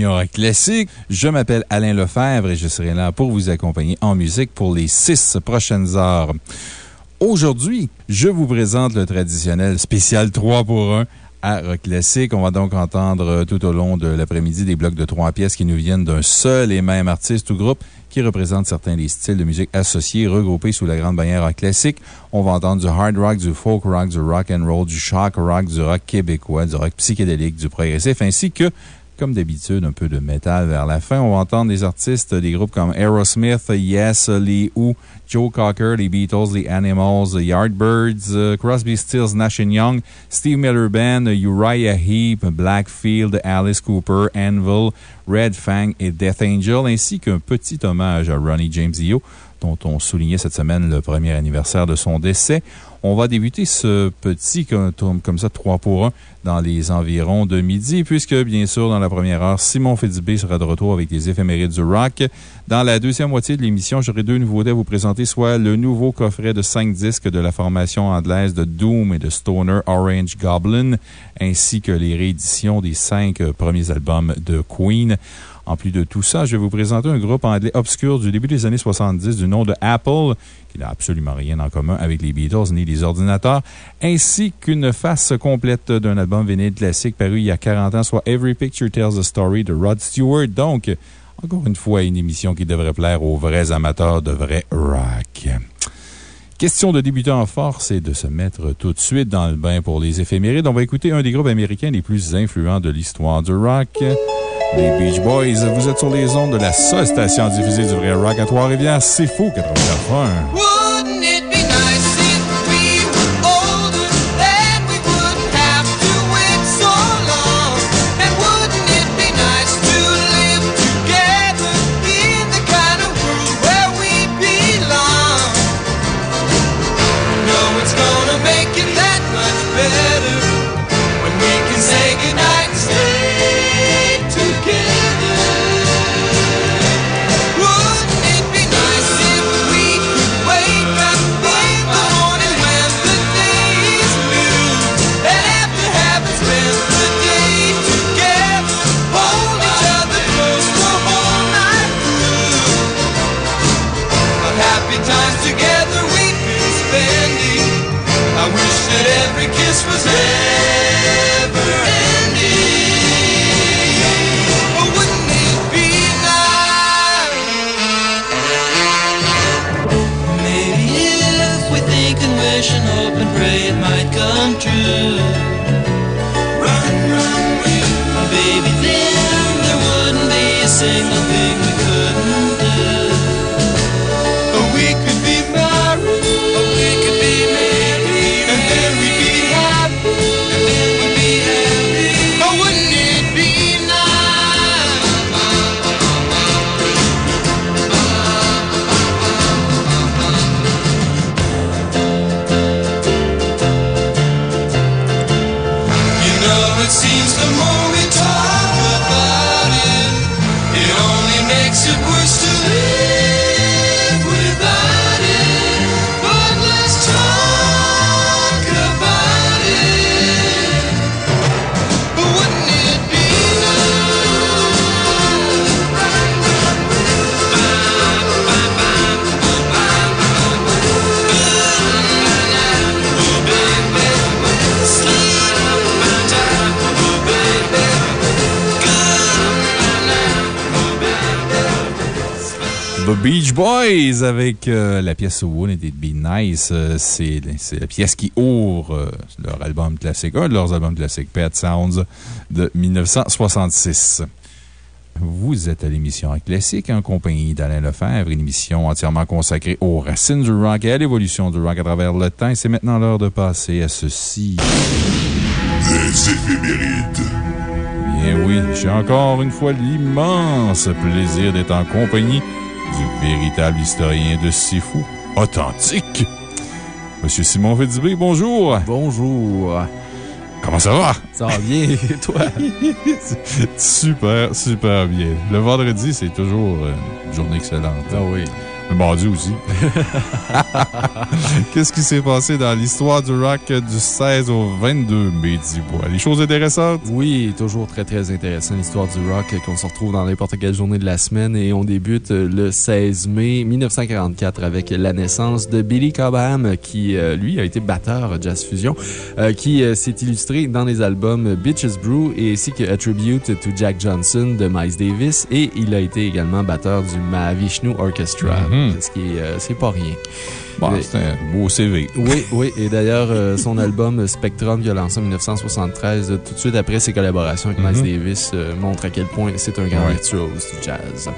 Rock Classique. Je m'appelle Alain Lefebvre et je serai là pour vous accompagner en musique pour les six prochaines heures. Aujourd'hui, je vous présente le traditionnel spécial 3 pour 1 à Rock Classique. On va donc entendre euh, tout au long de l'après-midi des blocs de trois pièces qui nous viennent d'un seul et même artiste ou groupe qui représente certains des styles de musique associés regroupés sous la grande bannière rock classique. On va entendre du hard rock, du folk rock, du rock and roll, du shock rock, du rock québécois, du rock psychédélique, du progressif, ainsi que comme d'habitude, un peu de métal vers la fin. On va entendre des artistes des groupes comme Aerosmith, Yes, les Who, Joe Cocker, les Beatles, les Animals, the Yardbirds, euh, Crosby, Stills, Nash Young, Steve Miller Band, Uriah Heep, Blackfield, Alice Cooper, Anvil, Red Fang et Death Angel, ainsi qu'un petit hommage à Ronnie James Dio, dont on soulignait cette semaine le premier anniversaire de son décès. On va débuter ce petit comme, comme ça, 3 pour 1 dans les environs de midi, puisque, bien sûr, dans la première heure, Simon Fitzbé sera de retour avec les éphémérides du rock. Dans la deuxième moitié de l'émission, j'aurai deux nouveautés à vous présenter, soit le nouveau coffret de cinq disques de la formation anglaise de Doom et de Stoner Orange Goblin, ainsi que les rééditions des cinq premiers albums de Queen. En plus de tout ça, je vais vous présenter un groupe anglais obscur du début des années 70 du nom de Apple, qui n'a absolument rien en commun avec les Beatles ni les ordinateurs, ainsi qu'une face complète d'un album vinyle classique paru il y a 40 ans, soit Every Picture Tells a Story de Rod Stewart. Donc, encore une fois, une émission qui devrait plaire aux vrais amateurs de vrai rock. Question de débuter en force et de se mettre tout de suite dans le bain pour les éphémérides. On va écouter un des groupes américains les plus influents de l'histoire du rock. Les Beach Boys, vous êtes sur les ondes de la seule station diffusée du vrai rock à Trois-Rivières. C'est fou, 84 Beach Boys avec euh, la pièce Wouldn't It Be Nice? Euh, c'est la pièce qui ouvre euh, leur album classique, un de leurs albums classiques, Pet Sounds de 1966. Vous êtes à l'émission Classique en compagnie d'Alain Lefebvre, une émission entièrement consacrée aux racines du rock et à l'évolution du rock à travers le temps. C'est maintenant l'heure de passer à ceci. Les éphémérides. Bien oui, j'ai encore une fois l'immense plaisir d'être en compagnie du véritable historien de Sifu, authentique. Monsieur Simon Fitzbé, bonjour. Bonjour. Comment ça va? Ça va bien, et toi? super, super bien. Le vendredi, c'est toujours une journée excellente. Ah oui. Le mardi aussi. Qu'est-ce qui s'est passé dans l'histoire du rock du 16 au 22 mai, dis-moi? Les choses intéressantes? Oui, toujours très, très intéressant, l'histoire du rock qu'on se retrouve dans n'importe quelle journée de la semaine. Et on débute le 16 mai 1944 avec la naissance de Billy Cobham, qui, euh, lui, a été batteur Jazz Fusion, euh, qui euh, s'est illustré dans les albums Bitches Brew et ainsi que A Tribute to Jack Johnson de Miles Davis. Et il a été également batteur du Mahavishnu Orchestra. Mhm. Ce qui est, c'est pas rien. Bon, c'est un beau CV. Oui, oui. Et d'ailleurs, euh, son album Spectrum, qu'il a lancé en 1973, euh, tout de suite après ses collaborations avec Miles Mhm. Davis, euh, montre à quel point c'est un grand Ouais. virtuose du jazz.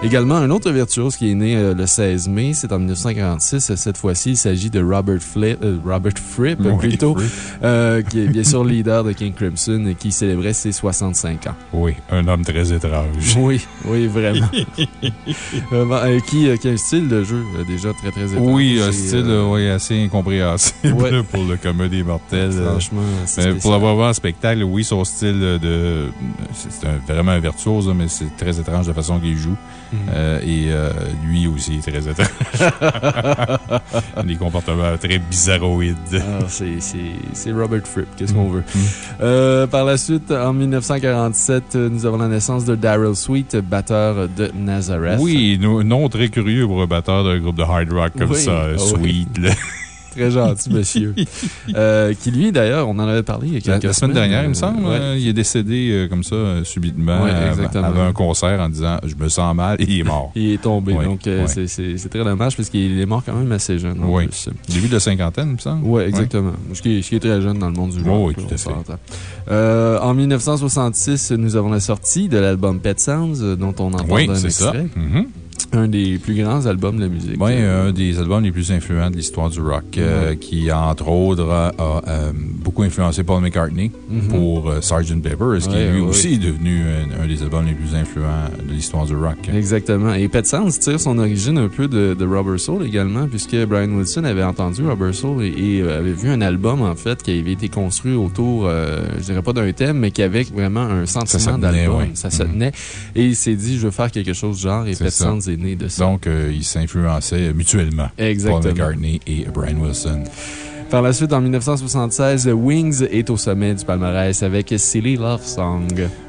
Également, un autre virtuose qui est né euh, le 16 mai, c'est en 1946. Cette fois-ci, il s'agit de Robert, Flip, euh, Robert Fripp, Oui, plutôt, euh, qui est bien sûr leader de King Crimson et qui célébrait ses 65 ans. Oui, un homme très étrange. Oui, oui, vraiment. Qui, qui a un style de jeu déjà très, très étrange. Oui, un style oui, assez incompréhensible Ouais. pour le commun des mortels. Franchement, c'est pour l'avoir vu en spectacle, oui, son style de. C'est vraiment un virtuose, mais c'est très étrange la façon qu'il joue. Euh, et euh, lui aussi est très étrange. Des comportements très bizarroïdes. Ah, c'est- Robert Fripp, qu'est-ce qu'on veut? Mm. Euh, par la suite, en 1947, euh, nous avons la naissance de Daryl Sweet, batteur de Nazareth. Oui, no- nom très curieux pour un batteur d'un groupe de hard rock comme Oui. ça, Ah oui. Très gentil, monsieur. Euh, qui, lui, d'ailleurs, on en avait parlé il y a La, quelques la semaine dernière, il me semble, ouais. euh, il est décédé euh, comme ça, euh, subitement, Ouais, avant- exactement. avant un concert en disant Je me sens mal et il est mort. Il est tombé, Oui, donc c'est- très dommage parce qu'il est mort quand même assez jeune. en Oui. plus. Début de la cinquantaine, il me semble. Oui, exactement. Ce, qui est, ce qui est très jeune dans le monde du rock. oui, tout à fait. en 1966, nous avons la sortie de l'album Pet Sounds, dont on entend Oui, un c'est ça. extrait. Mhm. Un des plus grands albums de la musique. Oui, Euh, un des albums les plus influents de l'histoire du rock, euh, qui, entre autres, a, a, euh, beaucoup influencé Paul McCartney Mhm. pour euh, Sgt. Pepper, ce qui Ouais, lui ouais. aussi est devenu un, un des albums les plus influents de l'histoire du rock. Exactement. Et Pet Sounds tire son origine un peu de, de Rubber Soul également, puisque Brian Wilson avait entendu Rubber Soul et, et, avait vu un album, en fait, qui avait été construit autour, euh, je dirais pas d'un thème, mais qui avait vraiment un Ça se sentiment tenait, d'album. ouais. Ça se Mhm. tenait. Et il s'est dit, je veux faire quelque chose du genre, et Pet. Sounds est né de ça. Donc, euh, ils s'influençaient mutuellement. Exactement. Paul McCartney et Brian Wilson. Par la suite, en 1976, Wings est au sommet du palmarès avec Silly Love Song.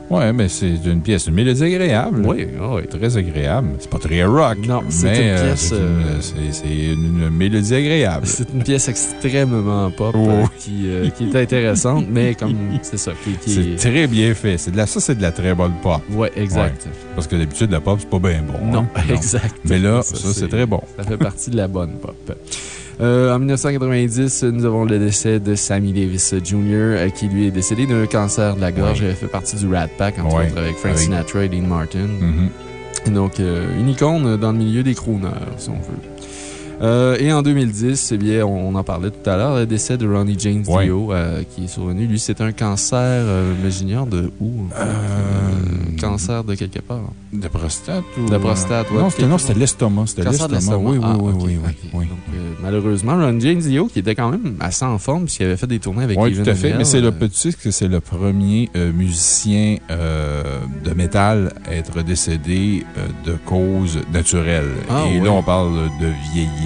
Ouais, mais c'est une pièce, une mélodie agréable. Oui, oui. Très agréable. C'est pas très rock. Non, c'est une euh, pièce, c'est une- euh, C'est une, mélodie agréable. C'est une pièce extrêmement pop Oh. euh, qui, euh, qui est intéressante, mais comme c'est ça, qui, qui C'est est. très bien fait. C'est de la, ça, c'est de la très bonne pop. Ouais, exact. Parce que d'habitude, la pop, c'est pas bien bon. Non, hein. exact. Mais là, ça, c'est très bon. Ça fait partie de la bonne pop. Euh, en 1990, nous avons le décès de Sammy Davis Jr., euh, qui lui est décédé d'un cancer de la gorge. Oui. Il fait partie du Rat Pack, entre autres, avec Frank Avec- Sinatra et Dean Martin. Mhm. Et Donc, euh, une icône dans le milieu des crooners, si on veut. Euh, et en 2010, eh bien, on, on en parlait tout à l'heure, le décès de Ronnie James Ouais. Dio, euh, qui est survenu. Lui, c'est un cancer, euh, de où. Euh, cancer de quelque part. De prostate ou. De prostate, ouais. Non, c'était l'estomac. C'était l'estomac. Oui, oui, Ah, oui, oui, oui, oui. Donc, malheureusement, Ron James Dio, qui était quand même assez en forme, puisqu'il avait fait des tournées avec Oui, tout à fait. Mais c'est le petit que c'est le premier musicien de métal à être décédé de cause naturelle. Ah, Et ouais. là, on parle de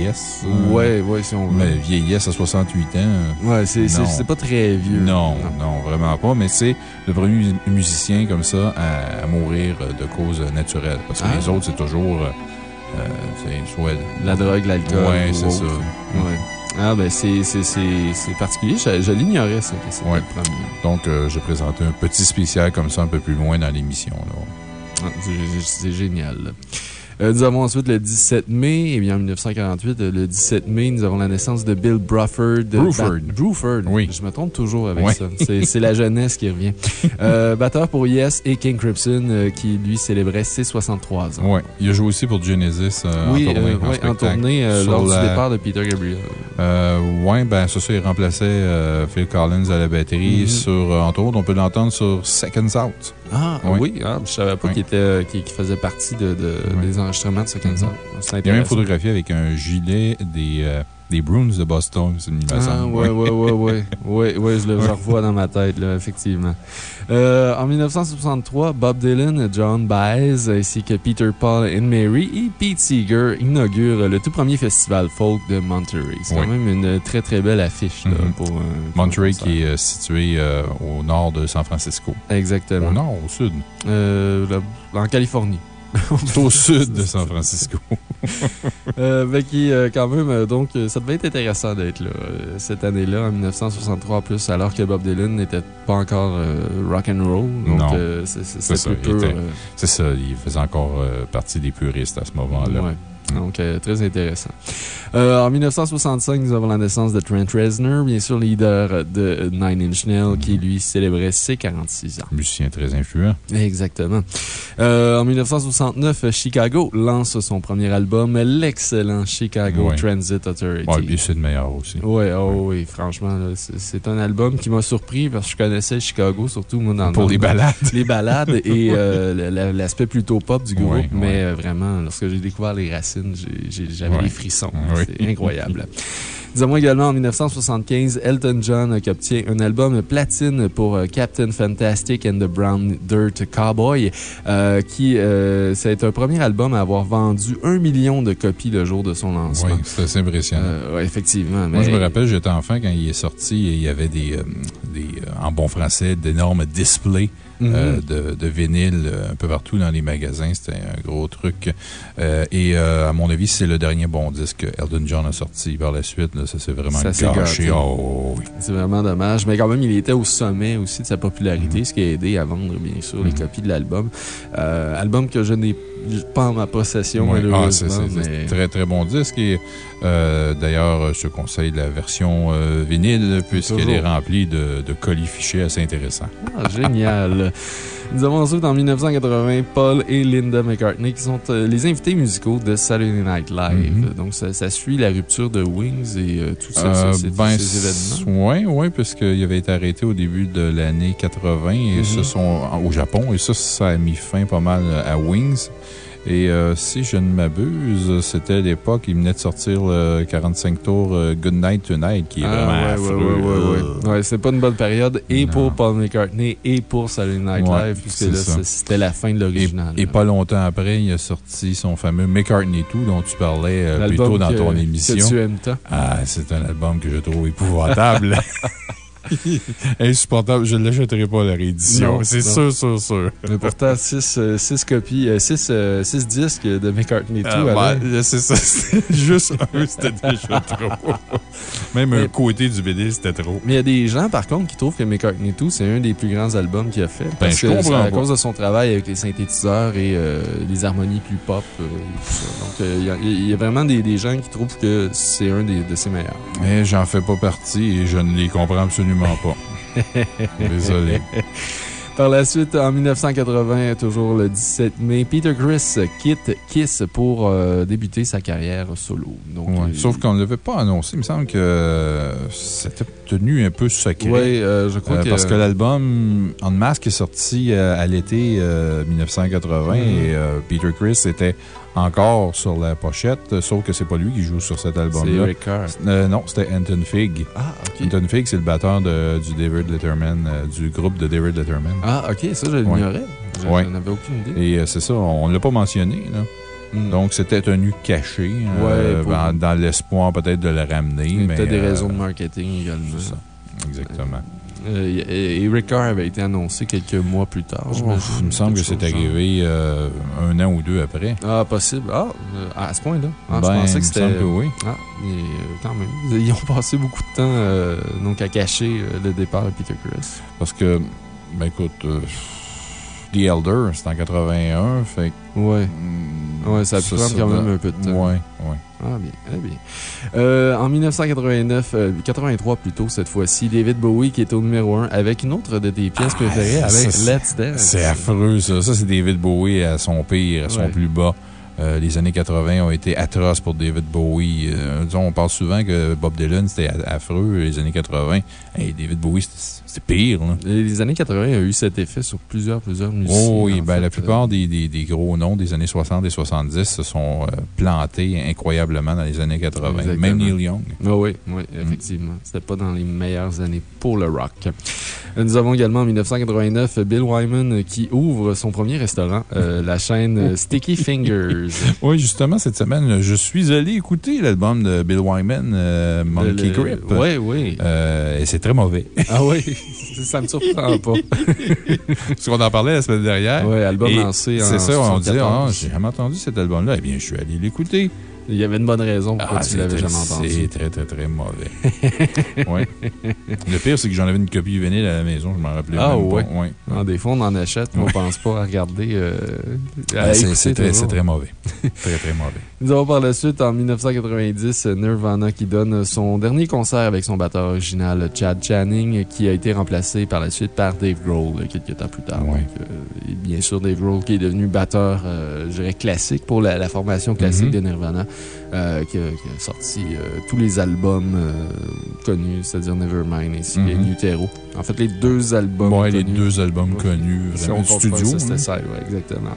vieillesse. euh, Ouais, ouais, si on veut. Mais vieillesse à 68 ans. Ouais, c'est pas très vieux. Non, non, vraiment pas. Mais c'est le premier mu- musicien comme ça à, à mourir de cause naturelle. Parce que Ah. les autres, c'est toujours. euh, euh, soit. La drogue, l'alcool. Ouais, ou c'est ça. Ouais. Ah, ben, c'est particulier. Je, je l'ignorais, ça, que c'était Ouais. le premier. Donc, euh, je présentais un petit spécial comme ça un peu plus loin dans l'émission. Ah, c'est génial. Euh, nous avons ensuite le 17 mai, et bien en 1948, euh, le 17 mai, nous avons la naissance de Bill Bruford. Bruford. Ba- Bruford. Oui. Je me trompe toujours avec Oui. ça. C'est la jeunesse qui revient. Euh, batteur pour Yes et King Crimson, euh, qui lui célébrait ses 63 ans. Ouais. Il a joué aussi pour Genesis euh, Oui, en tournée. euh, en tournée euh, lors la- du départ de Peter Gabriel. Euh, ouais, ben, ça, il remplaçait euh, Phil Collins à la batterie Mhm. sur, euh, entre autres, on peut l'entendre sur Seconds Out. Ah, Oui. oui, ah, je savais pas Oui. qu'il était, faisait partie de, de- Oui. des enregistrements de ce 15 Mhm. ans. C'est Il a même photographié avec un gilet des, euh, des Bruins de Boston, il me Ah, ouais. ouais, ouais, je le je le revois dans ma tête, là, effectivement. Euh, en 1963, Bob Dylan, John Baez, ainsi que Peter Paul and Mary et Pete Seeger inaugurent le tout premier festival folk de Monterey. C'est quand même une très, très belle affiche, là, Mhm. pour, euh, pour Monterey, qui est euh, situé euh, au nord de San Francisco. Exactement. Au nord, au sud? Euh, là, en Californie. C'est au sud de San Francisco. Euh, ben, qui, euh, quand même, euh, donc, euh, ça devait être intéressant d'être là, cette année-là, en 1963, en plus, alors que Bob Dylan n'était pas encore euh, rock and roll. Donc, Non. c'est- ça, pur. était- ça, il faisait encore partie des puristes à ce moment-là. ouais. Donc, euh, très intéressant. Euh, en 1965, nous avons la naissance de Trent Reznor, bien sûr, leader de Nine Inch Nails, qui lui célébrait ses 46 ans. Musicien très influent. Exactement. Euh, en 1969, Chicago lance son premier album, l'excellent Chicago Ouais. Transit Authority. Ouais, puis c'est le meilleur aussi. Oh oui, franchement, c'est un album qui m'a surpris parce que je connaissais Chicago, surtout moi, dans Pour les balades. Les balades et la- la- l'aspect plutôt pop du groupe. Ouais, mais vraiment, lorsque j'ai découvert les racines, j'avais Ouais. des frissons. Oui. C'est incroyable. Disons également en 1975, Elton John qui obtient un album platine pour euh, Captain Fantastic and the Brown Dirt Cowboy, euh, qui euh, c'est un premier album à avoir vendu un million de copies le jour de son Oui, lancement. c'est assez impressionnant. Euh, ouais, effectivement. Moi, je me rappelle, j'étais enfant quand il est sorti et il y avait des, des en bon français, d'énormes displays Mhm. euh, de, de vinyle euh, un peu partout dans les magasins. C'était un gros truc. Euh, et euh, à mon avis, c'est le dernier bon disque que Elton John a sorti par la suite. là. ça s'est vraiment Ça gâché. gâté. Oh, oui. C'est vraiment dommage. Mais quand même, il était au sommet aussi de sa popularité, ce qui a aidé à vendre, bien sûr, les Mhm. copies de l'album. Album que je n'ai pas en ma possession. Ah, malheureusement. c'est mais- un très, très bon disque. Et euh, d'ailleurs, je te conseille la version euh, vinyle puisqu'elle est remplie de, de colis fichés assez intéressants. Ah, génial. Nous avons ensuite en 1980 Paul et Linda McCartney qui sont euh, les invités musicaux de Saturday Night Live. Mhm. Donc, ça, ça suit la rupture de Wings et euh, tout ça, Euh, ben, tous ces événements. Oui, oui, puisqu'il avait été arrêté au début de l'année 80 et Mhm. ce sont, au Japon. Et ça, ça a mis fin pas mal à Wings. Et euh, si je ne m'abuse, c'était l'époque, il venait de sortir le 45 tours euh, Good Night Tonight, qui est Ah, vraiment ouais, ouais, ouais, ouais, c'est pas une bonne période et Non. pour Paul McCartney et pour Saturday Night Live, puisque c'était la fin de l'original. et pas longtemps après, il a sorti son fameux McCartney 2 dont tu parlais euh, plus tôt dans que- ton que émission. tu aimes tant. Ah, c'est un album que je trouve épouvantable. Insupportable. Je ne l'achèterai pas la réédition. C'est sûr, sûr, sûr. Mais pourtant, 6 copies, 6 disques de McCartney tout. Ah, Alain. ouais, c'est ça. Juste un, c'était déjà trop. Même un côté du BD, c'était trop. Mais il y a des gens, par contre, qui trouvent que McCartney 2, c'est un des plus grands albums qu'il a fait. Parce je que comprends c'est à cause de son travail avec les synthétiseurs et euh, les harmonies plus pop. euh, et tout ça. Donc, euh, il y a- il y, a vraiment des, des gens qui trouvent que c'est un des, de ses meilleurs. Mais j'en fais pas partie et je ne les comprends absolument pas. Désolé. Par la suite, en 1980, toujours le 17 mai, Peter Criss quitte Kiss pour euh, débuter sa carrière solo. Donc, Ouais. euh, Sauf qu'on ne l'avait pas annoncé. Il me semble que euh, c'était tenu un peu secret. Oui, je crois que. Parce que l'album En Mask est sorti à l'été euh, 1980 Mhm. et Peter Chris était encore sur la pochette, sauf que c'est pas lui qui joue sur cet c'est album-là. Carr. Euh, non, c'était Anton Fig. Ah, OK. Anton Fig, c'est le batteur de- du David Letterman, euh, du groupe de David Letterman. Ah, OK, ça, je l'ignorais. Je Ouais. n'en avais aucune idée. Et euh, c'est ça, on ne l'a pas mentionné. Là. Mm. Donc, c'était tenu caché, euh, Ouais, pour- dans, dans l'espoir peut-être de le ramener. Peut-être des raisons de marketing également. c'est ça. Exactement. Euh, et Eric Carr avait été annoncé quelques mois plus tard. Oh, il me semble que c'est arrivé euh, un an ou deux après. Ah, possible. Ah, euh, à ce point-là. Ah, je Ben, pensais que c'était. oui. Ah, mais, euh, quand même. Ils ont passé beaucoup de temps euh, donc à cacher euh, le départ de Peter Criss. Parce que, ben écoute, euh, The Elder, c'est en 81. Fait Ouais. hmm, Ouais, ça prendre quand même un peu de temps. Ouais, ouais. Ah, bien, eh bien. Euh, en 1989, euh, 83 plutôt, cette fois-ci, David Bowie qui est au numéro 1 avec une autre de tes pièces Ah, préférées, avec c'est- Let's Dance. C'est affreux, ça. Ça, c'est David Bowie à son pire, à son Ouais. plus bas. Euh, les années 80 ont été atroces pour David Bowie. Euh, disons, on parle souvent que Bob Dylan, c'était affreux, les années 80. Hey, David Bowie, c'était- c'était pire, là. Les années 80 ont eu cet effet sur plusieurs, plusieurs musiciens. Oh oui, en ben, fait. la plupart des, des- des gros noms des années 60 et 70 se sont euh, plantés incroyablement dans les années 80. Exactement. Même Neil Young. Ah oui, oui, effectivement. C'était pas dans les meilleures années pour le rock. Nous avons également en 1989 Bill Wyman euh, qui ouvre son premier restaurant, euh, la chaîne Sticky Fingers. Oui, justement, cette semaine, je suis allé écouter l'album de Bill Wyman, euh, Monkey Le- Grip. Oui, oui. Et c'est très mauvais. Ah oui, ça me surprend pas. Parce qu'on en parlait la semaine dernière. Oui, album Et lancé en C'est ça, on dit, ah, 74. j'ai jamais entendu cet album-là. Eh bien, je suis allé l'écouter. Il y avait une bonne raison pourquoi Ah, tu l'avais jamais entendu. C'est très, très, très mauvais. ouais. Le pire, c'est que j'en avais une copie vinyle à la maison, je m'en rappelais Ah, même ouais. pas. Ouais. Ah, des fois, on en achète, mais on Ouais. pense pas à regarder. euh, Ben, très, c'est très mauvais. très, très mauvais. Nous avons par la suite, en 1990, Nirvana qui donne son dernier concert avec son batteur original, Chad Channing, qui a été remplacé par la suite par Dave Grohl quelques temps plus tard. Ouais. Donc, euh, et bien sûr, Dave Grohl qui est devenu batteur, euh, je dirais, classique pour la, la formation classique Mhm. de Nirvana, euh, qui, a, qui a sorti tous les albums connus, c'est-à-dire Nevermind ainsi Mhm. Utero. En fait, les deux albums Bon, les deux albums Ouais. connus, Si vraiment, on studio. c'était hein. ça, ouais, exactement.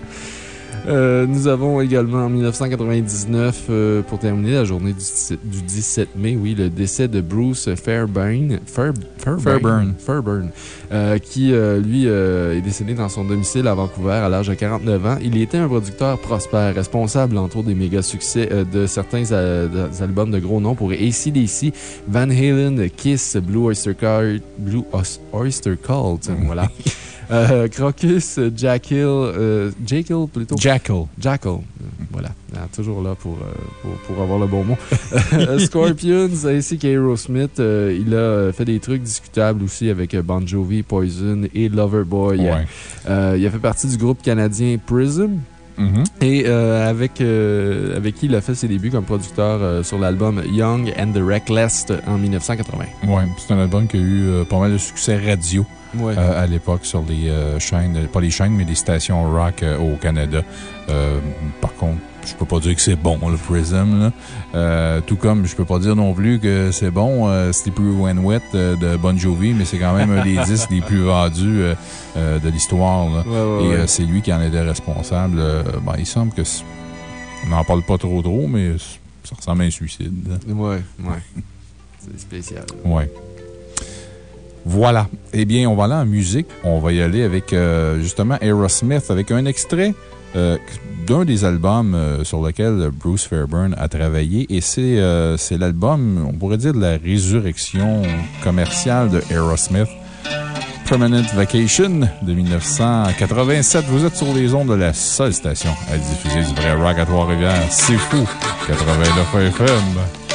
Euh, nous avons également en 1999, euh, pour terminer la journée du, 17 du 17 mai, oui, le décès de Bruce Fairbairn, Fair- Fairbairn, Fairbairn. Fairbairn, euh, qui, lui, est décédé dans son domicile à Vancouver à l'âge de 49 ans. Il était un producteur prospère, responsable, entre autres, des méga succès de certains des albums de gros noms pour ACDC, Van Halen, Kiss, Blue Oyster Cult, Blue Oyster Cult, voilà. Euh, Crocus, Jackal, euh, Jekyll plutôt? Jackal. Jackal. Voilà. Ah, toujours là pour, euh, pour, pour avoir le bon mot. Euh, Scorpions ainsi qu'Aerosmith. il a fait des trucs discutables aussi avec Bon Jovi, Poison et Loverboy. Ouais. Il a fait partie du groupe canadien Prism. Mhm. Et euh, avec, euh, avec qui il a fait ses débuts comme producteur euh, sur l'album Young and the Reckless en 1980. Ouais, c'est un album qui a eu pas mal de succès radio. Ouais. euh, à l'époque sur les euh, chaînes, pas les chaînes, mais les stations rock euh, au Canada. Par contre, je peux pas dire que c'est bon, le Prism. Là. Euh, tout comme je peux pas dire non plus que c'est bon, euh, Slippery When Wet euh, de Bon Jovi, mais c'est quand même un des disques les plus vendus de l'histoire. là. Ouais, ouais, Et ouais. c'est lui qui en était responsable. Ben, il semble que. On n'en parle pas trop trop, mais ça ressemble à un suicide. là. Ouais, ouais. C'est spécial. Ouais. Voilà. Eh bien, on va aller en musique. On va y aller avec euh, justement Aerosmith, avec un extrait euh, d'un des albums euh, sur lequel Bruce Fairburn a travaillé. Et c'est l'album, on pourrait dire, de la résurrection commerciale de Aerosmith. Permanent Vacation de 1987. Vous êtes sur les ondes de la seule station à diffuser du vrai rock à Trois-Rivières. C'est fou. 89 FM.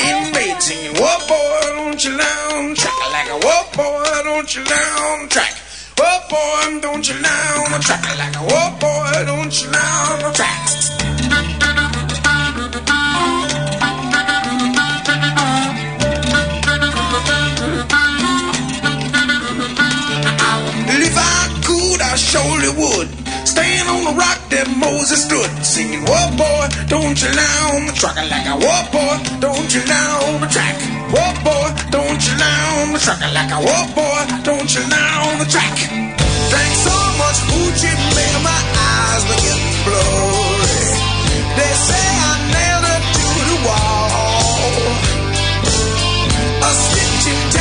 That I done made. Singing, what boy, don't you down track like a what boy, don't you down track. What boy, don't you down track like a what boy, don't you down track. If I could, I surely would. Stand on the rock that Moses stood, singing, What boy, don't you down the track like a what boy, don't you down the track. What boy, don't you down the track like a what boy, don't you down the track. Drank so much Fuji, made my eyes begin to blurry. They say I nailed it to the wall. A stitch in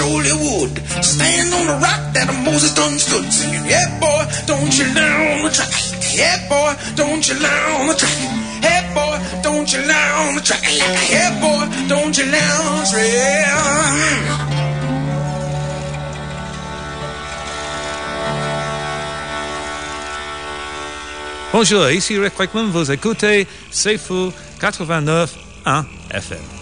surely would. Stand on the rock that Moses done stood, singing, Yeah, boy, don't you lie on the track. Yeah, boy, don't you lie on the track. Hey, boy, don't you lie on the track. Hey, boy, don't you lie on the track. Bonjour, ici Rick Wakeman, vous écoutez CFU 89.1 FM.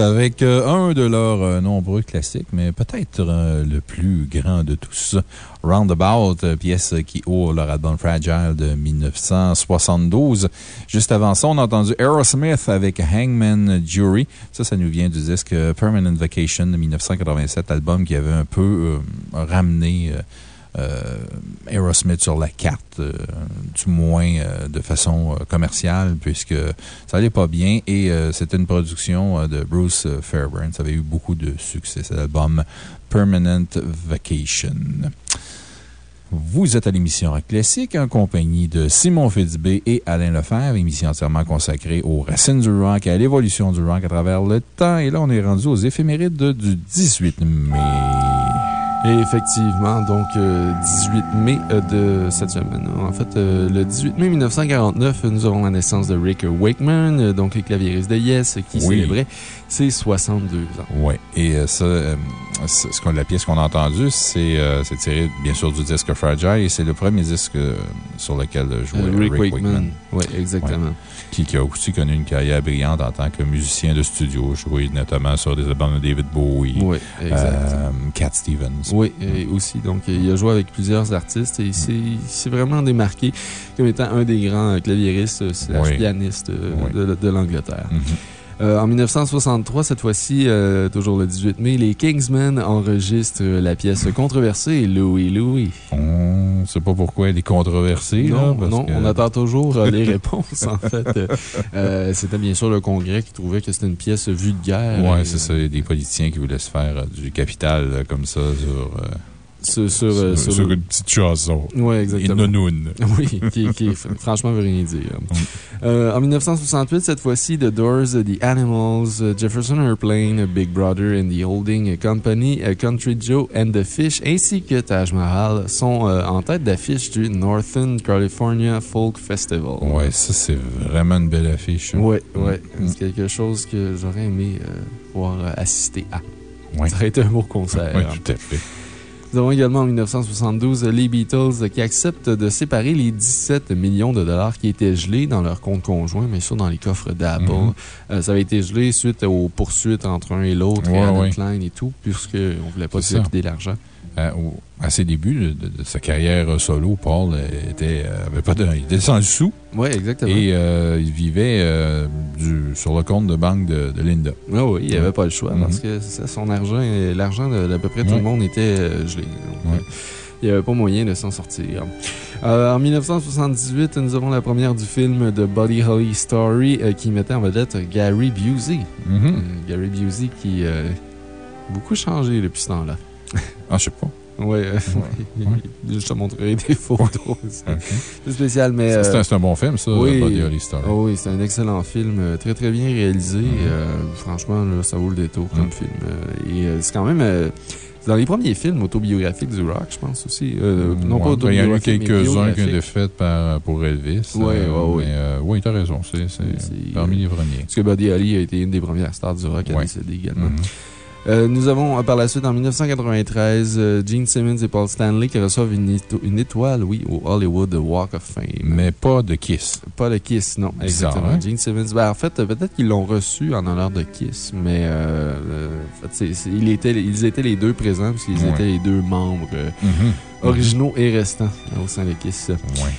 Avec euh, un de leurs euh, nombreux classiques, mais peut-être euh, le plus grand de tous. Roundabout, pièce qui ouvre leur album Fragile de 1972. Juste avant ça, on a entendu Aerosmith avec Hangman Jury. Ça, ça nous vient du disque Permanent Vacation de 1987, album qui avait un peu ramené Aerosmith sur la carte, moins euh, de façon euh, commerciale, puisque ça allait pas bien et euh, c'était une production de Bruce Fairbairn. Ça avait eu beaucoup de succès, cet album Permanent Vacation. Vous êtes à l'émission Rock Classique en compagnie de Simon Fitzbé et Alain Lefebvre, émission entièrement consacrée aux racines du rock et à l'évolution du rock à travers le temps. Et là, on est rendu aux éphémérides du 18 mai. Et effectivement, donc, euh, 18 mai euh, de cette semaine. En fait, euh, le 18 mai 1949, nous aurons la naissance de Rick Wakeman, euh, donc les claviéristes de Yes, qui Oui. célébrait ses 62 ans. Oui, et euh, ça, ce qu'on- la pièce qu'on a entendue, c'est tiré bien sûr du disque Fragile et c'est le premier disque sur lequel jouait Rick, Rick Wakeman. Wakeman. Oui, exactement. Qui, qui a aussi connu une carrière brillante en tant que musicien de studio, joué notamment sur des albums de David Bowie, Oui, exact. Cat Stevens. Oui, et aussi. Donc, il a joué avec plusieurs artistes et il s'est- vraiment démarqué comme étant un des grands claviéristes slash Oui. pianistes euh, Oui. de, de l'Angleterre. Mhm. Euh, en 1963, cette fois-ci, euh, toujours le 18 mai, les Kingsmen enregistrent la pièce controversée Louis Louis. Sait pas pourquoi elle est controversée. là, Non, parce non, que- on attend toujours euh, les réponses, en fait. Euh, euh, C'était bien sûr le Congrès qui trouvait que c'était une pièce vulgaire. Et, c'est ça. Il y a des politiciens qui voulaient se faire du capital comme ça sur, euh, Sur, sur, une petite chanson. Et exactement. nounoun. Oui, qui, qui fr- franchement veut rien dire. Mm. Euh, en 1968, cette fois-ci, The Doors, The Animals, euh, Jefferson Airplane, Big Brother and the Holding Company, euh, Country Joe and the Fish, ainsi que Taj Mahal sont euh, en tête d'affiche du Northern California Folk Festival. Ouais, ça, c'est vraiment une belle affiche. hein. Ouais, ouais. Mm. C'est quelque chose que j'aurais aimé euh, pouvoir euh, assister à. Ouais. Ça aurait été un beau concert. Ouais, tout à fait. Nous avons également en 1972 les Beatles qui acceptent de séparer les 17 millions de dollars qui étaient gelés dans leur compte conjoint, bien sûr dans les coffres d'Apple. Mhm. Euh, ça avait été gelé suite aux poursuites entre un et l'autre, Ouais, et Adam ouais. Klein et tout, puisqu'on ne voulait pas dilapider l'argent. À, au- à ses débuts de, de- de sa carrière euh, solo, Paul euh, était, euh, avait pas de, il était sans le sou Oui, exactement. et euh, il vivait euh, du, sur le compte de banque de, de Linda. Ah oui, il n'y avait pas le choix Mhm. parce que c'est ça, son argent, l'argent de- d'à peu près tout Ouais. le monde était euh, gelé. Donc, Ouais. euh, Il n'y avait pas moyen de s'en sortir. Euh, en 1978, nous avons la première du film de Buddy Holly Story euh, qui mettait en vedette Gary Busey. Mhm. Euh, Gary Busey qui euh, a beaucoup changé depuis ce temps-là. Ah, je sais pas. Ouais, euh, Ouais. je te montrerai des photos. C'est spécial, mais. C'est euh, un- c'est un bon film, ça, oui. Body Holly Story. Oh oui, c'est un excellent film, euh, très très bien réalisé. Mhm. euh, franchement, là, ça vaut le détour comme Mhm. film. et c'est quand même. dans les premiers films autobiographiques du rock, je pense aussi. Euh, non pas Ouais, ben, Il y en a eu quelques-uns qui ont été faits par- pour Elvis. Ouais, euh, ouais, ouais. mais, euh, oui, t'as raison. C'est parmi les premiers. Parce que Buddy Holly a été une des premières stars du rock à Ouais. décéder également. Mhm. Euh, nous avons euh, par la suite, en 1993, euh, Gene Simmons et Paul Stanley qui reçoivent une, éto- une étoile, oui, au Hollywood Walk of Fame. Mais pas de Kiss. Pas de Kiss, non. Bizarre, exactement. hein? Gene Simmons. Ben, en fait, peut-être qu'ils l'ont reçu en honneur de Kiss, mais euh, en fait, c'est- c'est- il était- ils étaient les deux présents puisqu'ils Ouais. étaient les deux membres Mhm. originaux et restants au sein de Kiss. Ouais.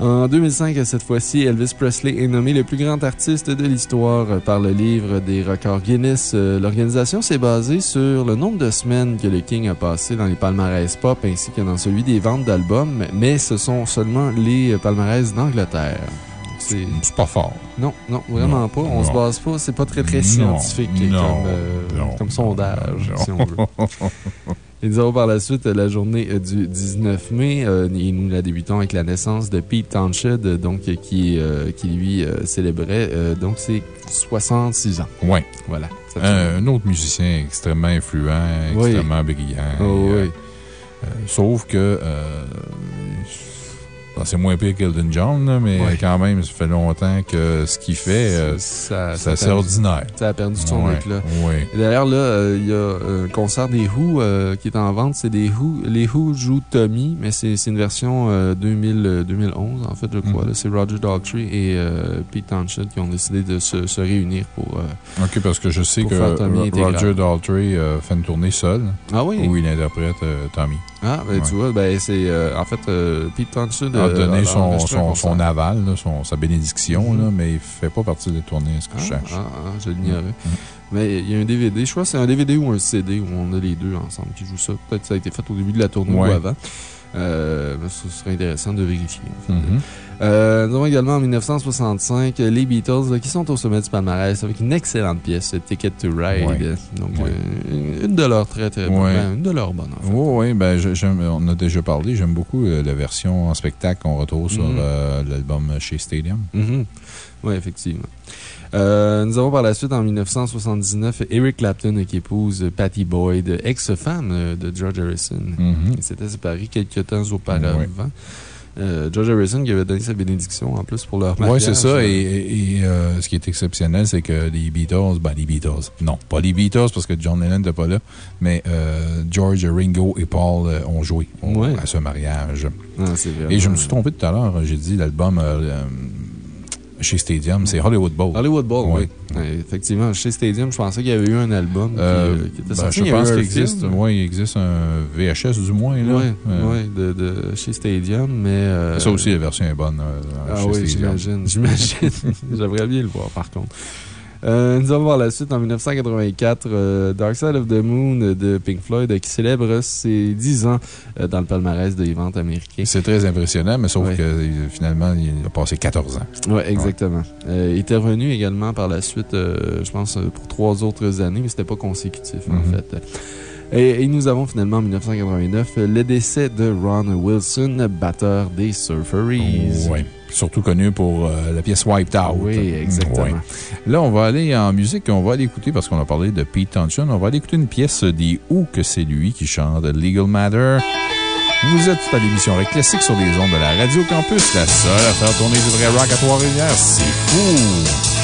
En 2005, cette fois-ci, Elvis Presley est nommé le plus grand artiste de l'histoire par le livre des records Guinness. Euh, L'organisation s'est basée sur le nombre de semaines que le King a passé dans les palmarès pop ainsi que dans celui des ventes d'albums, mais ce sont seulement les palmarès d'Angleterre. C'est- pas fort. Non, non, vraiment Non, pas. On non. se base pas. C'est pas très, très scientifique non, comme, euh, comme sondage, si on veut. Et nous avons par la suite euh, la journée euh, du 19 mai euh, et nous la débutons avec la naissance de Pete Townshend, euh, donc, euh, qui, euh, qui lui euh, célébrait euh, donc ses 66 ans. Ouais. Voilà. Un, un autre musicien extrêmement influent, Oui. extrêmement brillant. Oh, euh, oui. euh, sauf que. Euh, c'est moins pire qu'Elton John, là, mais Ouais. quand même, ça fait longtemps que ce qu'il fait, euh, ça, c'est ordinaire. Ça a perdu son Ouais, éclat. Et D'ailleurs, là, euh, il y a euh, un concert des Who euh, qui est en vente. C'est des Who. Les Who jouent Tommy, mais c'est une version euh, 2000, euh, 2011, en fait, je crois. Là. C'est Roger Daltrey et euh, Pete Townshend qui ont décidé de se, se réunir pour. euh, OK, parce que je sais que. Roger Daltrey euh, fait une tournée seule Ah oui? où il interprète euh, Tommy. Ah, ben tu Ouais. vois, ben c'est. euh, en fait, euh, Pete Townshend a donné son, son, son aval, là, son- sa bénédiction, Mhm. là, mais il ne fait pas partie de la tournée, ce que Ah, je cherche. ah, ah, je l'ignorais. Mhm. Mais il y a un DVD, je crois que c'est un DVD ou un CD où on a les deux ensemble qui jouent ça. Peut-être que ça a été fait au début de la tournée Ouais. ou avant. Euh, ce serait intéressant de vérifier. en fait. Mhm. Euh, nous avons également en 1965 euh, les Beatles là, qui sont au sommet du palmarès avec une excellente pièce, Ticket to Ride. Ouais. Donc, Ouais. euh, une de leurs très très bonnes. Ben, une de leurs bonnes, en fait. Oui, oui, ben, je- on a déjà parlé. J'aime beaucoup la version en spectacle qu'on retrouve sur Mhm. l'album chez Stadium. Mhm. Oui, effectivement. Euh, nous avons par la suite, en 1979, Eric Clapton qui épouse Patty Boyd, ex-femme de George Harrison. Mhm. Ils s'étaient séparés quelques temps auparavant. Euh, George Harrison qui avait donné sa bénédiction en plus pour leur mariage. Oui, c'est ça. Euh, Et, euh, ce qui est exceptionnel, c'est que les Beatles, ben les Beatles, non, pas les Beatles parce que John Lennon n'était pas là, mais George, Ringo et Paul ont joué Ouais. à ce mariage. Ah, Et je me suis trompé tout à l'heure, j'ai dit l'album chez Stadium, c'est Hollywood Bowl. Hollywood Bowl, oui. Oui. Effectivement, chez Stadium, je pensais qu'il y avait eu un album qui, Euh, euh, qui était ben, sorti. je pense qu'il existe, ouais, il existe un VHS du moins. Là. Oui, Euh, de, de chez Stadium, mais. euh, Ça aussi, la version est bonne. Ah chez oui, j'imagine. J'imagine. J'aimerais bien le voir, par contre. Euh, nous allons voir la suite en 1984, euh, Dark Side of the Moon de Pink Floyd euh, qui célèbre ses 10 ans euh, dans le palmarès des ventes américains. C'est très impressionnant, mais sauf Ouais. que finalement, il a passé 14 ans. Oui, exactement. Il était revenu également par la suite, je pense, pour trois autres années, mais c'était pas consécutif, en Mhm. fait. Et, et nous avons finalement en 1989 euh, le décès de Ron Wilson, batteur des Surferys. Oui. Surtout connu pour euh, la pièce Wiped Out. Oui, exactement. Ouais. Là, on va aller en musique, on va aller écouter, parce qu'on a parlé de Pete Townshend, on va aller écouter une pièce des Who que c'est lui qui chante Legal Matter. Vous êtes à l'émission Rock Classique sur les ondes de la Radio Campus, la seule à faire tourner du vrai rock à Trois-Rivières. C'est fou!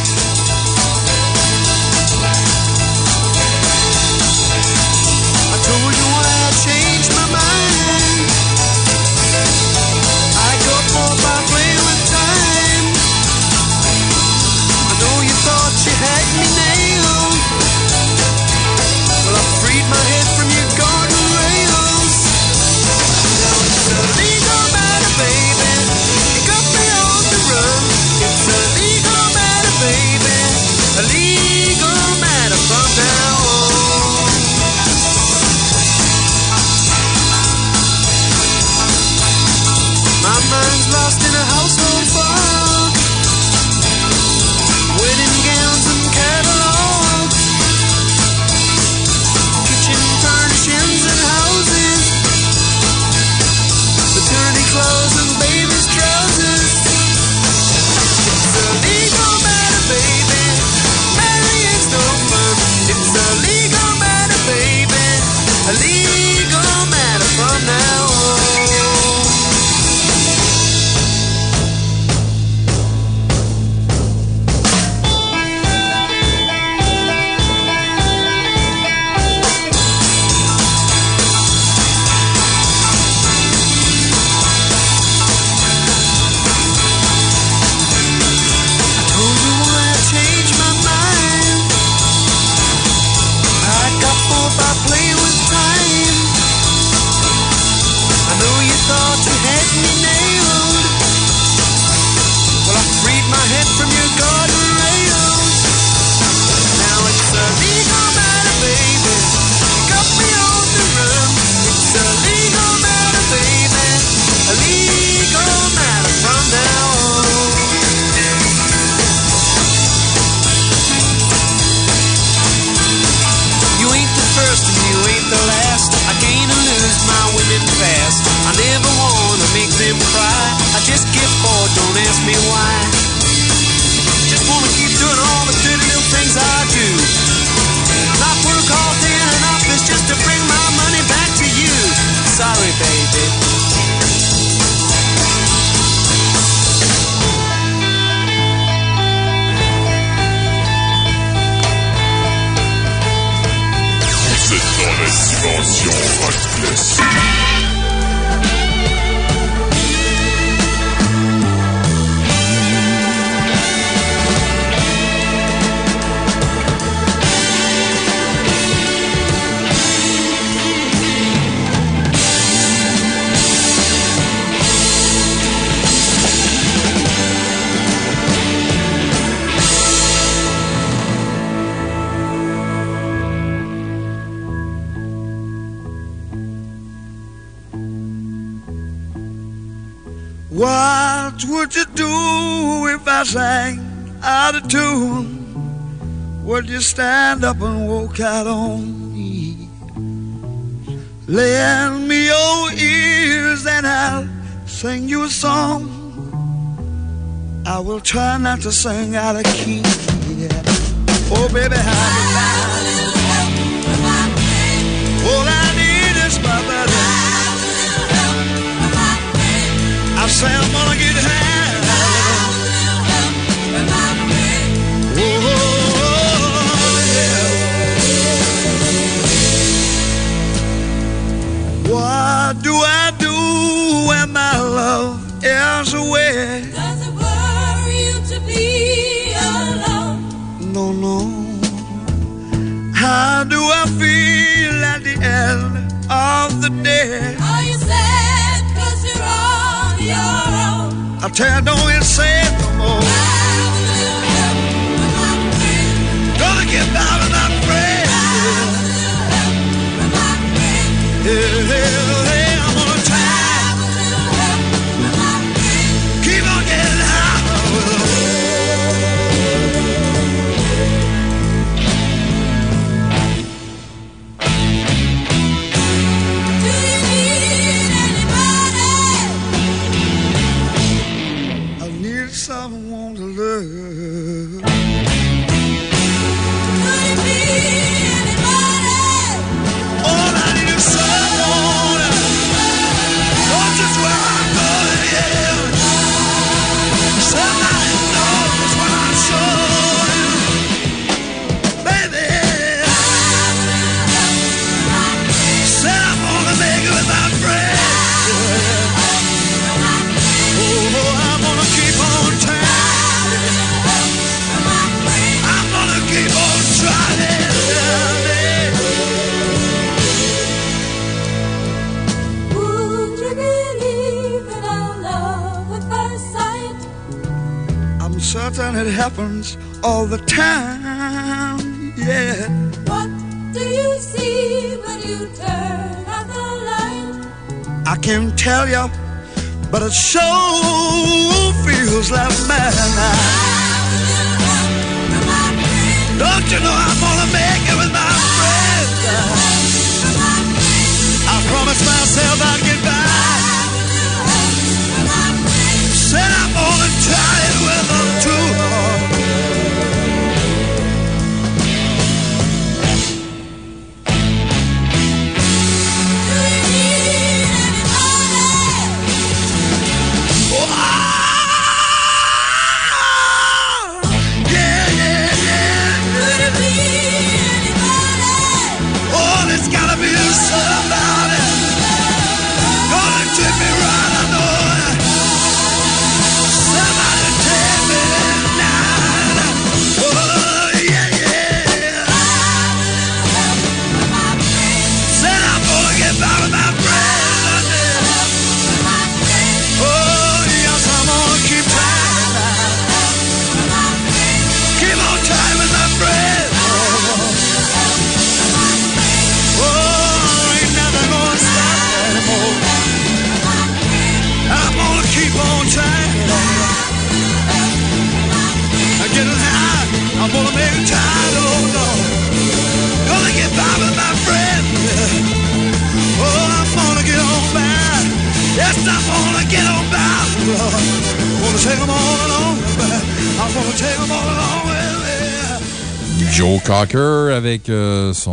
to sing out of key. Avec euh, sa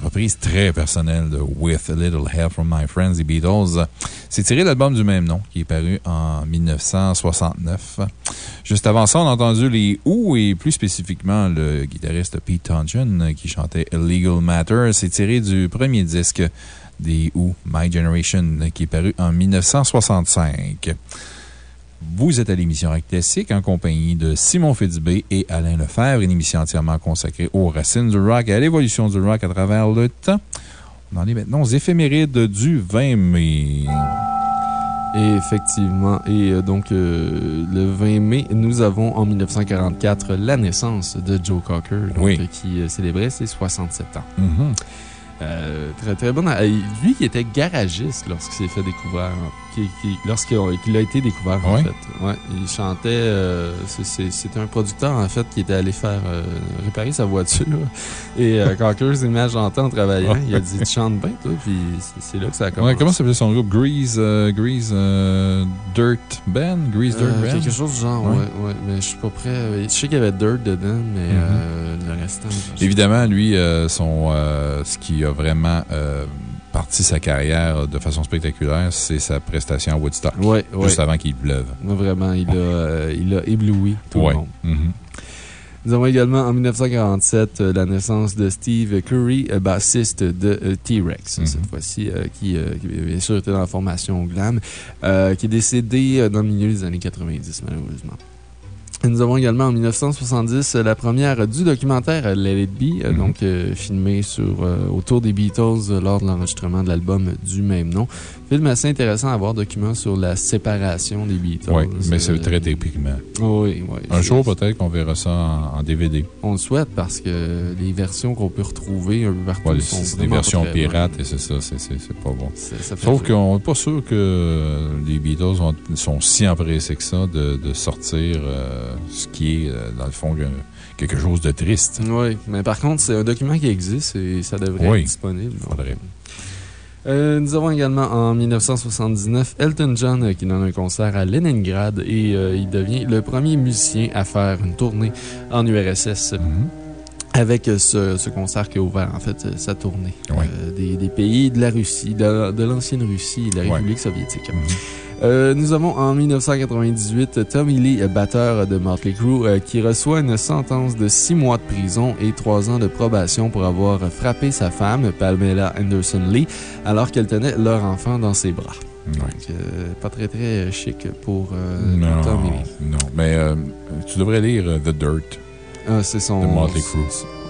reprise très personnelle de With a Little Help from My Friends, The Beatles. C'est tiré de l'album du même nom qui est paru en 1969. Juste avant ça, on a entendu les Who et plus spécifiquement le guitariste Pete Townshend qui chantait Illegal Matter. C'est tiré du premier disque des Who, My Generation, qui est paru en 1965. Vous êtes à l'émission Rock Classique en compagnie de Simon Fitzbé et Alain Lefebvre, une émission entièrement consacrée aux racines du rock et à l'évolution du rock à travers le temps. On en est maintenant aux éphémérides du 20 mai. Et effectivement, et euh, donc euh, le 20 mai, nous avons en 1944 la naissance de Joe Cocker, donc, Oui. euh, qui célébrait ses 67 ans. Mhm. Euh, très, très bon. Lui, qui était garagiste lorsqu'il s'est fait découvrir. Qui- qui- Lorsqu'il a, été découvert, en fait. Ouais, il chantait. euh, C'était un producteur, en fait, qui était allé faire euh, réparer sa voiture. Et euh, s'est mis à chanter en travaillant. Il a dit Tu chantes bien, toi. Puis c'est- là que ça a commencé. Comment s'appelait son groupe? Grease, euh, Grease Dirt Band? Grease Dirt Band? quelque chose du genre, Ouais. mais je suis pas prêt. Je sais qu'il y avait Dirt dedans, mais Mhm. euh, le restant. Évidemment, lui, son, ce qui a vraiment parti sa carrière de façon spectaculaire, c'est sa prestation à Woodstock. Ouais, ouais. Juste avant qu'il pleuve. Vraiment, il a, euh, il a ébloui tout Ouais. le monde. Mhm. Nous avons également en 1947 euh, la naissance de Steve Curry, euh, bassiste de euh, T-Rex, Mhm. cette fois-ci, qui, qui, bien sûr, était dans la formation Glam, qui est décédé dans le milieu des années 90, malheureusement. Et Nous avons également en 1970 euh, la première du documentaire Let It Be, euh, Mhm. donc euh, filmé sur, euh, autour des Beatles lors de l'enregistrement de l'album du même nom. Film assez intéressant à voir, document sur la séparation des Beatles. Oui, mais c'est très déprimant. Oui, oui. Un jour, peut-être qu'on verra ça en, en DVD. on le souhaite parce que les versions qu'on peut retrouver un peu partout Ouais, sont c'est des versions pirates et c'est ça, c'est pas bon. Ça- Sauf qu'on n'est pas sûr que les Beatles ont- sont si empressés que ça de, de sortir euh, ce qui est, euh, dans le fond, que- quelque chose de triste. Oui, mais par contre, c'est un document qui existe et ça devrait Oui. être disponible. Faudrait. Euh, nous avons également en 1979 Elton John euh, qui donne un concert à Leningrad et euh, il devient le premier musicien à faire une tournée en URSS. Avec euh, ce, ce concert qui a ouvert, en fait, euh, sa tournée. Euh, des, des pays de la Russie, de, de l'ancienne Russie et de la. République soviétique. Mhm. Euh, nous avons en 1998 Tommy Lee, batteur de Motley Crue, euh, qui reçoit une sentence de six mois de prison et trois ans de probation pour avoir frappé sa femme, Pamela Anderson Lee, alors qu'elle tenait leur enfant dans ses bras. Donc, euh, pas très très chic pour euh, Non, Lee. non. Mais euh, tu devrais lire The Dirt Ah, c'est son. de Motley Crue.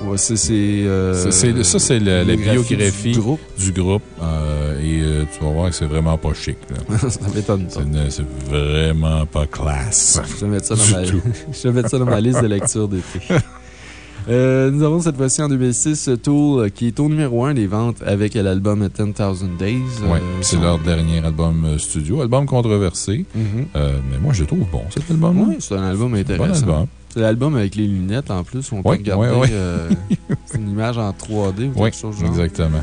Ouais, c'est. euh, Ça, c'est- la- la biographie du groupe. du groupe euh, et euh, tu vas voir que c'est vraiment pas chic. là. ça m'étonne pas. C'est vraiment pas classe. Je vais mettre ça dans ma, tout. je vais mettre ça dans ma liste de lecture d'été. Euh, nous avons cette fois-ci en 2006 Tool qui est au numéro 1 des ventes avec l'album 10,000 Days. Euh, c'est leur dernier album studio, album controversé. Euh, mais moi, je le trouve bon, cet album. Oui, c'est un album Bon intéressant. album. C'est l'album avec les lunettes en plus. On peut regarder euh, une image en 3D ou quelque chose genre. exactement.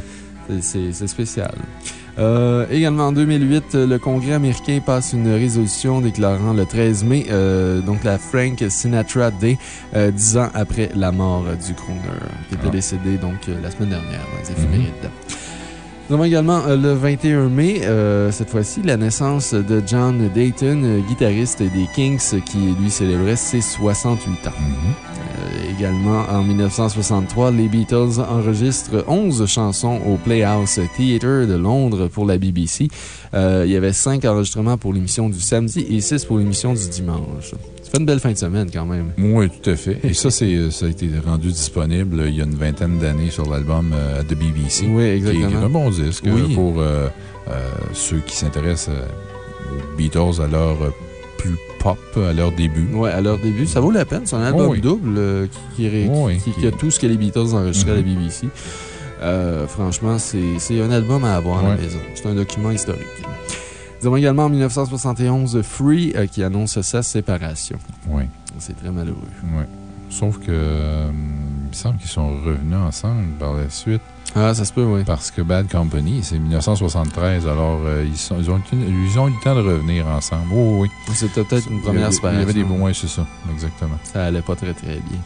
C'est- spécial. Euh, également en 2008, euh, le Congrès américain passe une résolution déclarant le 13 mai, euh, donc la Frank Sinatra Day, euh, dix ans après la mort du crooner, qui était Ah. décédé donc la semaine dernière dans les éphémérides. Nous avons également euh, le 21 mai, euh, cette fois-ci, la naissance de John Dayton, euh, guitariste des Kings, qui lui célébrait ses 68 ans. Mhm. Euh, également, en 1963, les Beatles enregistrent 11 chansons au Playhouse Theatre de Londres pour la BBC. Euh, il y avait 5 enregistrements pour l'émission du samedi et 6 pour l'émission du dimanche. Fait une belle fin de semaine quand même. Oui, tout à fait. Et ça, c'est- ça a été rendu disponible euh, il y a une vingtaine d'années sur l'album euh, de BBC. Oui, qui est exactement. un bon disque Oui. euh, pour euh, euh, ceux qui s'intéressent euh, aux Beatles à leur euh, plus pop, à leur début. Ouais, à leur début, ça vaut la peine. C'est un album Oh oui. double euh, qui, qui, oui, a tout ce que les Beatles enregistraient à la Mhm. BBC. Euh, franchement, c'est c'est un album à avoir à la maison. C'est un document historique. Nous avons également en 1971 Free euh, qui annonce sa séparation. Oui, C'est très malheureux. oui. Sauf que, euh, il me semble qu'ils sont revenus ensemble par la suite. Ah, ça se peut, oui. Parce que Bad Company, c'est 1973. Alors, euh, ils, sont- ils ont, eu- ils ont eu le temps de revenir ensemble. Oh, oui. C'était peut-être une première séparation. Il y avait des bons, oui, c'est ça. Exactement. Ça allait pas très, très bien.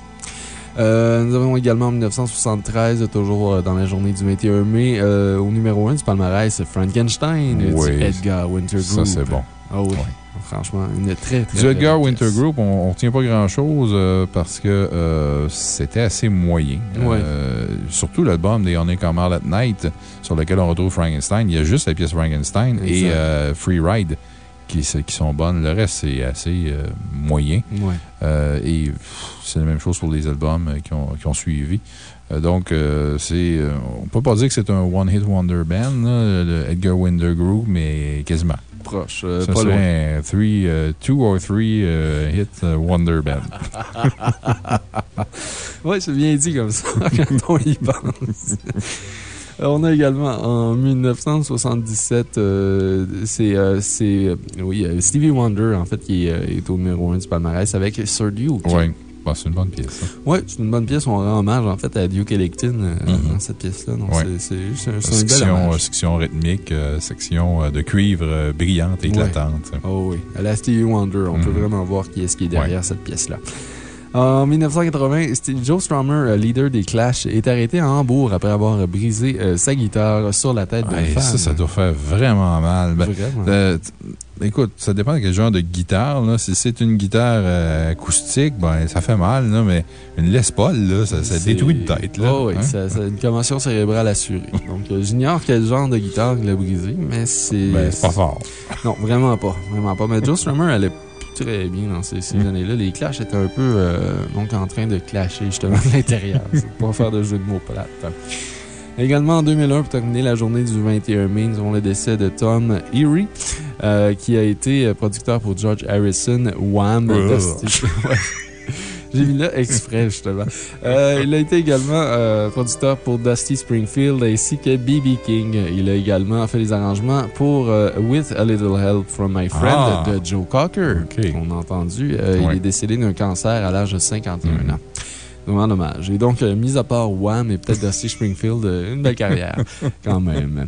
Euh, nous avons également en 1973, toujours euh, dans la journée du 21 mai, euh, au numéro 1 du palmarès, Frankenstein Oui. du Edgar Winter Ça, Group. c'est bon. Ah oui. Ouais. Franchement, une très, très. Très Edgar belle Winter pièce. Group, on ne retient pas grand-chose euh, parce que euh, c'était assez moyen. Ouais. Euh, surtout l'album des On Come Out at Night, sur lequel on retrouve Frankenstein. Il y a juste la pièce Frankenstein et Free Ride qui, sont bonnes. Le reste, c'est assez euh, moyen. Ouais. Euh, et c'est la même chose pour les albums euh, qui ont, qui ont suivi. Donc, euh, c'est, euh, on peut pas dire que c'est un One-Hit Wonder Band, là, le Edgar Winter Group, mais quasiment. Proche, euh, Ça pas serait un three, euh, two or three euh, hit euh, Wonder Band. Oui, c'est bien dit comme ça quand on y pense. Euh, On a également en 1977, euh, c'est euh, c'est, euh, oui, Stevie Wonder, en fait, qui est au numéro 1 du palmarès avec Sir Duke. Oui, Bon, c'est une bonne pièce. Ouais, c'est une bonne pièce. On rend hommage, en fait, à Duke Ellington euh, Mhm. dans cette pièce-là. Ouais. c'est- juste un, bel Section, section rythmique, euh, section de cuivre euh, brillante, éclatante. Oh oui, à la Stevie Wonder, on peut Mhm. vraiment voir qui est-ce qui est derrière cette pièce-là. En 1980, Steve- Joe Strummer, leader des Clash, est arrêté à Hambourg après avoir brisé euh, sa guitare sur la tête Ouais, femme. ça, ça doit faire vraiment mal. Ben, Vraiment. euh, écoute, ça dépend de quel genre de guitare. Là. Si c'est une guitare euh, acoustique, ben, ça fait mal, là, mais une Les Paul, là, ça, détruit de tête. Là, Oh oui, Hein? ça, une commotion cérébrale assurée. Donc, j'ignore quel genre de guitare il a brisé, mais c'est. Ben, c'est pas fort. Non, vraiment pas. Vraiment pas. Mais Joe Strummer allait plus très bien dans ces, ces Mm. années-là. Les clashs étaient un peu euh, donc en train de clasher justement à l'intérieur. Pour faire de jeu de mots plates. Également en 2001, pour terminer la journée du 21 mai, nous avons le décès de Tom Erie, euh, qui a été producteur pour George Harrison, Wham. J'ai mis là exprès, justement. Euh, il a été également euh, producteur pour Dusty Springfield ainsi que B.B. King. Il a également fait les arrangements pour euh, With a Little Help from My Friend Ah. de Joe Cocker, qu'on a entendu. Il est décédé d'un cancer à l'âge de 51 Mhm. ans. Vraiment dommage. Et donc, mis à part Wham et peut-être Dusty Springfield, une belle carrière, quand même.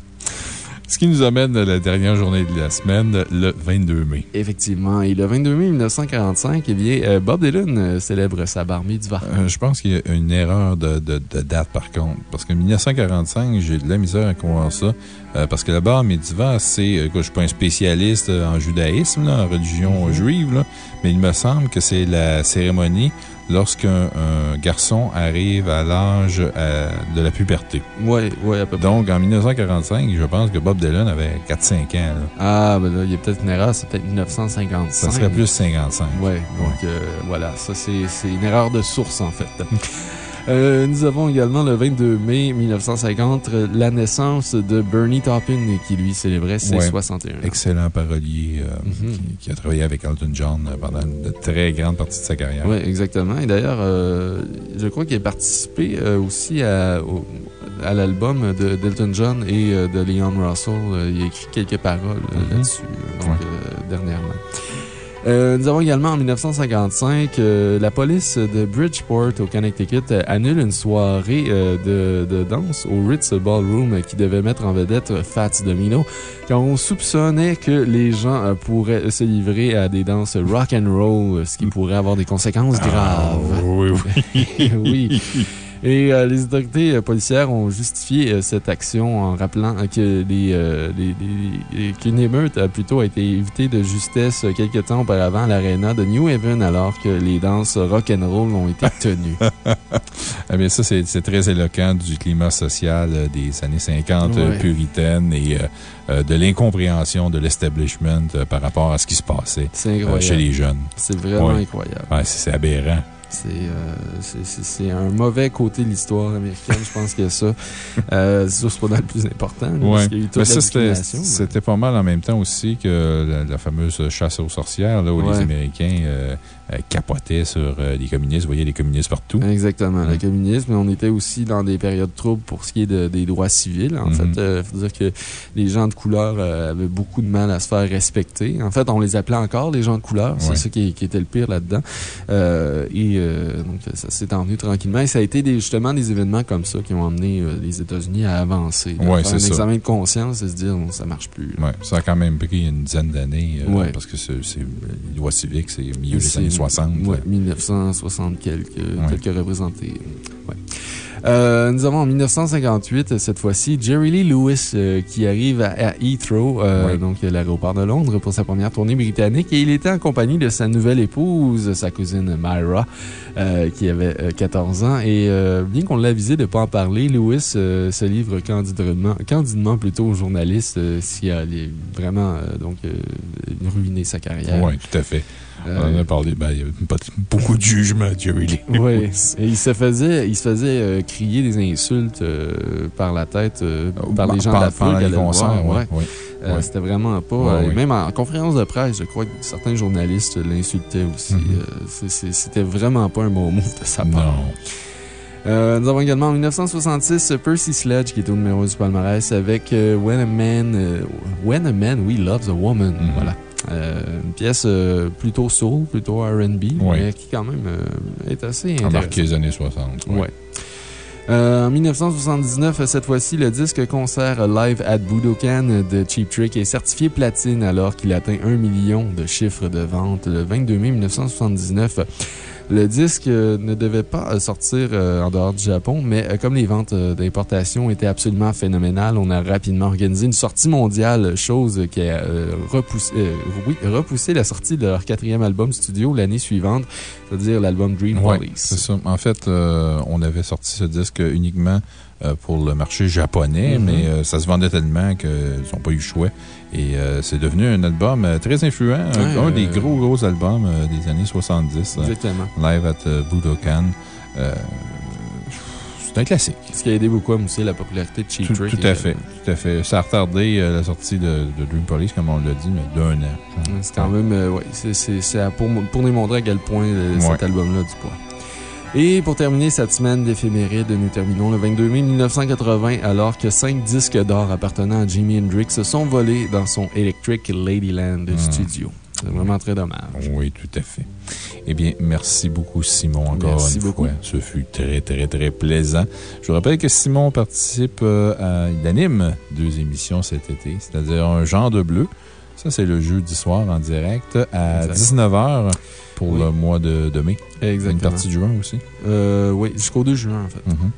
Ce qui nous amène à la dernière journée de la semaine, le 22 mai. Effectivement. Et le 22 mai 1945, eh bien, euh, Bob Dylan euh, célèbre sa bar mitzvah. Euh, je pense qu'il y a une erreur de, de- de date, par contre. Parce que 1945, j'ai de la misère à croire ça. euh, parce que le bar mitzvah, c'est. Je ne suis pas un spécialiste en judaïsme, là, en religion Mhm. juive, là, mais il me semble que c'est la cérémonie lorsqu'un un garçon arrive à l'âge euh, de la puberté. Oui, oui, à peu près. Donc, en 1945, je pense que Bob Dylan avait 4-5 ans. là. Ah, ben là, il y a peut-être une erreur, c'est peut-être 1955. Ça serait plus 55. Ouais, donc euh, voilà, ça c'est une erreur de source en fait. Euh, nous avons également le 22 mai 1950 euh, la naissance de Bernie Taupin qui lui célébrait ses Ouais. 61 ans. Excellent parolier euh, Mhm. qui, qui a travaillé avec Elton John euh, pendant une très grande partie de sa carrière. Oui, exactement. Et d'ailleurs, euh, je crois qu'il a participé aussi à, au- à l'album de d'Elton John et de Leon Russell. Il a écrit quelques paroles Mhm. là-dessus, euh, donc, Ouais. dernièrement. Euh, nous avons également en 1955 euh, la police de Bridgeport au Connecticut euh, annule une soirée euh, de, de danse au Ritz Ballroom qui devait mettre en vedette Fats Domino car on soupçonnait que les gens pourraient se livrer à des danses rock and roll, ce qui pourrait avoir des conséquences Ah, graves. oui, oui. oui. Et euh, les autorités euh, policières ont justifié euh, cette action en rappelant que les, les- les- les- qu'une émeute a plutôt été évitée de justesse quelques temps auparavant à l'aréna de New Haven alors que les danses rock and roll ont été tenues. Ah bien, ça, c'est très éloquent du climat social des années 50 euh, Ouais. puritaines et euh, de l'incompréhension de l'establishment euh, par rapport à ce qui se passait euh, chez les jeunes. C'est vraiment Ouais. incroyable. Ouais, c'est aberrant. C'est euh, c'est- un mauvais côté de l'histoire américaine, je pense qu'il y a ça. Euh, c'est pas le plus important. Ouais. c'était pas mal en même temps aussi que la, la fameuse chasse aux sorcières, là, où Ouais. les Américains euh, euh, capotaient sur euh, les communistes. Vous voyez les communistes partout. Exactement, le Ouais. communisme. On était aussi dans des périodes troubles pour ce qui est de- des droits civils. En Mhm. fait, il faut dire que les gens de couleur euh, avaient beaucoup de mal à se faire respecter. En fait, on les appelait encore les gens de couleur. C'est Ouais. ça qui, qui était le pire là-dedans. Euh, et euh, donc, ça s'est envenu tranquillement. Et ça a été des, justement des événements comme ça qui ont amené euh, les États-Unis à avancer. Ouais, faire un ça. examen de conscience et se dire, ça marche plus. Ouais, ça a quand même pris une dizaine d'années, euh, parce que c'est les lois civiques, c'est milieu des années 60. Ouais, là. 1960 quelques, Ouais. quelques représentés. Ouais. Euh, nous avons en 1958, cette fois-ci, Jerry Lee Lewis euh, qui arrive à, à Heathrow, euh, Oui. donc l'aéroport de Londres, pour sa première tournée britannique. Et il était en compagnie de sa nouvelle épouse, sa cousine Myra, qui avait euh, 14 ans. Et bien qu'on avisé de ne pas en parler, Lewis se livre candidement, candidement plutôt aux journalistes s'il a les- vraiment donc, ruiné sa carrière. Oui, tout à fait. Euh, On en a parlé. Ben, il y a pas beaucoup de jugement, Jerry Lee. Oui, et il se faisait, il se faisait euh, crier des insultes euh, par la tête par les gens de la foule. qui les concerts, ouais. Euh, Ouais. C'était vraiment pas. Ouais, euh. Même en conférence de presse, je crois que certains journalistes l'insultaient aussi. Euh, c'est- C'était vraiment pas un bon move de sa part. Non. Nous avons également en 1966 Percy Sledge qui est au numéro du palmarès avec When a Man, When a Man We Loves a Woman. Mhm. Voilà. Euh, une pièce euh, plutôt soul, plutôt RB, Ouais. mais qui quand même euh, est assez marqué les années 60. Ouais. Euh, en 1979, cette fois-ci, le disque concert Live at Budokan de Cheap Trick est certifié platine alors qu'il atteint 1 million de chiffres de vente le 22 mai 1979. Le disque euh, ne devait pas euh, sortir euh, en dehors du Japon, mais comme les ventes d'importation étaient absolument phénoménales, on a rapidement organisé une sortie mondiale, chose qui a repoussé, euh, oui, repoussé la sortie de leur quatrième album studio l'année suivante, c'est-à-dire l'album Dream Ouais, Police. c'est ça. En fait, euh, on avait sorti ce disque uniquement pour le marché japonais, Mhm. mais euh, ça se vendait tellement qu'ils n'ont pas eu le choix. Et euh, c'est devenu un album euh, très influent, un- Ouais, un, des euh, gros, gros albums euh, des années 70. euh, Exactement. Live at euh, Budokan. Euh, c'est un classique. Ce qui a aidé beaucoup à mousser la popularité de Cheap Tout, Trick. tout à fait. Tout à fait. Ça a retardé euh, la sortie de, de Dream Police, comme on l'a dit, mais d'un an. Euh, C'est quand même, euh, ouais, c'est- pour, pour démontrer à quel point euh, Ouais. cet album-là du poids. Et pour terminer cette semaine d'éphéméride, nous terminons le 22 mai 1980 alors que cinq disques d'or appartenant à Jimi Hendrix se sont volés dans son Electric Ladyland Hmm. studio. C'est vraiment très dommage. Oui, tout à fait. Eh bien, merci beaucoup, Simon, encore Merci une beaucoup. fois. Ce fut très, très, très plaisant. Je vous rappelle que Simon participe euh, à. Il anime deux émissions cet été, c'est-à-dire un genre de bleu. Ça, c'est le jeudi soir en direct à Exact. 19h pour Oui. le mois de, de mai. Une Exactement. partie de juin aussi. Euh, oui, jusqu'au 2 juin, en fait. Mhm.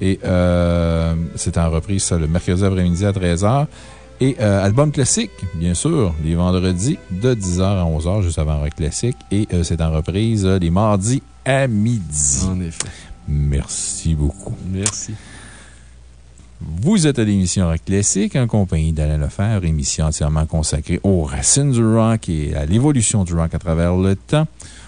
Et euh, c'est en reprise ça, le mercredi après-midi à 13h. Et euh, album classique, bien sûr, les vendredis de 10h à 11h, juste avant Rock Classique. Et euh, c'est en reprise euh, les mardis à midi. En effet. Merci beaucoup. Merci. Vous êtes à l'émission Rock Classique en compagnie d'Alain Lefebvre, émission entièrement consacrée aux racines du rock et à l'évolution du rock à travers le temps.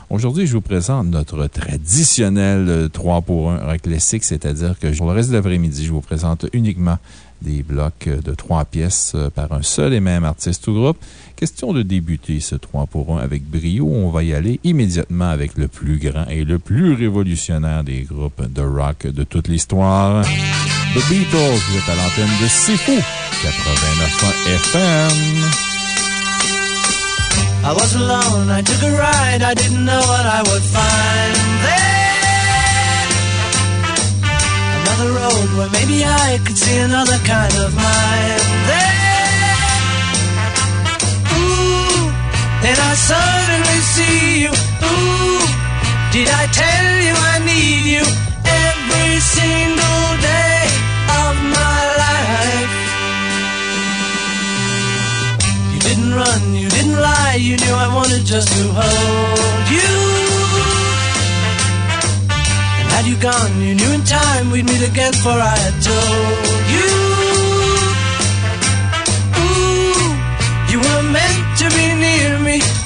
Aujourd'hui, je vous présente notre traditionnel euh, 3 pour 1 Rock Classique, c'est-à-dire que pour le reste de l'après-midi, je vous présente uniquement des blocs euh, de trois pièces euh, par un seul et même artiste ou groupe. Question de débuter ce 3 pour 1 avec brio. On va y aller immédiatement avec le plus grand et le plus révolutionnaire des groupes de rock de toute l'histoire. The Beatles, vous êtes à l'antenne de C'est Fou, 89 FM. I was alone, I took a ride, I didn't know what I would find. Another road where maybe I could see another kind of mind there. Ooh, then I suddenly see you. Ooh, did I tell you I need you every single day of my life? You didn't run, you didn't lie, you knew I wanted just to hold you. Had you gone, you knew in time we'd meet again, for I had told you. Ooh, you were meant to be near me.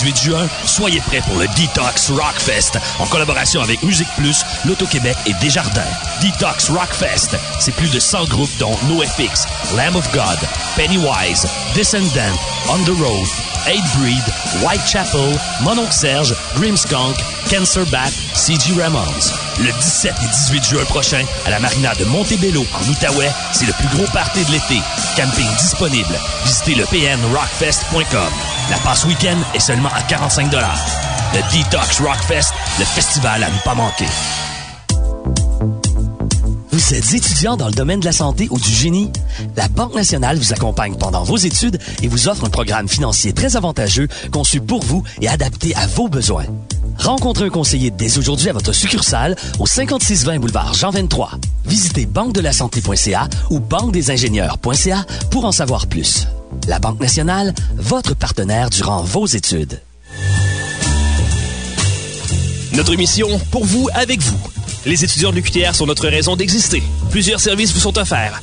18 juin, soyez prêts pour le Detox Rockfest en collaboration avec Musique Plus, L'Auto-Québec et Desjardins. Detox Rockfest, c'est plus de 100 groupes dont NoFX, Lamb of God, Pennywise, Descendant, On the Road, Aid Breed, Whitechapel, Mononc Serge, Grimskunk, Cancer Bat, C.G. Ramones. Le 17 et 18 juin prochain, à la marina de Montebello, en Outaouais, c'est le plus gros party de l'été. Camping disponible. Visitez le pnrockfest.com. La passe week-end est seulement à 45 Le Detox Rockfest, le festival à ne pas manquer. Vous êtes étudiant dans le domaine de la santé ou du génie? La Banque nationale vous accompagne pendant vos études et vous offre un programme financier très avantageux conçu pour vous et adapté à vos besoins. Rencontrez un conseiller dès aujourd'hui à votre succursale au 5620 boulevard Jean 23. Visitez banque-de-la-santé.ca ou banque-des-ingénieurs.ca pour en savoir plus. La Banque nationale, votre partenaire durant vos études. Notre mission, pour vous, avec vous. Les étudiants de l'UQTR sont notre raison d'exister. Plusieurs services vous sont offerts.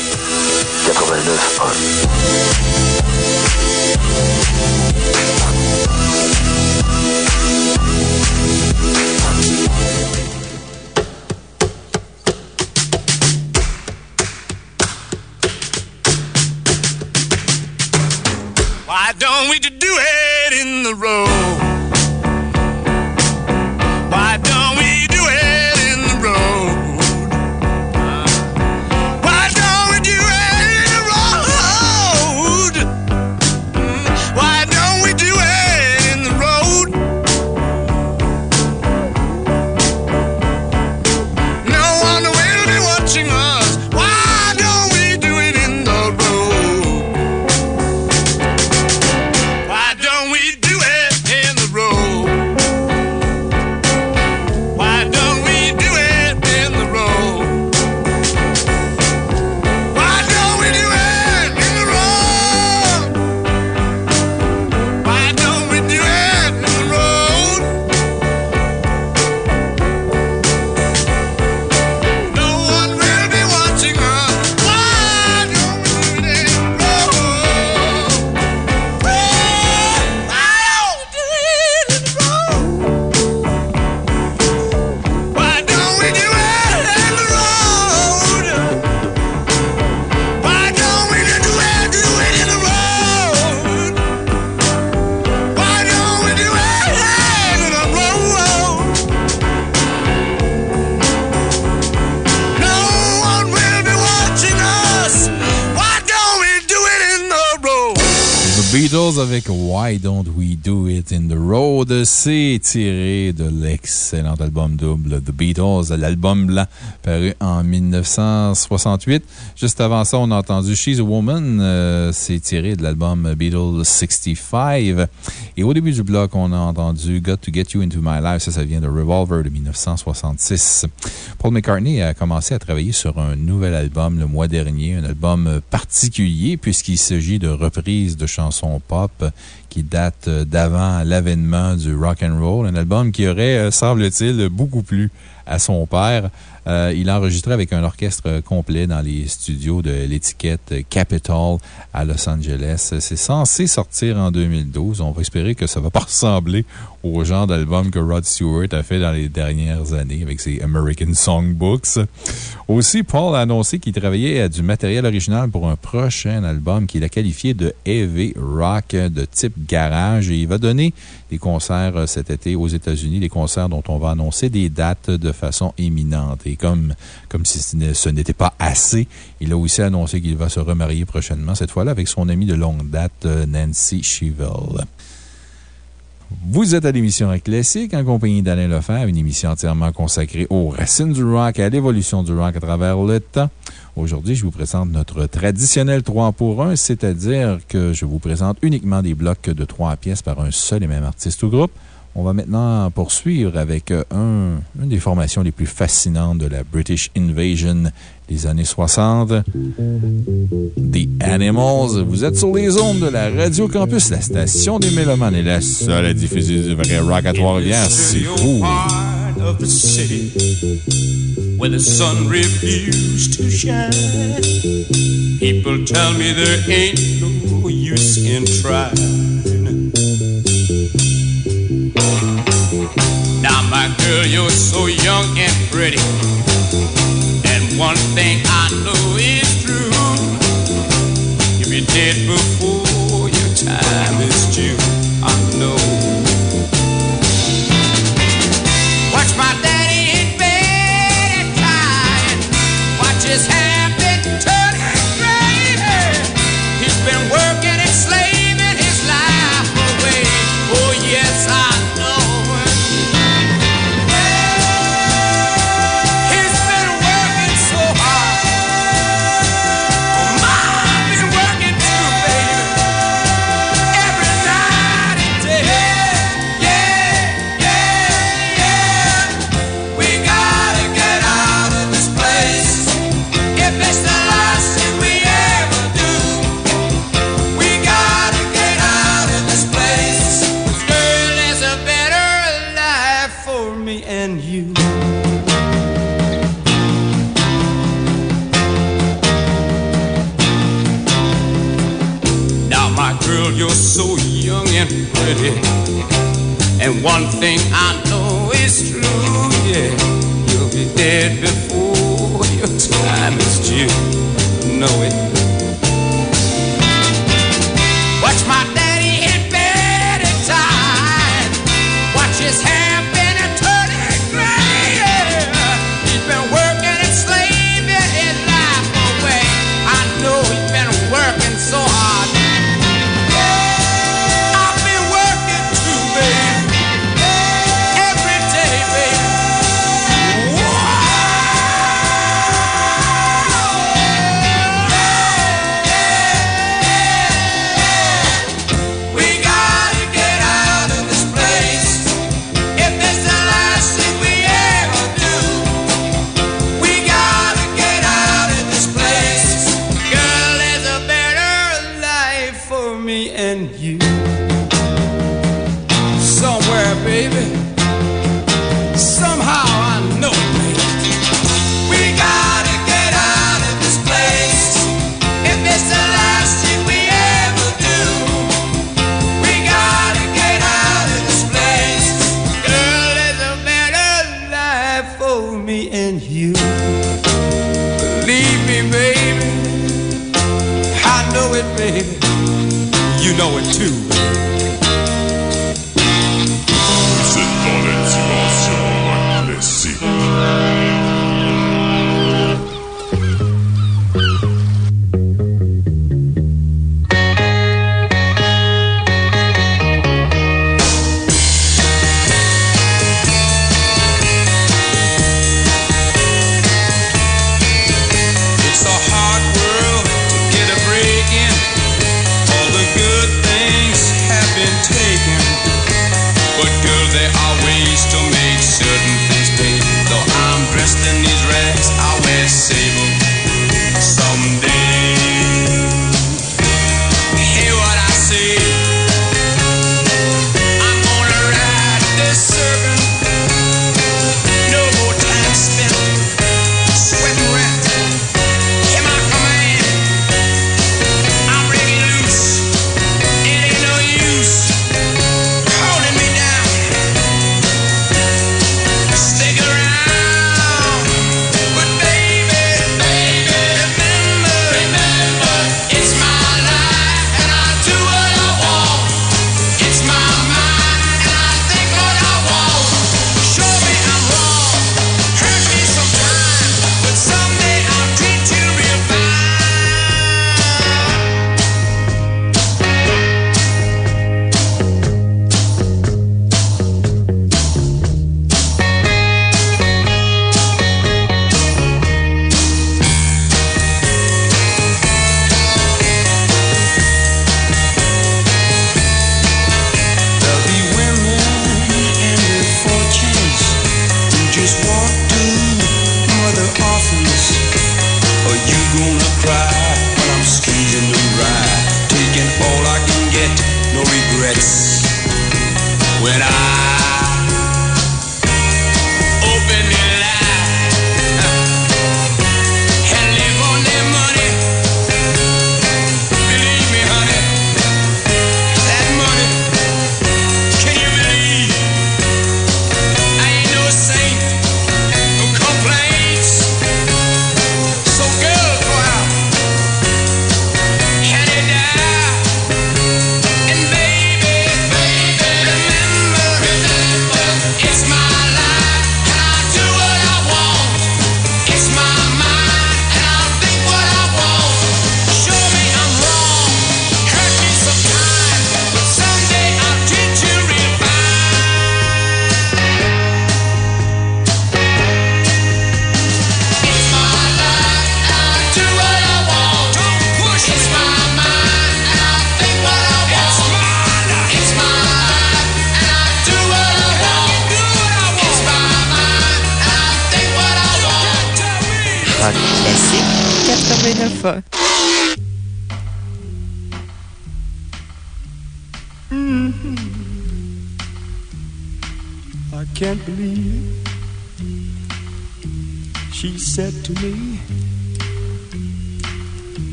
'Why don't we do it in the road? C'est tiré de l'excellent album double The Beatles, l'album blanc paru en 1968. Juste avant ça, on a entendu She's a Woman. euh, C'est tiré de l'album Beatles 65. Et au début du bloc, on a entendu Got to Get You Into My Life. Ça, ça vient de Revolver de 1966. Paul McCartney a commencé à travailler sur un nouvel album le mois dernier, un album particulier puisqu'il s'agit de reprises de chansons pop qui datent d'avant l'avènement du rock and roll. Un album qui aurait, euh, semble-t-il, beaucoup plu à son père. Euh, il a enregistré avec un orchestre complet dans les studios de l'étiquette Capitol à Los Angeles. C'est censé sortir en 2012. On va espérer que ça va pas ressembler au genre d'album que Rod Stewart a fait dans les dernières années avec ses American Songbooks. Aussi, Paul a annoncé qu'il travaillait à du matériel original pour un prochain album qu'il a qualifié de heavy rock de type garage et il va donner des concerts euh, cet été aux États-Unis, des concerts dont on va annoncer des dates de façon imminente. Et comme, comme si ce n'était pas assez, il a aussi annoncé qu'il va se remarier prochainement, cette fois-là avec son amie de longue date, euh, Nancy Shevell. Vous êtes à l'émission Classique en compagnie d'Alain Lefebvre, une émission entièrement consacrée aux racines du rock et à l'évolution du rock à travers le temps. Aujourd'hui, je vous présente notre traditionnel 3 pour 1, c'est-à-dire que je vous présente uniquement des blocs de 3 pièces par un seul et même artiste ou groupe. On va maintenant poursuivre avec un, une des formations les plus fascinantes de la British Invasion des années 60. The Animals. Vous êtes sur les ondes de la Radio Campus, la station des Mélomanes et la seule à diffuser du vrai rock à Trois-Rivières. C'est fou! Where the sun refused to shine. People tell me there ain't no use in trying. Now, my girl, you're so young and pretty. And one thing I know is true. If you're dead before one thing I know is true, yeah. You'll be dead before your time is due. Know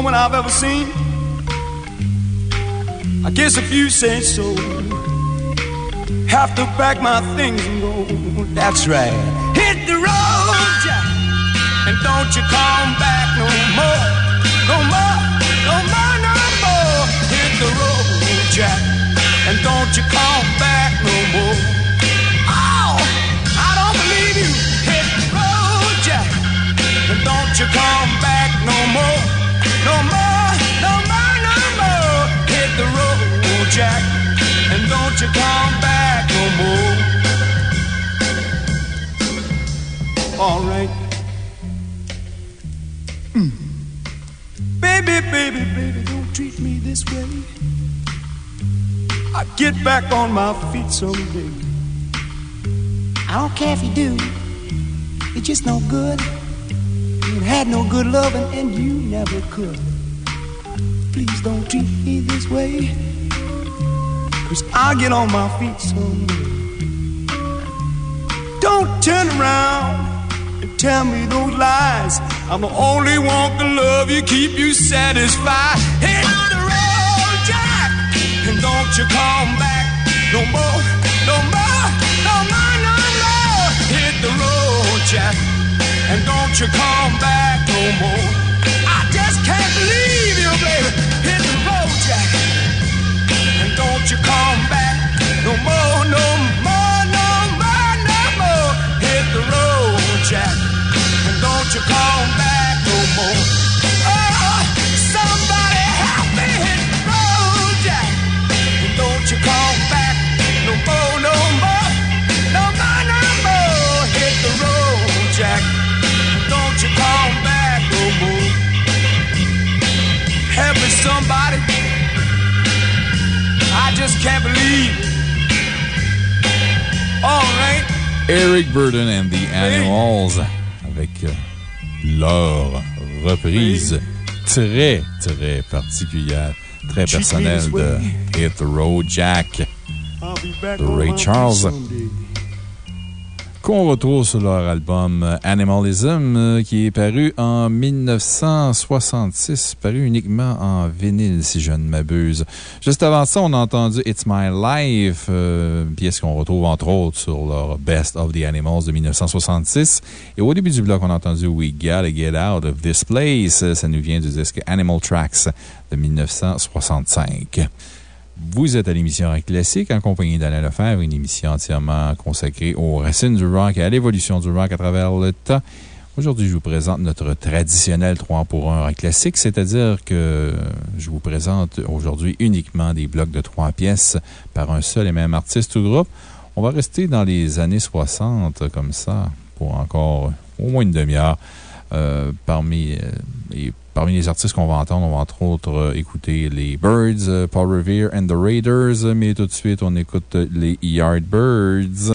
woman I've ever seen. I guess if you say so, have to pack my things and go. That's right. Hit the road, Jack, and don't you come back no more, no more, no more, no more. Hit the road, Jack, and don't you come back no more. Oh, I don't believe you. Hit the road, Jack, and don't you come back Jack, and don't you come back no more. All right. Mm. Baby, baby, baby, don't treat me this way. I get back on my feet someday. I don't care if you do. You're just no good. You had no good loving and you never could. Please don't treat me this way. Cause I'll get on my feet someday. Don't turn around and tell me those lies. I'm the only one can love you, keep you satisfied. Hit the road, Jack, and don't you come back no more, no more, no more, no more. Hit the road, Jack, and don't you come back no more. Don't you come back no more. Oh, somebody help me hit road, Jack, don't you come back no more, no more, no more, no more. Hit the road, Jack, don't you come back no more. Help me, somebody. I just can't believe it. All right. Eric Burden and the Animals leur reprise. Très, très particulière, très personnelle de Hit Road Jack. De Ray Charles. Qu'on retrouve sur leur album euh, Animalism, euh, qui est paru en 1966, paru uniquement en vinyle, si je ne m'abuse. Juste avant ça, on a entendu It's My Life, euh, pièce qu'on retrouve entre autres sur leur Best of the Animals de 1966. Et au début du bloc, on a entendu We Gotta Get Out of This Place. Ça nous vient du disque Animal Tracks de 1965. Vous êtes à l'émission Rock Classique en compagnie d'Alain Lefebvre, une émission entièrement consacrée aux racines du rock et à l'évolution du rock à travers le temps. Aujourd'hui, je vous présente notre traditionnel 3 pour 1 rock classique, c'est-à-dire que je vous présente aujourd'hui uniquement des blocs de 3 pièces par un seul et même artiste ou groupe. On va rester dans les années 60 comme ça pour encore au moins une demi-heure. Euh, parmi, euh, et parmi les artistes qu'on va entendre, on va entre autres euh, écouter les Birds, euh, Paul Revere and the Raiders, mais tout de suite, on écoute les Yardbirds.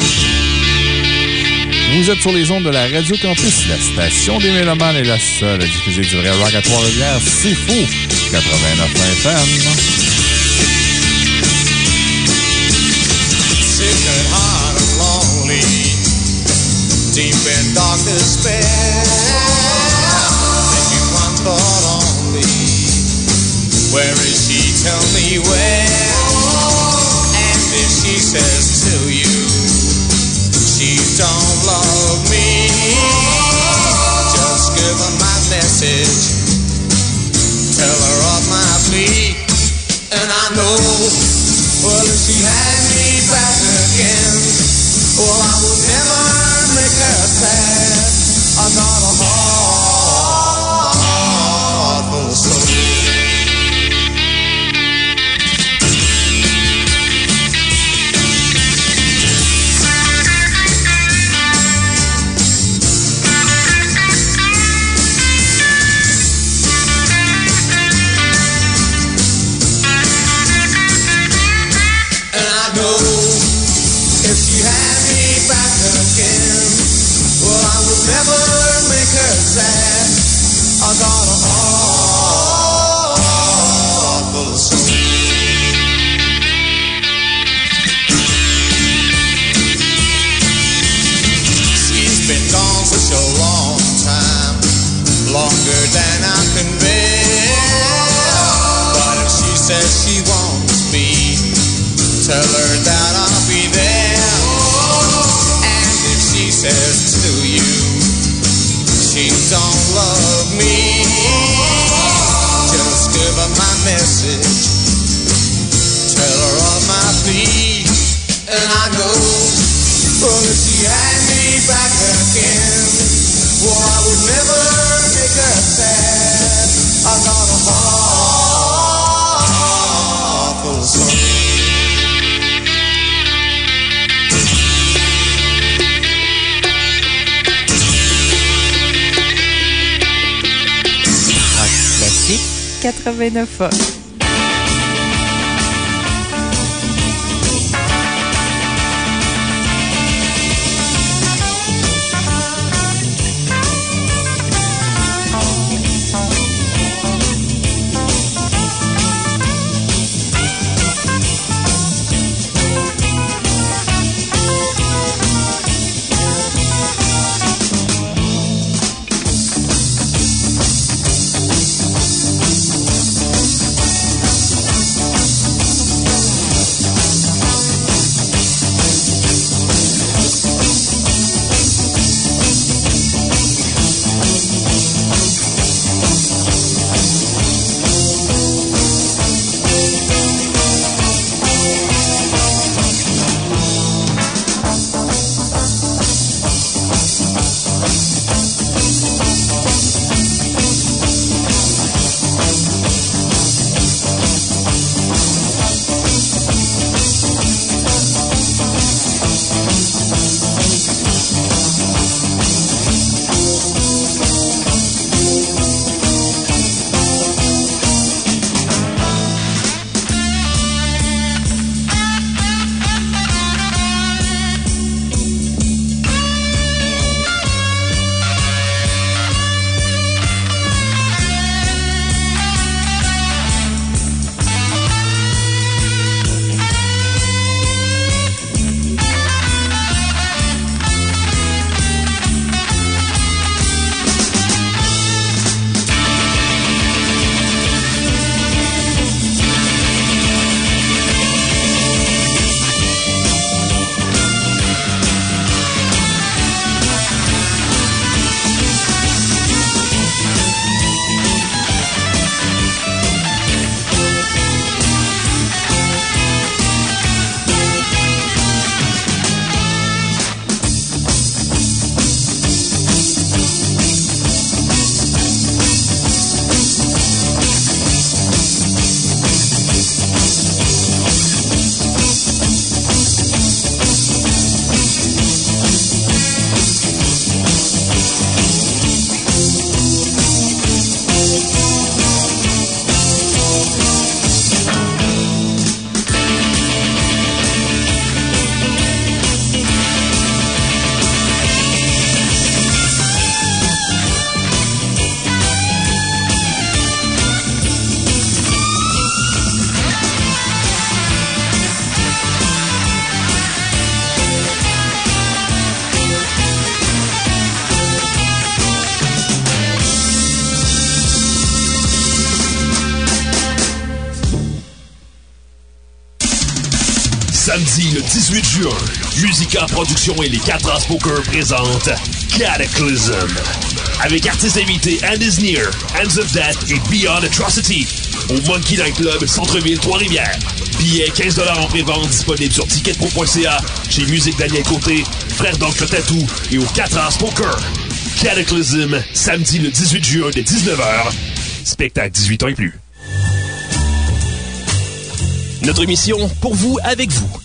Vous êtes sur les ondes de la Radio Campus, la station des Mélomanes est la seule à diffuser du vrai rock à Trois-Rivières. C'est fou! 89 FM. Deep. Where is she? Tell me where. And if she says to you, she don't love me, just give her my message. 89 Musica Productions et les 4 As Poker présentent Cataclysm. Avec artistes invités Andy's Near, Hands of Death et Beyond Atrocity. Au Monkey Night Club, Centre-Ville, Trois-Rivières. Billets 15 en pré-vente disponibles sur ticketpro.ca, chez Musique Daniel Côté, Frère d'Oncle Tatou et au 4 As Poker. Cataclysm, samedi le 18 juin dès 19h. Spectacle 18 ans et plus. Notre mission, pour vous, avec vous.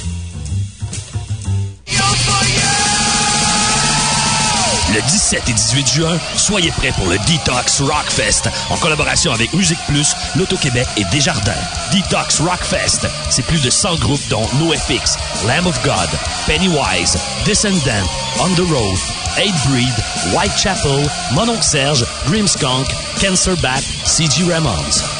Le 17 et 18 juin, soyez prêts pour le Detox Rockfest en collaboration avec Musique Plus, L'Auto-Québec et Desjardins. Detox Rockfest, c'est plus de 100 groupes dont NoFX, Lamb of God, Pennywise, Descendant, On the Road, Eight Breed, Whitechapel, Mononc Serge, Grimskunk, Cancer Bat, C.G. Ramones.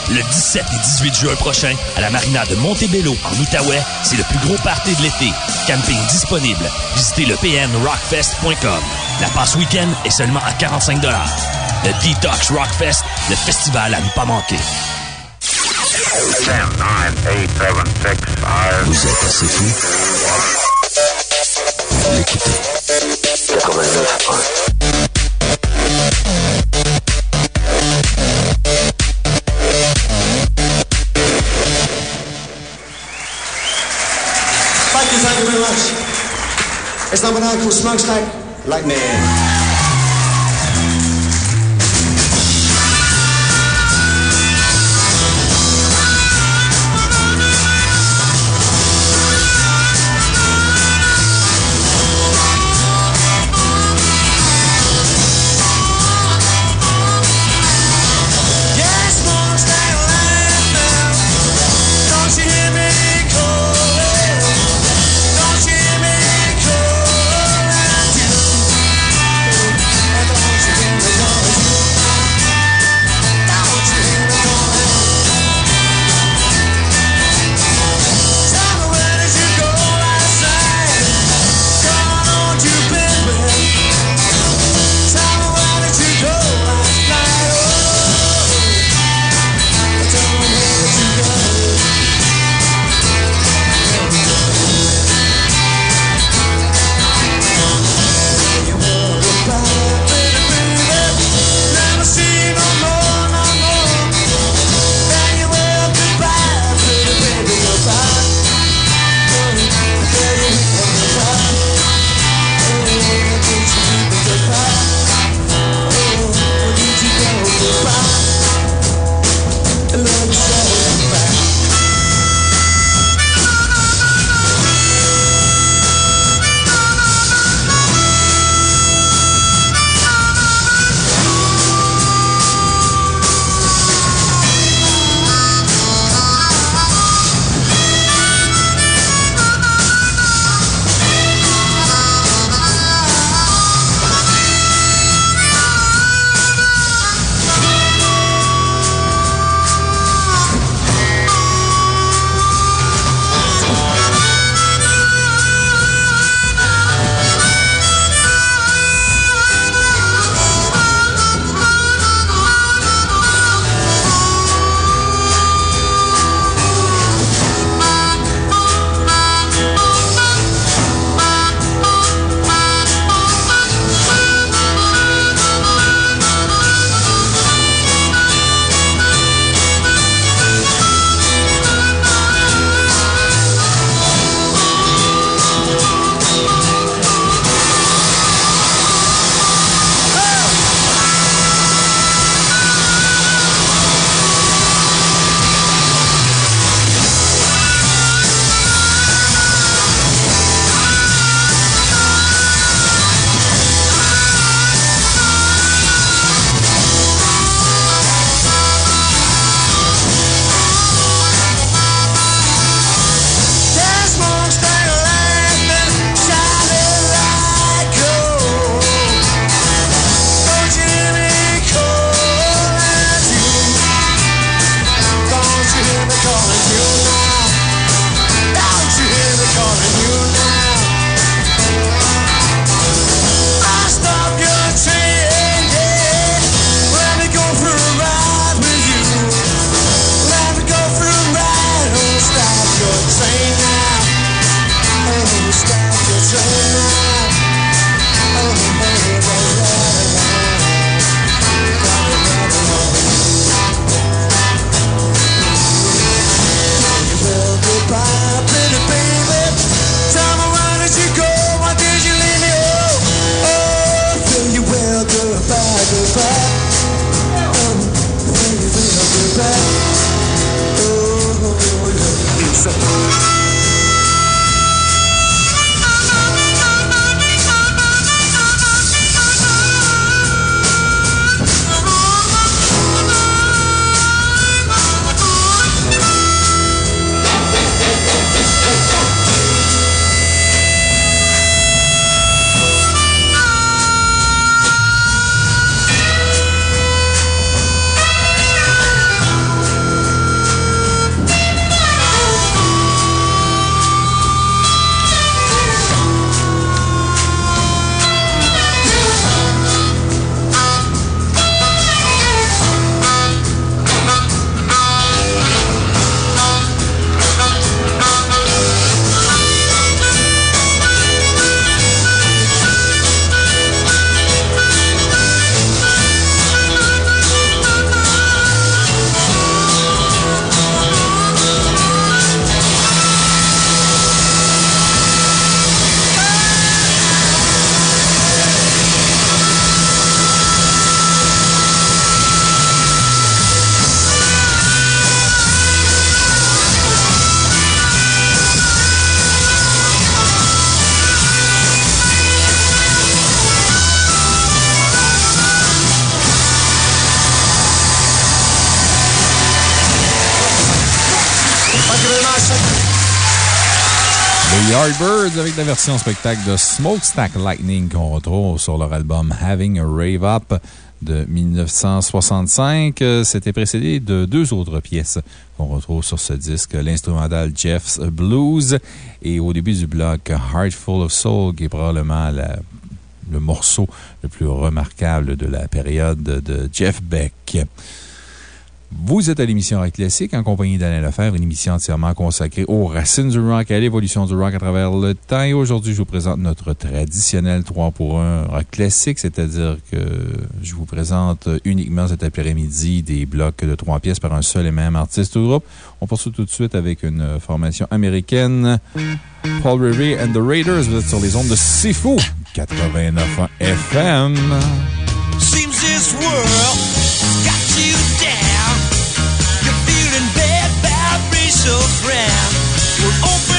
Le 17 et 18 juin prochain, à la marina de Montebello, en Outaouais, c'est le plus gros party de l'été. Camping disponible. Visitez le pnrockfest.com. La passe week-end est seulement à 45 Le Detox Rockfest, le festival à ne pas manquer. Vous êtes assez fou pour l'écouter. 89.1 Thank you, thank you very much. It's number nine called Smokestack Lightning. La version spectacle de Smokestack Lightning qu'on retrouve sur leur album Having a Rave Up de 1965. Euh, C'était précédé de deux autres pièces qu'on retrouve sur ce disque, l'instrumental Jeff's Blues et au début du bloc Heart Full of Soul, qui est probablement le morceau le plus remarquable de la période de Jeff Beck. Vous êtes à l'émission Rock Classique en compagnie d'Alain Lefebvre, une émission entièrement consacrée aux racines du rock à l'évolution du rock à travers le temps. Et aujourd'hui, je vous présente notre traditionnel 3 pour 1 rock classique, c'est-à-dire que je vous présente uniquement cet après-midi des blocs de trois pièces par un seul et même artiste ou groupe. On poursuit tout de suite avec une formation américaine. Paul Revere and the Raiders, vous êtes sur les ondes de Fou, 89 FM. Seems this world got you down. special We'll open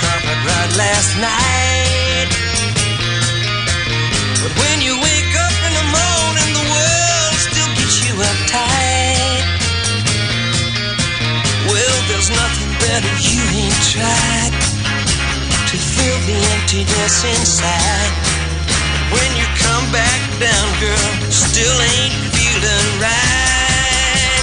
carpet ride last night. But when you wake up in the morning, the world still you uptight. Well, there's nothing better you ain't tried to fill the emptiness inside. Down, girl, still ain't feeling right.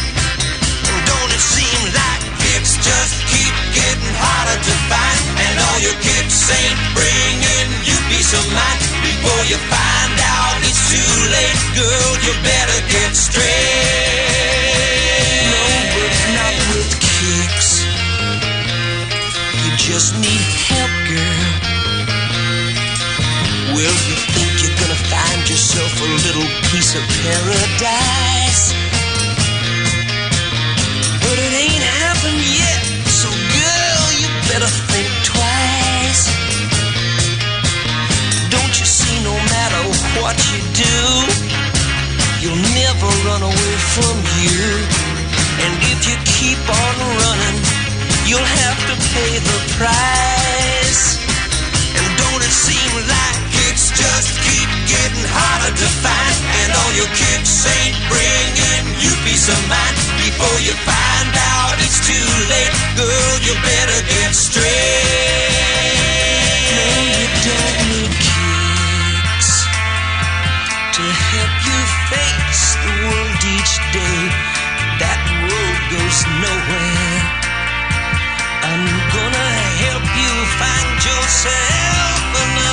And don't it seem like it's just keep getting harder to find? And all your kicks ain't bringing you peace of mind. Before you find out it's too late, girl, you better get straight. No, but not with kicks. You just need help, girl. Well, you yourself a little piece of paradise. But it ain't happened yet, so girl, you better think twice. Don't you see, no matter what you do, you'll never run away from you. And if you keep on running, you'll have to pay the price. And don't it seem like just keep getting harder to find? And all your kicks ain't bringing you peace of mind. Before you find out it's too late, girl, you better get straight. No, you don't need kicks to help you face the world each day. That road goes nowhere. I'm gonna help you find yourself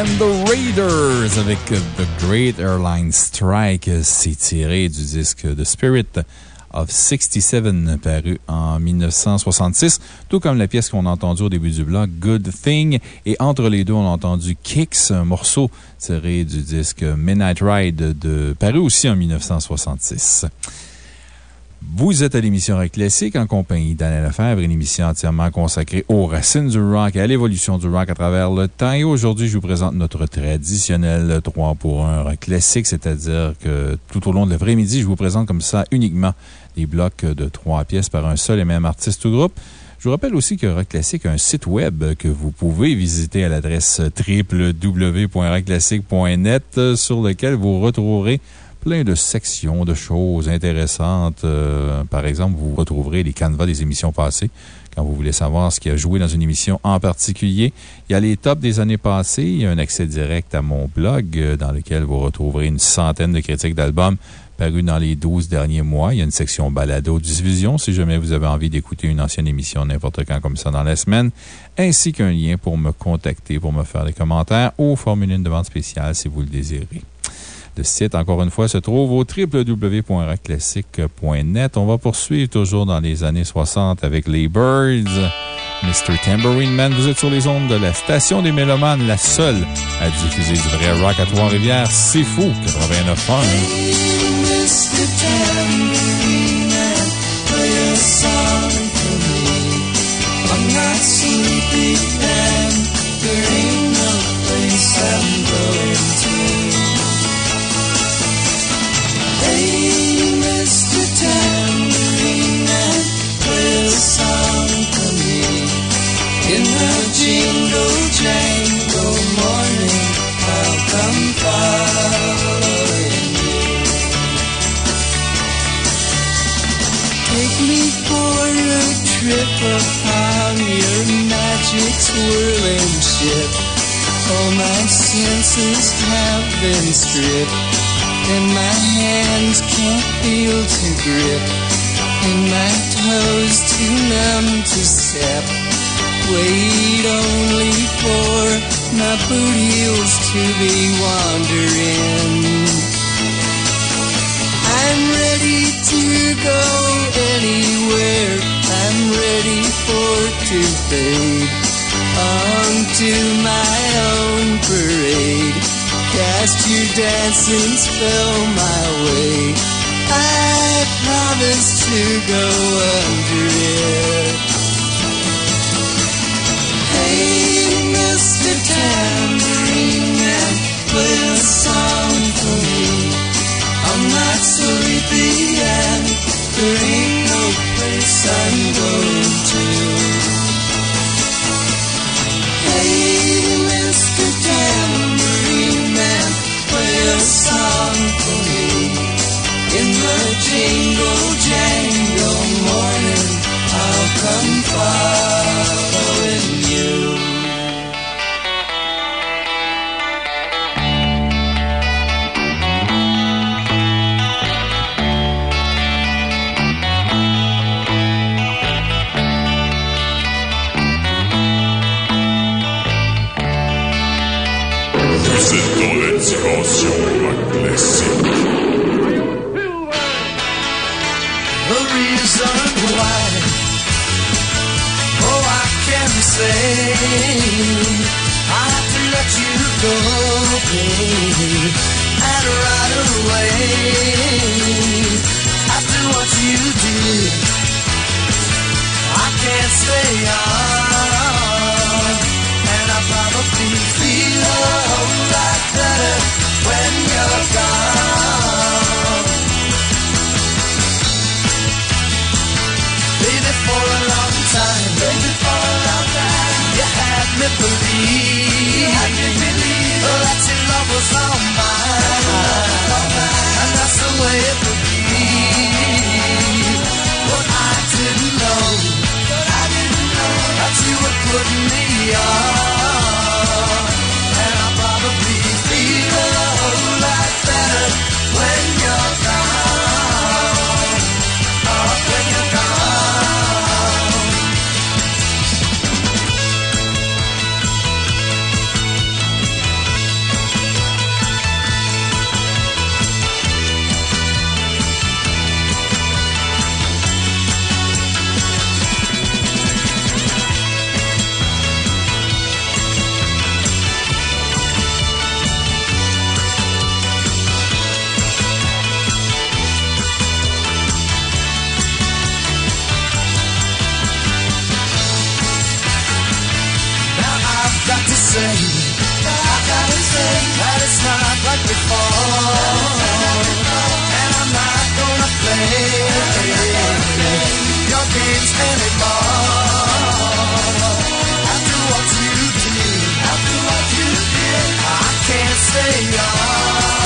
and the Raiders avec The Great Airline Strike. C'est tiré du disque The Spirit of 67 paru en 1966, tout comme la pièce qu'on a entendue au début du bloc, Good Thing. Et entre les deux, on a entendu Kicks, un morceau tiré du disque Midnight Ride de, paru aussi en 1966. Vous êtes à l'émission Rock Classique en compagnie d'Alain Lefebvre, une émission entièrement consacrée aux racines du rock et à l'évolution du rock à travers le temps. Et aujourd'hui, je vous présente notre traditionnel 3 pour 1 Rock Classique, c'est-à-dire que tout au long de l'après-midi, je vous présente comme ça uniquement des blocs de trois pièces par un seul et même artiste ou groupe. Je vous rappelle aussi que Rock Classique a un site web que vous pouvez visiter à l'adresse www.rockclassique.net sur lequel vous retrouverez plein de sections de choses intéressantes. Euh, par exemple, vous retrouverez les canevas des émissions passées quand vous voulez savoir ce qui a joué dans une émission en particulier. Il y a les tops des années passées. Il y a un accès direct à mon blog euh, dans lequel vous retrouverez une centaine de critiques d'albums paru dans les 12 derniers mois. Il y a une section balado-diffusion si jamais vous avez envie d'écouter une ancienne émission n'importe quand comme ça dans la semaine, ainsi qu'un lien pour me contacter, pour me faire des commentaires ou formuler une demande spéciale si vous le désirez. Le site, encore une fois, se trouve au www.rockclassique.net. On va poursuivre toujours dans les années 60 avec les Birds. Mr. Tambourine Man, vous êtes sur les ondes de la station des Mélomanes, la seule à diffuser du vrai rock à Trois-Rivières. C'est fou, 89 ans. All my senses have been stripped, and my hands can't feel to grip, and my toes too numb to step. Wait only for my boot heels to be wandering. I'm ready to go anywhere. I'm ready for to fade onto my own parade. Cast your dancing spell my way. I promise to go under it. Hey, Mr. Tambourine Man, play a song for me. I'm not sleepy and there ain't no place I'm going to. Hey, Mr. Tambourine song for me. In the jingle jangle morning, I'll come following la dimension rock classique. the reason why. Oh, I can say I have to let you go, baby, and right away. After what you did, I can't stay on, probably feel a whole lot better when you're gone. Baby, for a long time, baby, for a long time, you had me believe, that your love was all mine, and that's the way it would be. But I didn't know, I didn't know that you would put me and I'm not gonna play your games anymore. After what you did, after what you did, I can't say no.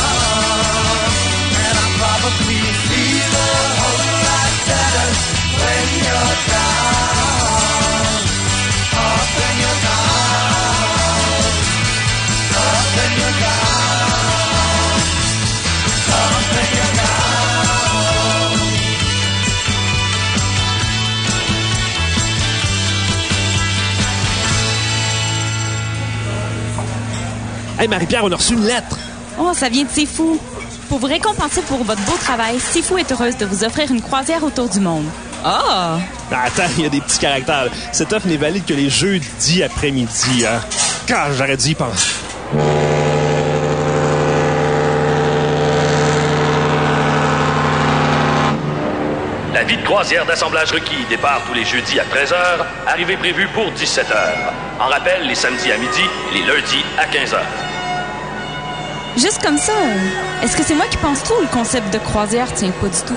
Hey, Marie-Pierre, on a reçu une lettre. Oh, ça vient de C'est Fou. Pour vous récompenser pour votre beau travail, C'est Fou est heureuse de vous offrir une croisière autour du monde. Ah! Ben, Attends, il y a des petits caractères. Cette offre n'est valide que les jeudis après-midi. Hein. Quand j'aurais dû y penser. La vie de croisière d'assemblage requis départ tous les jeudis à 13h, arrivée prévue pour 17h. En rappel, les samedis à midi et les lundis à 15h. Juste comme ça, est-ce que c'est moi qui pense tout ou le concept de croisière? Tient pas du tout?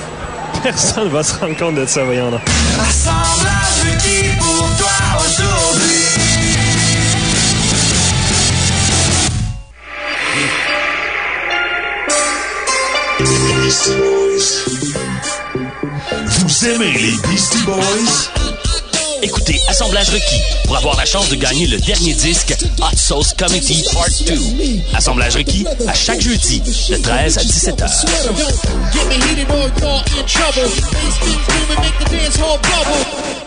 Personne va se rendre compte de ça, voyons là. Assemblage requis pour toi aujourd'hui. Vous aimez les Beastie Boys? Écoutez Assemblage requis pour avoir la chance de gagner le dernier disque Hot Sauce Comedy Part 2. Assemblage requis à chaque jeudi de 13 à 17 heures. Get me heated or you're in trouble. Bass beats booming, make the dance hall bubble.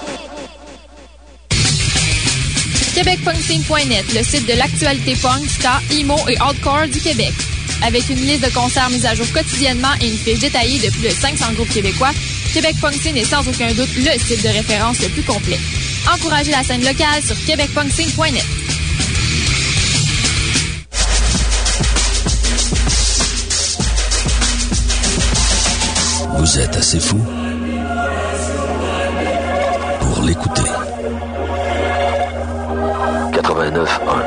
QuébecPunkScene.net, le site de l'actualité punk, ska, emo et hardcore du Québec. Avec une liste de concerts mise à jour quotidiennement et une fiche détaillée de plus de 500 groupes québécois, Québec Punk Scene est sans aucun doute le site de référence le plus complet. Encouragez la scène locale sur québecpunkscene.net. Vous êtes assez fou pour l'écouter. 89.1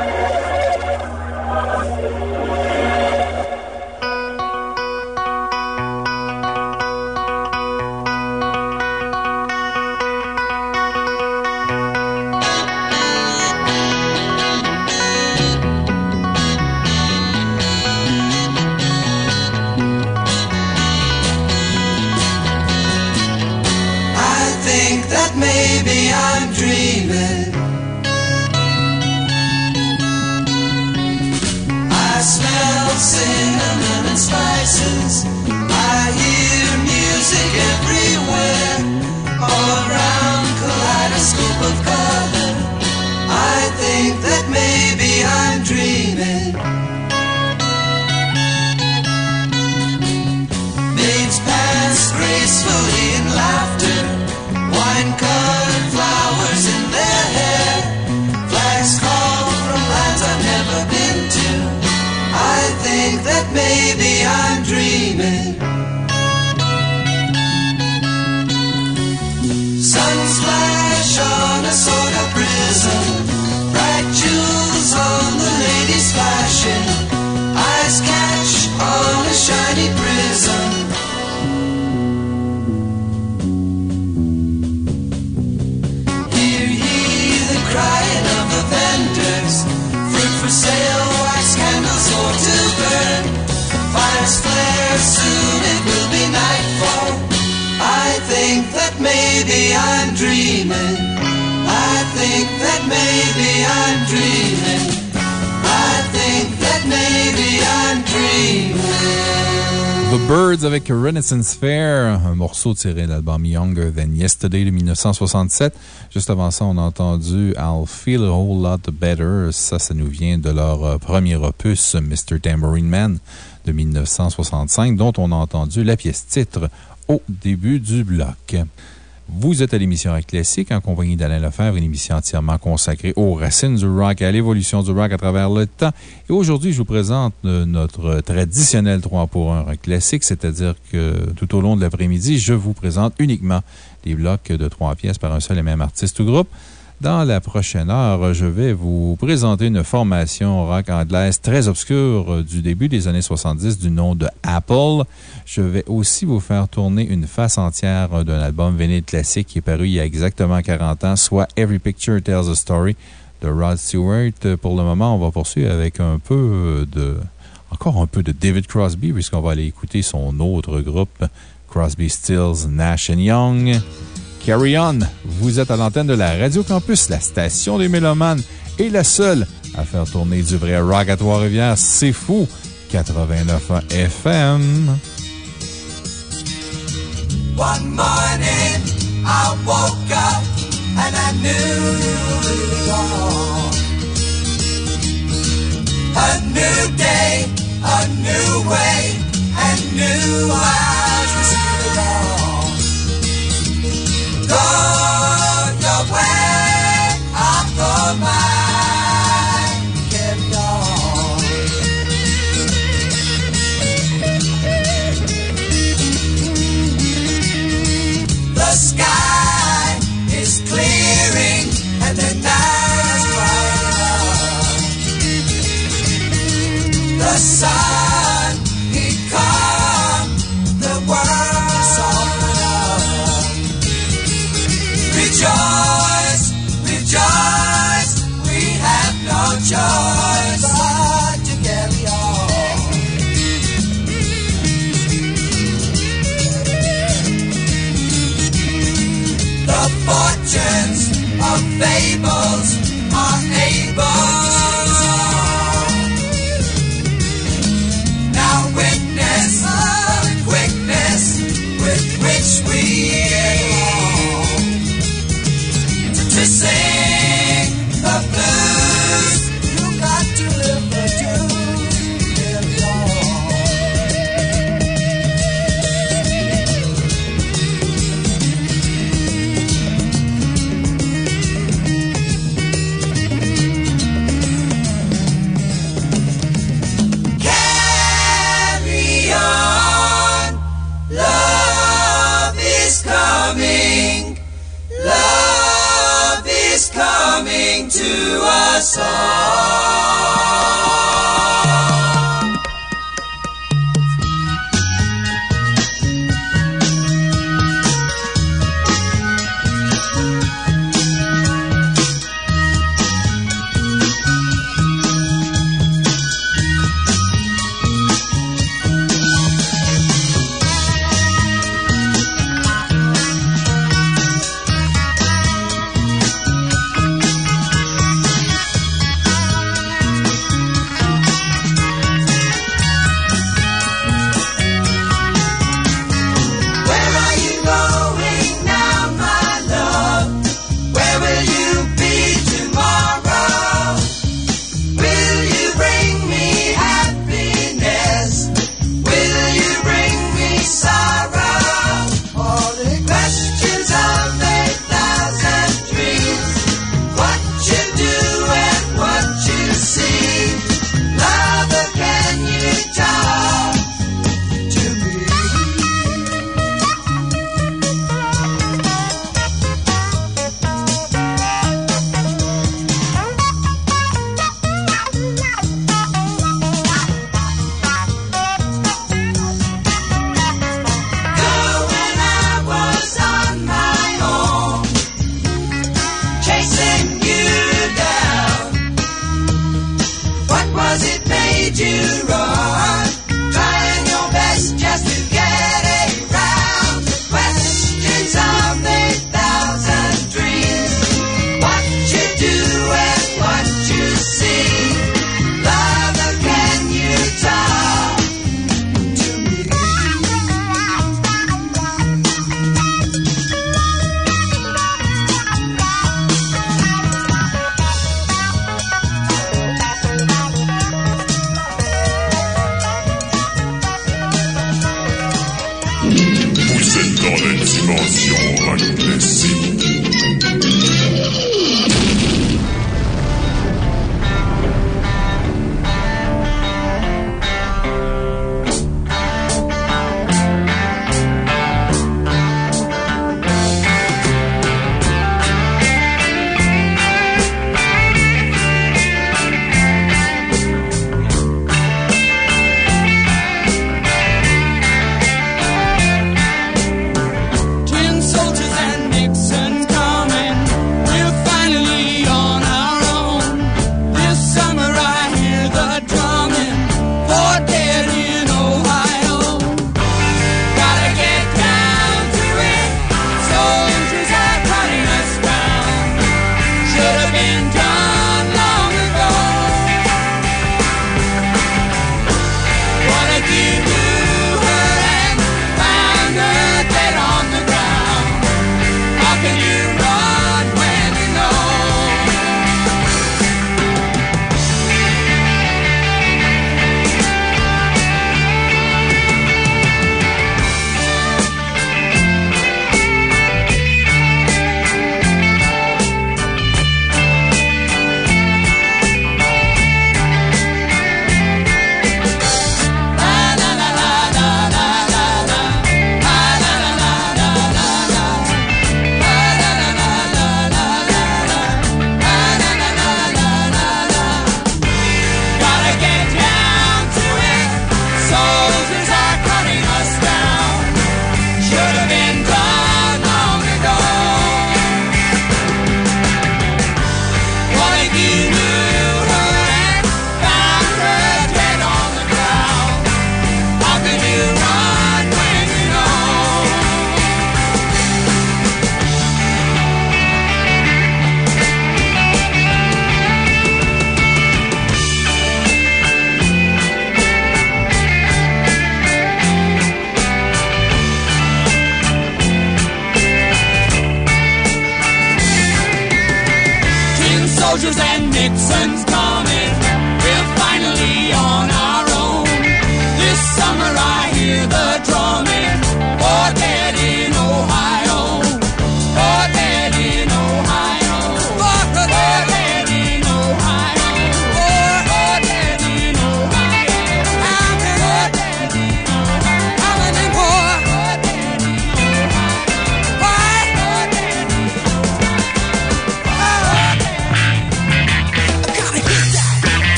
Birds avec Renaissance Fair, un morceau tiré de l'album Younger Than Yesterday de 1967. Juste avant ça, on a entendu I'll Feel a Whole Lot Better. Ça, ça nous vient de leur euh, premier opus, Mr. Tambourine Man de 1965, dont on a entendu la pièce titre au début du bloc. Vous êtes à l'émission Rock Classique en compagnie d'Alain Lefebvre, une émission entièrement consacrée aux racines du rock et à l'évolution du rock à travers le temps. Et aujourd'hui, je vous présente euh, notre traditionnel 3 pour 1 Rock Classique, c'est-à-dire que tout au long de l'après-midi, je vous présente uniquement des blocs de trois pièces par un seul et même artiste ou groupe. Dans la prochaine heure, je vais vous présenter une formation rock anglaise très obscure du début des années 70 du nom de Apple. Je vais aussi vous faire tourner une face entière d'un album vinyle classique qui est paru il y a exactement 40 ans, soit Every Picture Tells a Story de Rod Stewart. Pour le moment, on va poursuivre avec un peu de, encore un peu de David Crosby, puisqu'on va aller écouter son autre groupe, Crosby, Stills, Nash Young. Carry On, vous êtes à l'antenne de la Radio Campus, la station des Mélomanes et la seule à faire tourner du vrai rock à Trois-Rivières. C'est fou! 89 FM. One morning I woke up and I knew. A new day, a new way, and new eyes will see the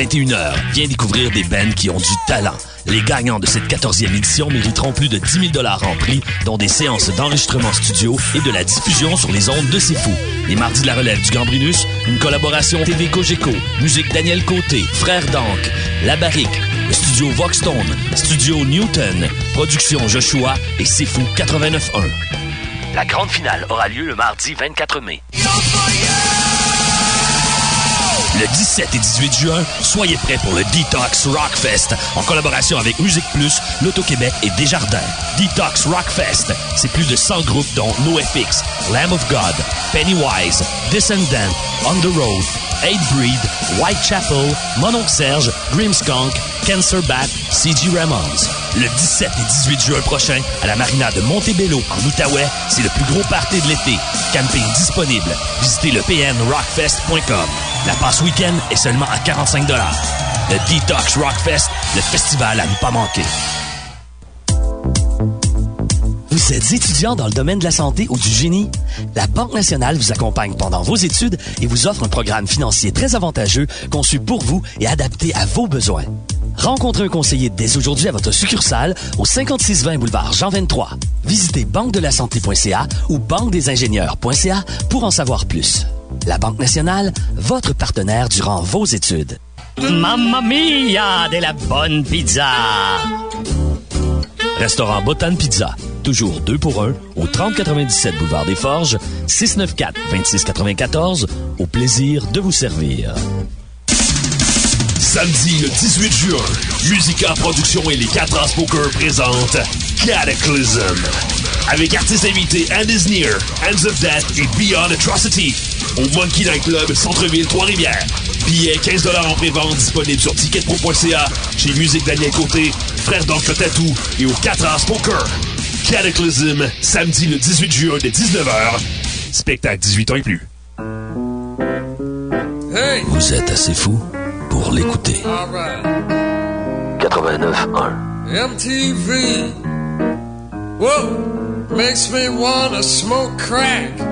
21h, viens découvrir des bands qui ont du talent. Les gagnants de cette 14e édition mériteront plus de 10 000 en prix, dont des séances d'enregistrement studio et de la diffusion sur les ondes de C'est Fou. Les mardis de la relève du Gambrinus, une collaboration TV Cogeco, musique Daniel Côté, Frère Dank, La Barrique, studio Voxstone, studio Newton, production Joshua et C'est Fou 89.1. La grande finale aura lieu le mardi 24 mai. Le 17 et 18 juin, soyez prêts pour le Detox Rockfest en collaboration avec Musique Plus, L'Auto-Québec et Desjardins. Detox Rockfest, c'est plus de 100 groupes dont NoFX, Lamb of God, Pennywise, Descendant, On the Road, Eight Breed, Whitechapel, Mononc Serge, Grimskunk, Cancer Bat, C.G. Ramones. Le 17 et 18 juin prochain, à la marina de Montebello, en Outaouais, c'est le plus gros party de l'été. Camping disponible. Visitez le pnrockfest.com. La passe week-end est seulement à 45 Le Detox Rockfest, le festival à ne pas manquer. Vous êtes étudiant dans le domaine de la santé ou du génie? La Banque nationale vous accompagne pendant vos études et vous offre un programme financier très avantageux conçu pour vous et adapté à vos besoins. Rencontrez un conseiller dès aujourd'hui à votre succursale au 5620 boulevard Jean 23. Visitez banque-de-la-santé.ca ou banque-des-ingénieurs.ca pour en savoir plus. La Banque nationale, votre partenaire durant vos études. Mamma mia de la bonne pizza! Restaurant Botan Pizza. Toujours deux pour un au 3097 Boulevard des Forges, 694-2694. Au plaisir de vous servir. Samedi le 18 juin, Musica Production et les 4 As Poker présentent Cataclysm. Avec artistes invités And Is Near, Hands of Death et Beyond Atrocity. Au Monkey Night Club, Centre-Ville, Trois-Rivières. Billets 15 en pré-vente disponibles sur ticketpro.ca, chez Musique Daniel Côté, Frère d'Encre Tatou et au 4 As Poker. Cataclysm, samedi le 18 juin dès 19h. Spectacle 18 ans et plus. Hey! Vous êtes assez fou pour l'écouter. Ah. Alright. 89.1 MTV. Whoa, makes me wanna smoke crack.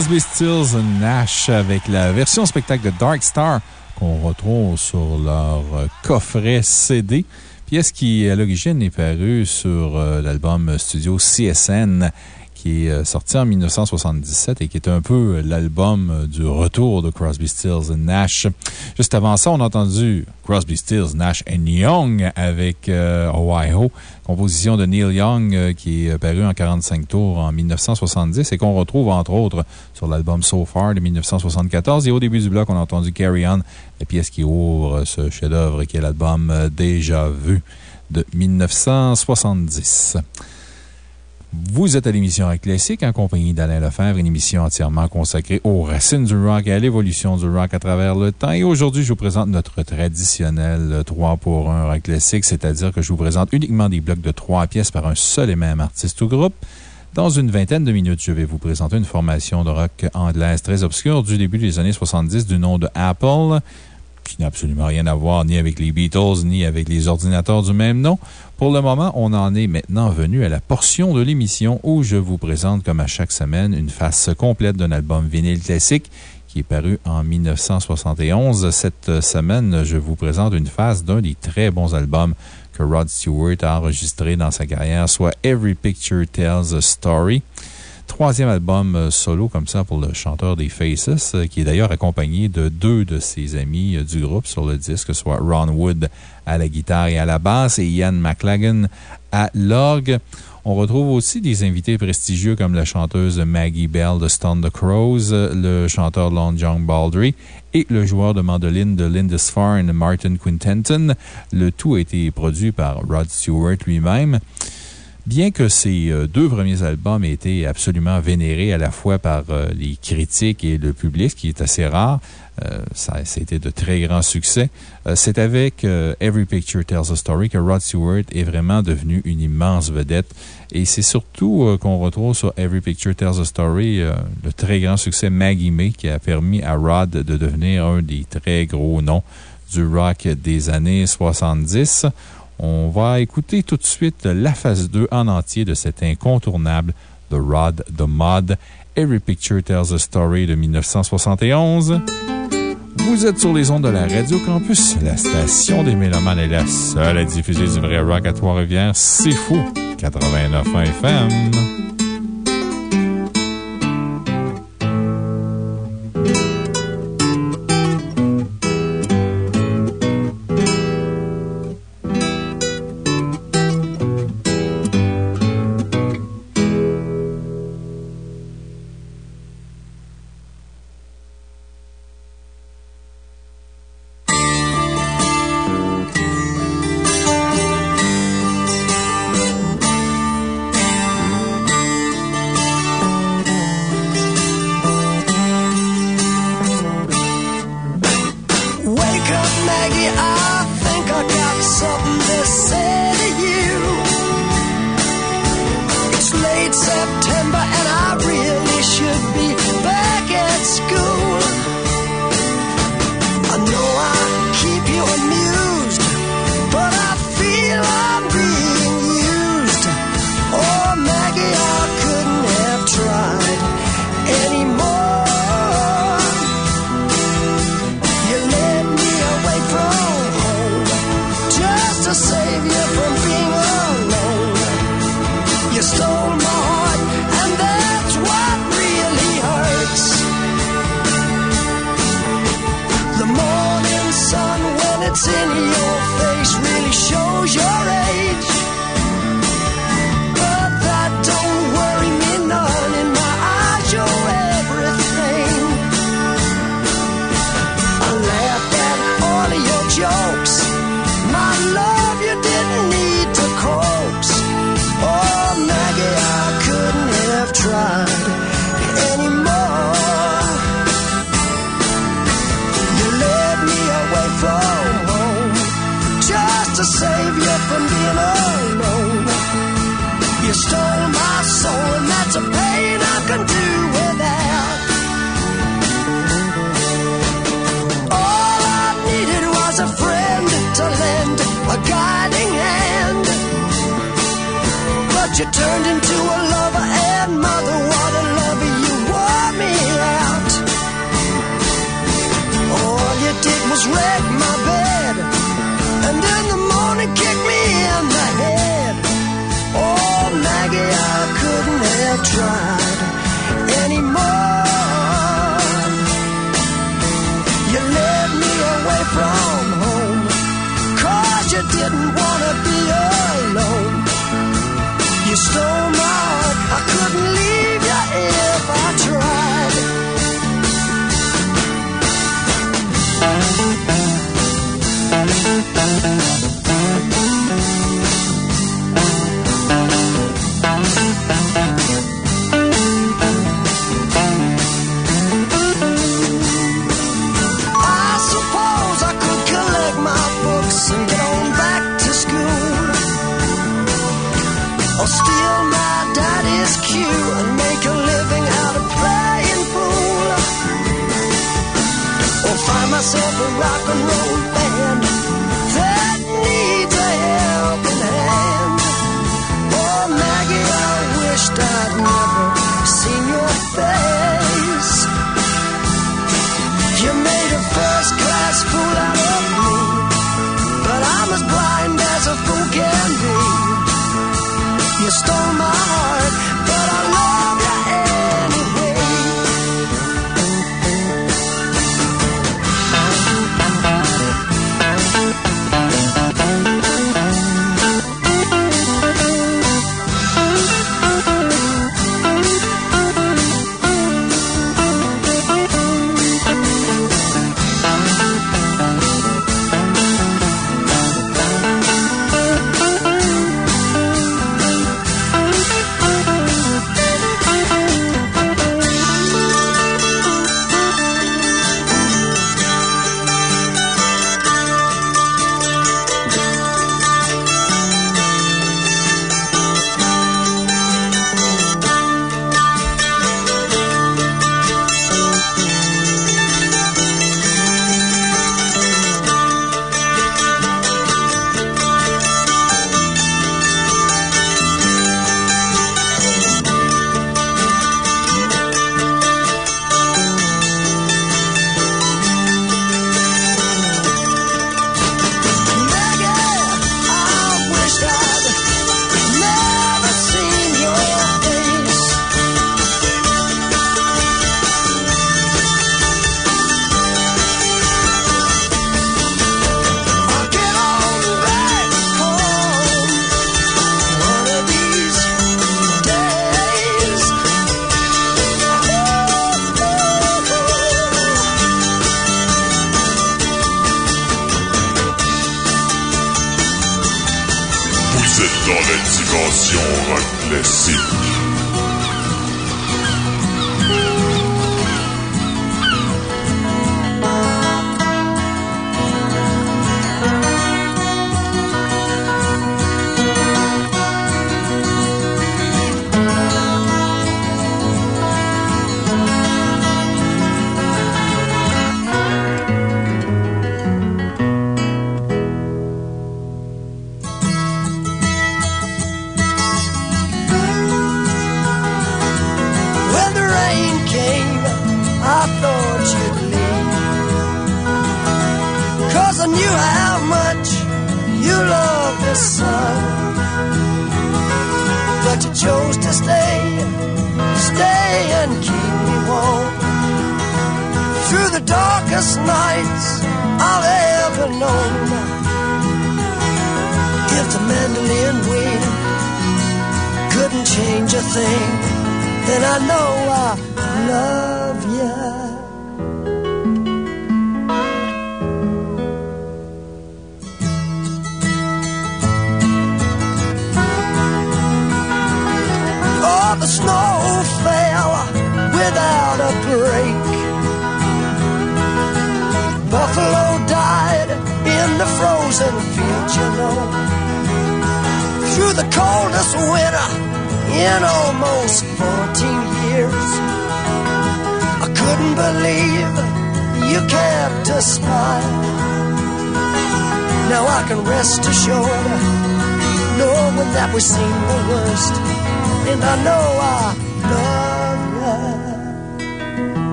Crosby, Stills Nash avec la version spectacle de Dark Star qu'on retrouve sur leur euh, coffret CD. Pièce qui, à l'origine, est parue sur euh, l'album studio CSN qui est euh, sorti en 1977 et qui est un peu l'album du retour de Crosby, Stills Nash? Juste avant ça, on a entendu Crosby, Stills, Nash Young avec Ohio, composition de Neil Young qui est paru en 45 tours en 1970 et qu'on retrouve entre autres sur l'album So Far de 1974. Et au début du bloc, on a entendu Carry On, la pièce qui ouvre ce chef-d'œuvre qui est l'album Déjà Vu de 1970. Vous êtes à l'émission Rock Classique en compagnie d'Alain Lefebvre, une émission entièrement consacrée aux racines du rock et à l'évolution du rock à travers le temps. Et aujourd'hui, je vous présente notre traditionnel 3 pour 1 Rock Classique, c'est-à-dire que je vous présente uniquement des blocs de 3 pièces par un seul et même artiste ou groupe. Dans une vingtaine de minutes, je vais vous présenter une formation de rock anglaise très obscure du début des années 70 du nom de Apple qui n'a absolument rien à voir ni avec les Beatles, ni avec les ordinateurs du même nom. Pour le moment, on en est maintenant venu à la portion de l'émission où je vous présente, comme à chaque semaine, une face complète d'un album vinyle classique qui est paru en 1971. Cette semaine, je vous présente une face d'un des très bons albums Rod Stewart a enregistré dans sa carrière, soit Every Picture Tells a Story troisième album euh, solo comme ça pour le chanteur des Faces, euh, qui est d'ailleurs accompagné de deux de ses amis euh, du groupe sur le disque, soit Ron Wood à la guitare et à la basse et Ian McLagan à l'orgue. On retrouve aussi des invités prestigieux comme la chanteuse Maggie Bell de Stone the Crows, le chanteur Long John Baldry et le joueur de mandoline de Lindisfarne, Martin Quintenton. Le tout a été produit par Rod Stewart lui-même. Bien que ces euh, deux premiers albums aient été absolument vénérés à la fois par euh, les critiques et le public, ce qui est assez rare, euh, ça, a été de très grands succès. C'est avec Every Picture Tells a Story que Rod Stewart est vraiment devenu une immense vedette. Et c'est surtout qu'on retrouve sur Every Picture Tells a Story le très grand succès Maggie May qui a permis à Rod de devenir un des très gros noms du rock des années 70. On va écouter tout de suite la phase 2 en entier de cet incontournable The Rod, The Mod, Every Picture Tells a Story de 1971. Vous êtes sur les ondes de la Radio Campus. La station des Mélomanes est la seule à diffuser du vrai rock à Trois-Rivières. C'est fou! 89 FM.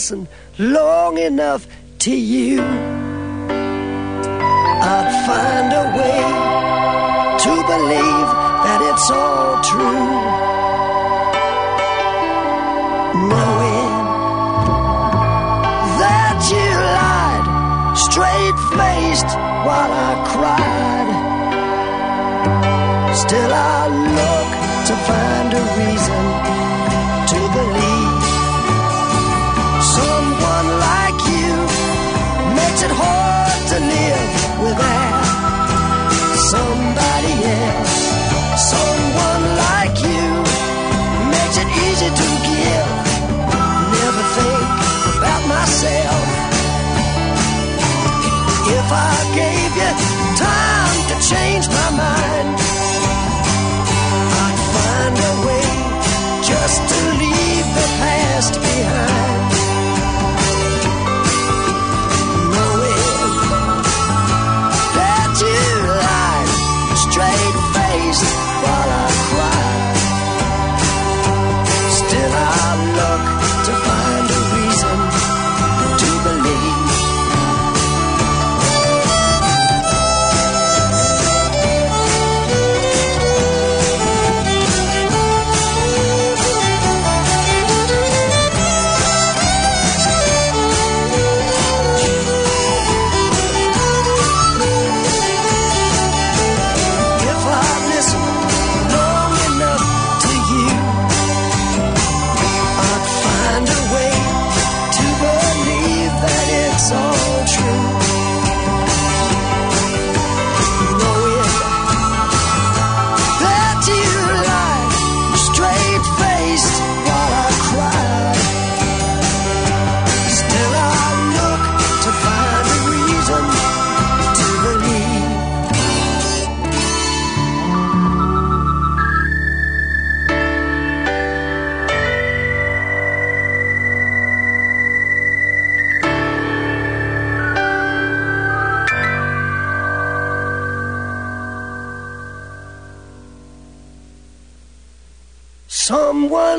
Listen long enough to you,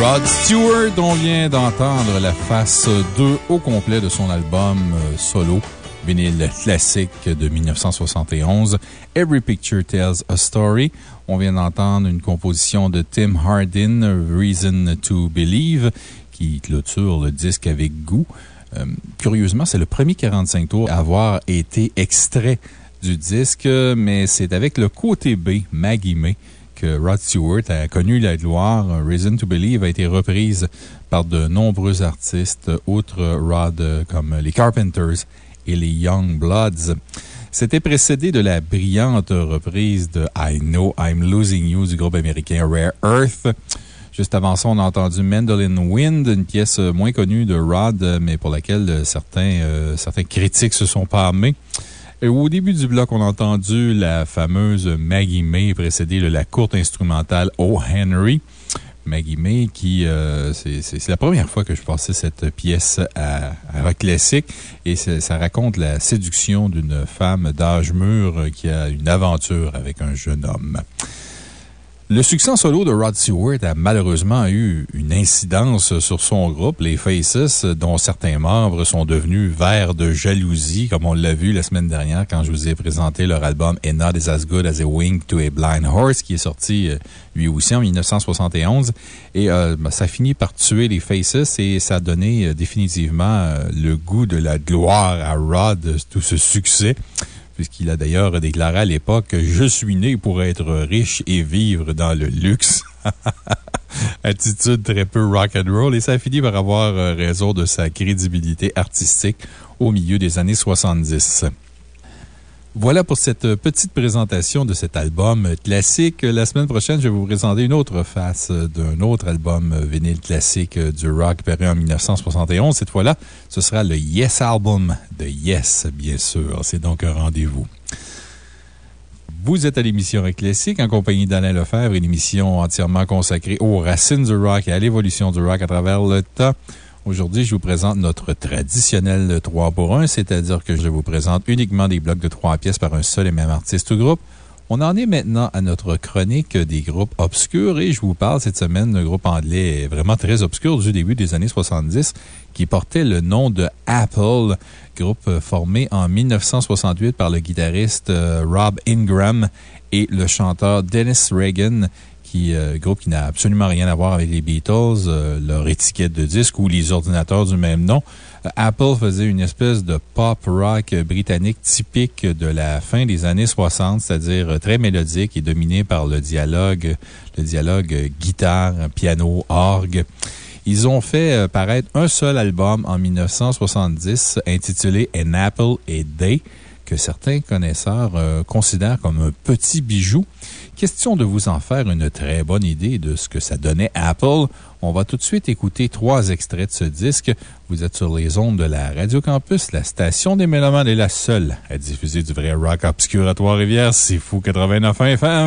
Rod Stewart, on vient d'entendre la face 2 au complet de son album euh, solo, vinyle classique de 1971, Every Picture Tells a Story. On vient d'entendre une composition de Tim Hardin, Reason to Believe, qui clôture le disque avec goût. Euh, curieusement, c'est le premier 45 tours à avoir été extrait du disque, mais c'est avec le côté B, Maggie May, que Rod Stewart a connu la gloire. Reason to Believe a été reprise par de nombreux artistes, outre Rod, euh, comme les Carpenters et les Young Bloods. C'était précédé de la brillante reprise de I Know I'm Losing You du groupe américain Rare Earth. Juste avant ça, on a entendu Mandolin Wind, une pièce moins connue de Rod, mais pour laquelle certains, euh, certains critiques se sont pâmés. Et Au début du bloc, on a entendu la fameuse Maggie May précédée de la courte instrumentale O. Henry. Maggie May, qui, euh, c'est la première fois que je passais cette pièce à, à classique et ça raconte la séduction d'une femme d'âge mûr qui a une aventure avec un jeune homme. Le succès en solo de Rod Stewart a malheureusement eu une incidence sur son groupe, les Faces, dont certains membres sont devenus verts de jalousie, comme on l'a vu la semaine dernière quand je vous ai présenté leur album And Not Is As Good As a Wing to a Blind Horse, qui est sorti euh, lui aussi en 1971. Et euh, ben, ça finit par tuer les Faces et ça a donné euh, définitivement le goût de la gloire à Rod, tout ce succès puisqu'il a d'ailleurs déclaré à l'époque Je suis né pour être riche et vivre dans le luxe. Attitude très peu rock and roll et ça a fini par avoir euh, raison de sa crédibilité artistique au milieu des années 70. Voilà pour cette petite présentation de cet album classique. La semaine prochaine, je vais vous présenter une autre face d'un autre album vinyle classique du rock paru en 1971. Cette fois-là, ce sera le Yes Album de Yes, bien sûr. C'est donc un rendez-vous. Vous êtes à l'émission Classique en compagnie d'Alain Lefebvre, une émission entièrement consacrée aux racines du rock et à l'évolution du rock à travers le temps. Aujourd'hui, je vous présente notre traditionnel 3 pour 1, c'est-à-dire que je vous présente uniquement des blocs de 3 pièces par un seul et même artiste ou groupe. On en est maintenant à notre chronique des groupes obscurs et je vous parle cette semaine d'un groupe anglais vraiment très obscur du début des années 70 qui portait le nom de Apple, groupe formé en 1968 par le guitariste euh, Rob Ingram et le chanteur Dennis Reagan euh, groupe qui n'a absolument rien à voir avec les Beatles, euh, leur étiquette de disque ou les ordinateurs du même nom. Euh, Apple faisait une espèce de pop rock britannique typique de la fin des années 60, c'est-à-dire très mélodique et dominé par le dialogue, le dialogue guitare, piano, orgue. Ils ont fait paraître un seul album en 1970 intitulé An Apple a Day que certains connaisseurs considèrent comme un petit bijou. Question de vous en faire une très bonne idée de ce que ça donnait Apple. On va tout de suite écouter trois extraits de ce disque. Vous êtes sur les ondes de la Radio Campus. La station des Mélomanes est la seule à diffuser du vrai rock obscur à Trois-Rivières. C'est fou 89 FM.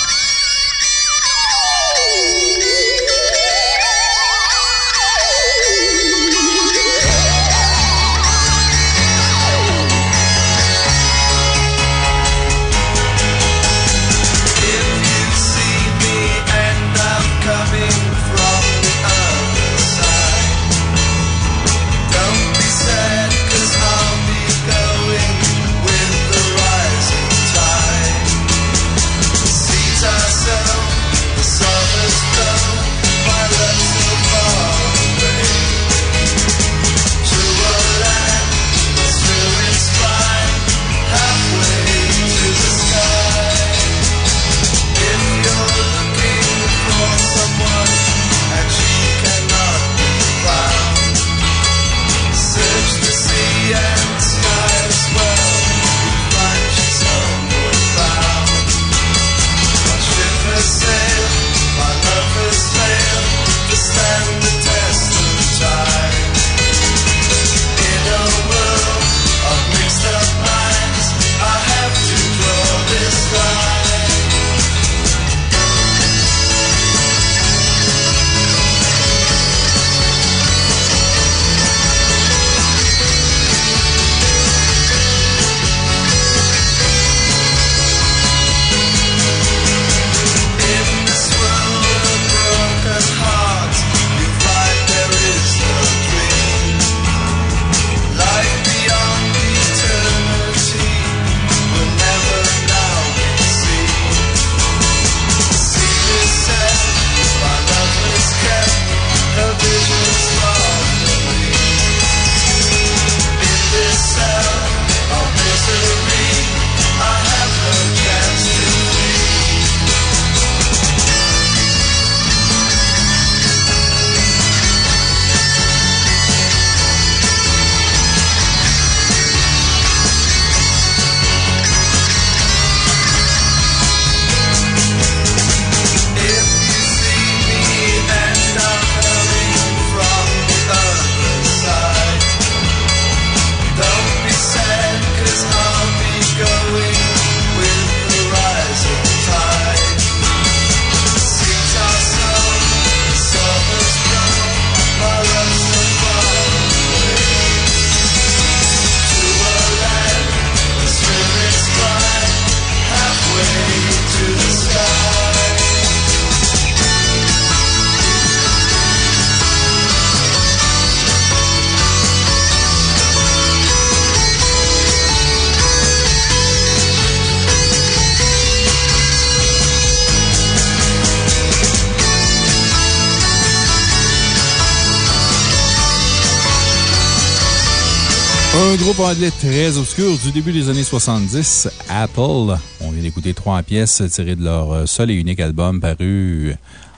Groupe anglais très obscur du début des années 70, Apple. On vient d'écouter trois pièces tirées de leur euh, seul et unique album paru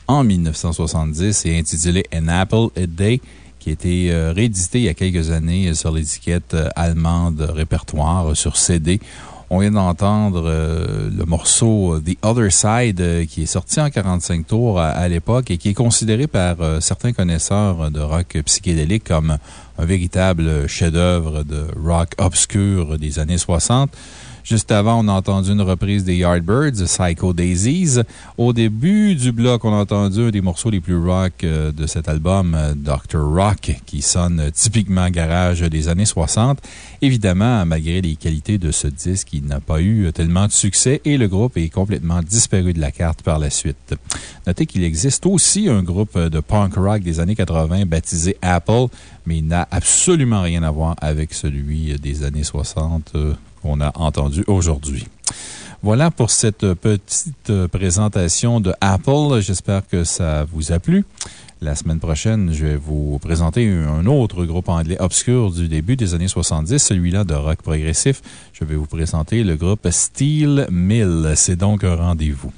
en 1970 et intitulé An Apple a Day, qui a été euh, réédité il y a quelques années sur l'étiquette euh, allemande répertoire sur CD. On vient d'entendre euh, le morceau The Other Side euh, qui est sorti en 45 tours à, l'époque et qui est considéré par euh, certains connaisseurs de rock psychédélique comme un véritable chef-d'œuvre de rock obscur des années 60. Juste avant, on a entendu une reprise des Yardbirds, Psycho Daisies. Au début du bloc, on a entendu un des morceaux les plus rock euh, de cet album, euh, Dr. Rock, qui sonne typiquement garage des années 60. Évidemment, malgré les qualités de ce disque, il n'a pas eu tellement de succès et le groupe est complètement disparu de la carte par la suite. Notez qu'il existe aussi un groupe de punk rock des années 80 baptisé Apple, mais il n'a absolument rien à voir avec celui des années 60 euh, qu'on a entendu aujourd'hui. Voilà pour cette petite présentation de Apple. J'espère que ça vous a plu. La semaine prochaine, je vais vous présenter un autre groupe anglais obscur du début des années 70, celui-là de rock progressif. Je vais vous présenter le groupe Steel Mill. C'est donc un rendez-vous.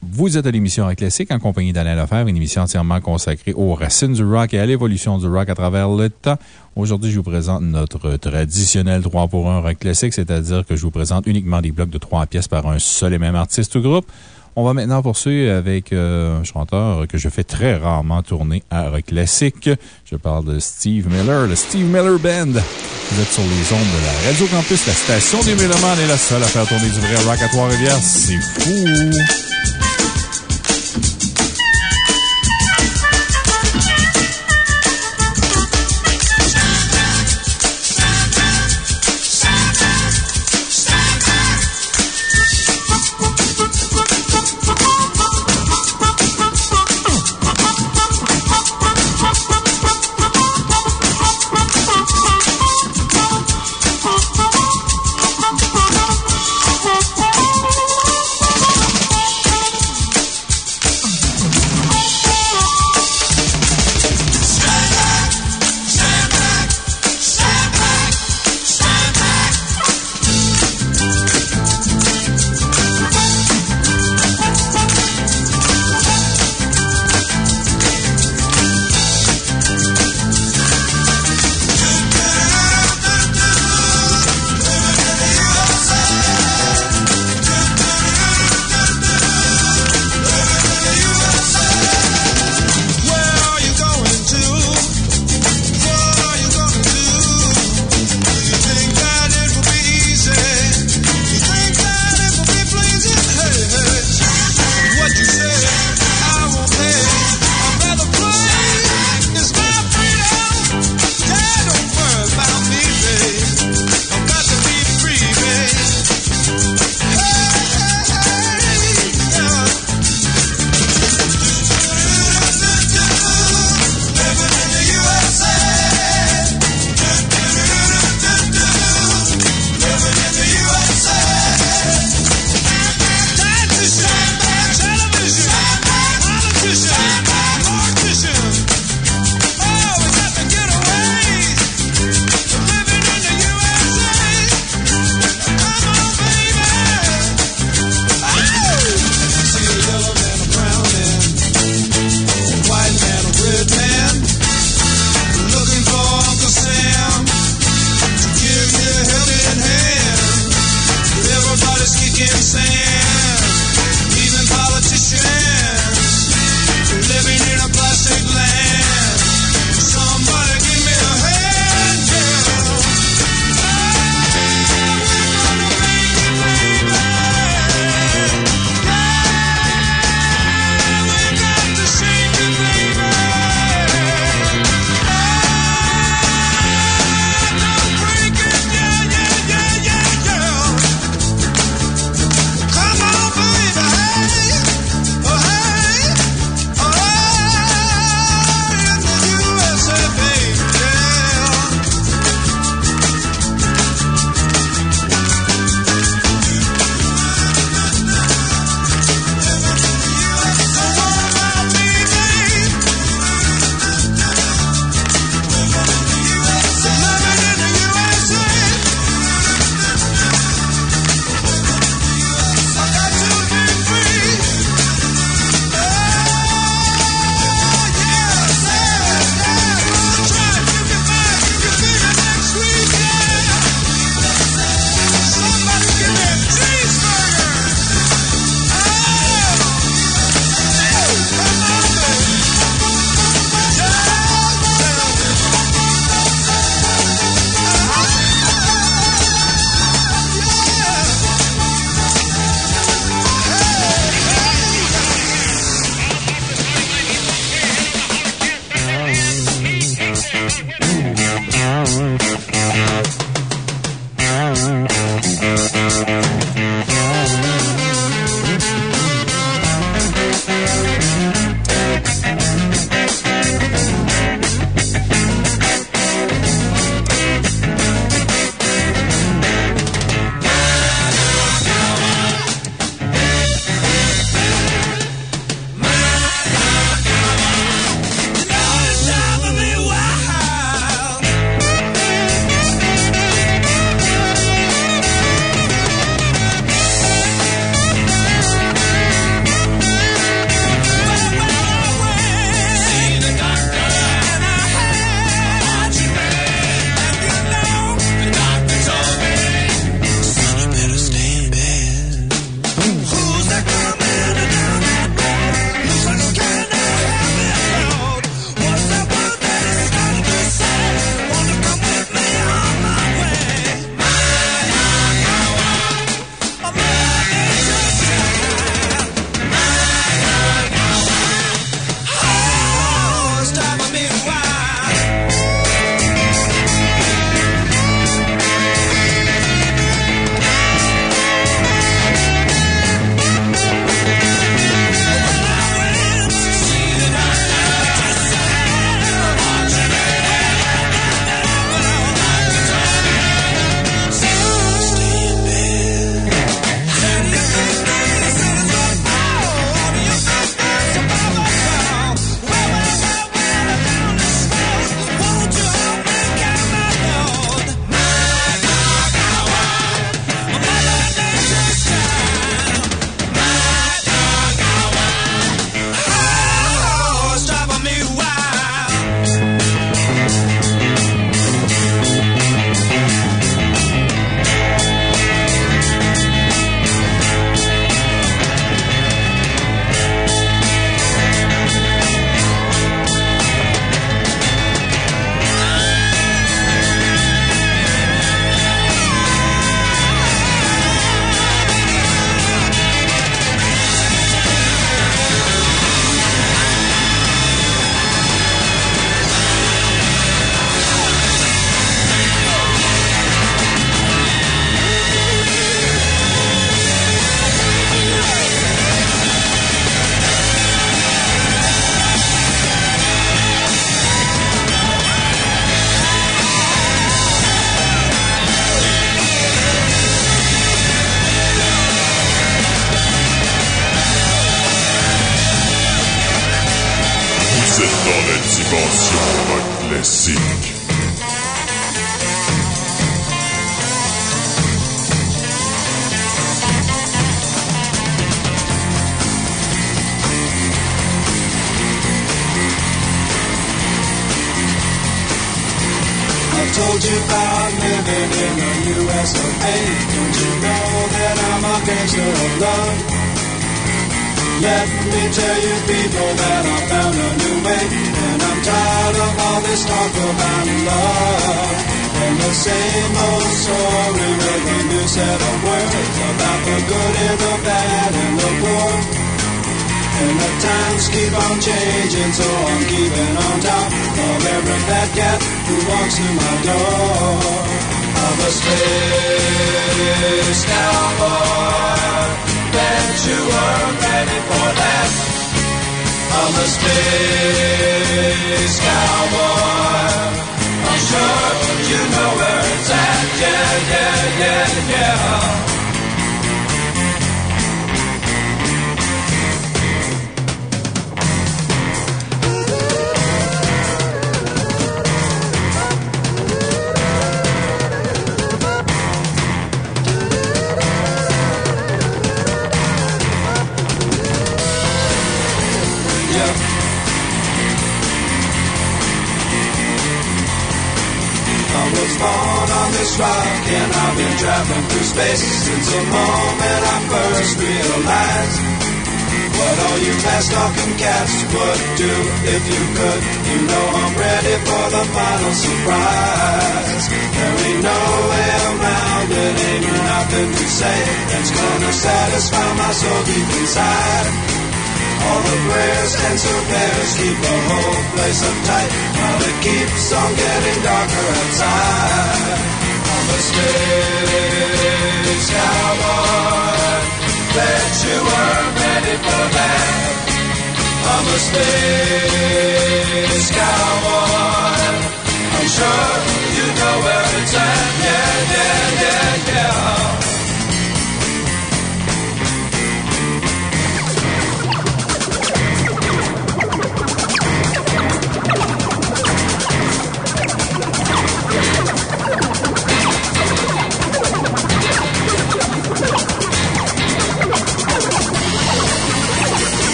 Vous êtes à l'émission Rock Classique en compagnie d'Alain Lefebvre, une émission entièrement consacrée aux racines du rock et à l'évolution du rock à travers le temps. Aujourd'hui, je vous présente notre traditionnel 3 pour 1 rock classique, c'est-à-dire que je vous présente uniquement des blocs de 3 pièces par un seul et même artiste ou groupe. On va maintenant poursuivre avec euh, un chanteur que je fais très rarement tourner à rock classique. Je parle de Steve Miller, le Steve Miller Band. Vous êtes sur les ondes de la Radio Campus, la station des Mélomanes est la seule à faire tourner du vrai rock à Trois-Rivières. C'est fou!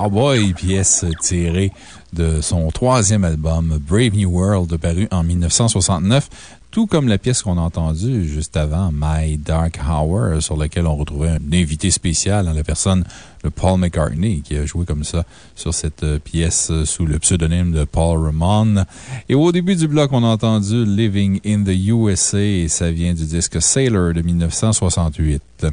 Cowboy, pièce tirée de son troisième album Brave New World, paru en 1969. Tout comme la pièce qu'on a entendue juste avant, My Dark Hour, sur laquelle on retrouvait un invité spécial en la personne de Paul McCartney, qui a joué comme ça sur cette euh, pièce euh, sous le pseudonyme de Paul Ramon. Et au début du bloc, on a entendu Living in the USA, et ça vient du disque Sailor de 1968.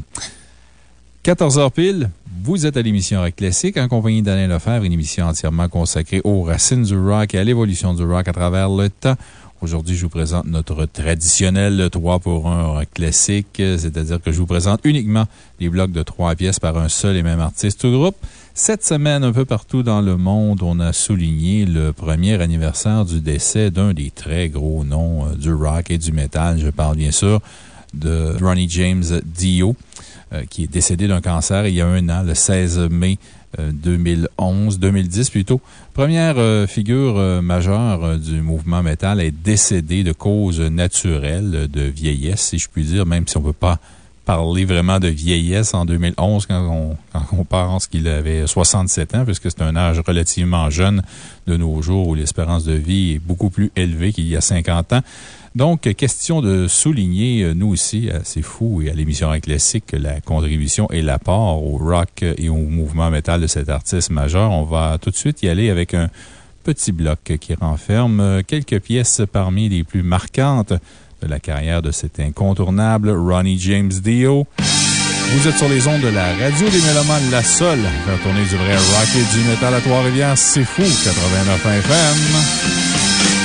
14h pile, vous êtes à l'émission Rock Classique en compagnie d'Alain Lefebvre, une émission entièrement consacrée aux racines du rock et à l'évolution du rock à travers le temps. Aujourd'hui, je vous présente notre traditionnel 3 pour 1 rock classique, c'est-à-dire que je vous présente uniquement les blocs de 3 pièces par un seul et même artiste ou groupe. Cette semaine, un peu partout dans le monde, on a souligné le premier anniversaire du décès d'un des très gros noms euh, du rock et du metal. Je parle bien sûr de Ronnie James Dio. Euh, qui est décédé d'un cancer il y a un an, le 16 mai 2011, 2010 plutôt. Première euh, figure euh, majeure du mouvement métal est décédée de cause naturelle, de vieillesse, si je puis dire, même si on ne peut pas parler vraiment de vieillesse en 2011 quand on, quand on pense qu'il avait 67 ans, puisque c'est un âge relativement jeune de nos jours où l'espérance de vie est beaucoup plus élevée qu'il y a 50 ans. Donc, question de souligner, euh, nous aussi, à C'est Fou et à l'émission Classique, la contribution et l'apport au rock et au mouvement métal de cet artiste majeur. On va tout de suite y aller avec un petit bloc qui renferme quelques pièces parmi les plus marquantes de la carrière de cet incontournable Ronnie James Dio. Vous êtes sur les ondes de la radio des Mélomanes, la seule faire tourner du vrai rock et du métal à Trois-Rivières. C'est fou, 89 FM.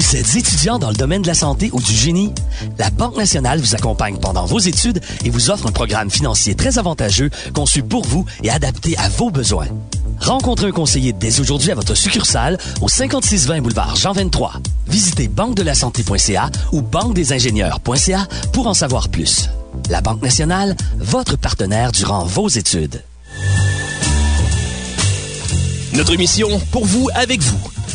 Vous êtes étudiant dans le domaine de la santé ou du génie? La Banque nationale vous accompagne pendant vos études et vous offre un programme financier très avantageux conçu pour vous et adapté à vos besoins. Rencontrez un conseiller dès aujourd'hui à votre succursale au 5620 boulevard Jean 23. Visitez banque-de-la-santé.ca ou banque-des-ingénieurs.ca pour en savoir plus. La Banque nationale, votre partenaire durant vos études. Notre mission, pour vous, avec vous.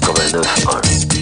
89.1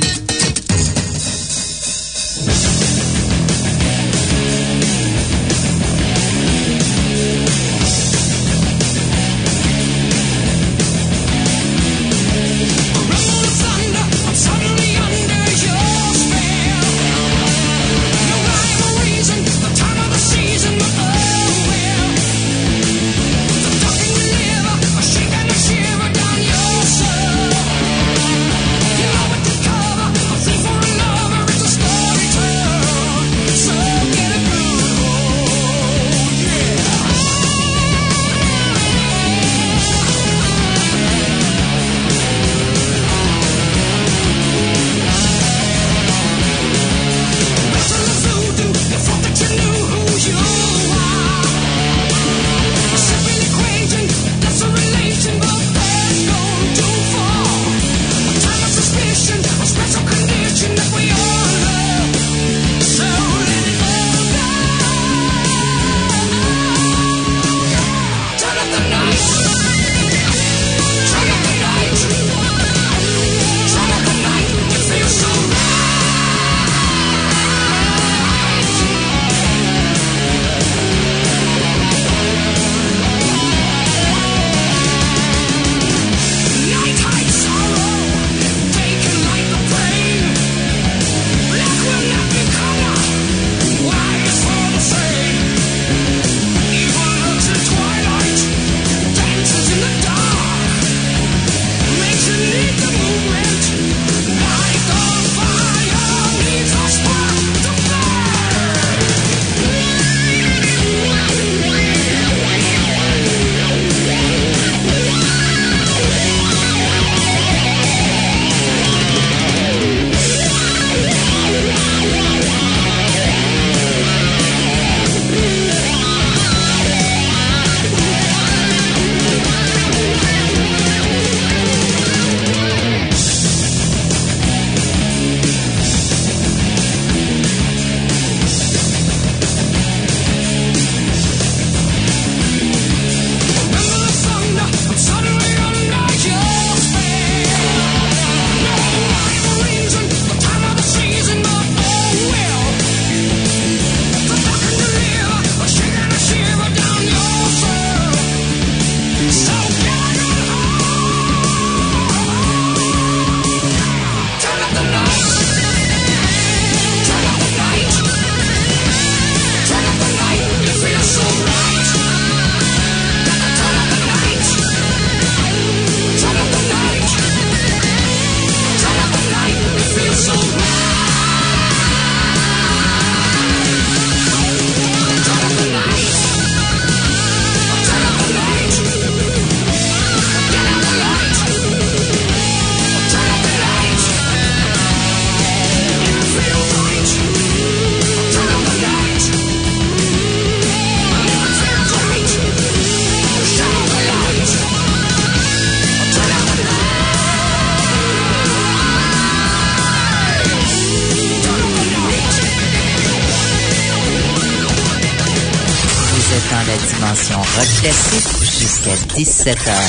jusqu'à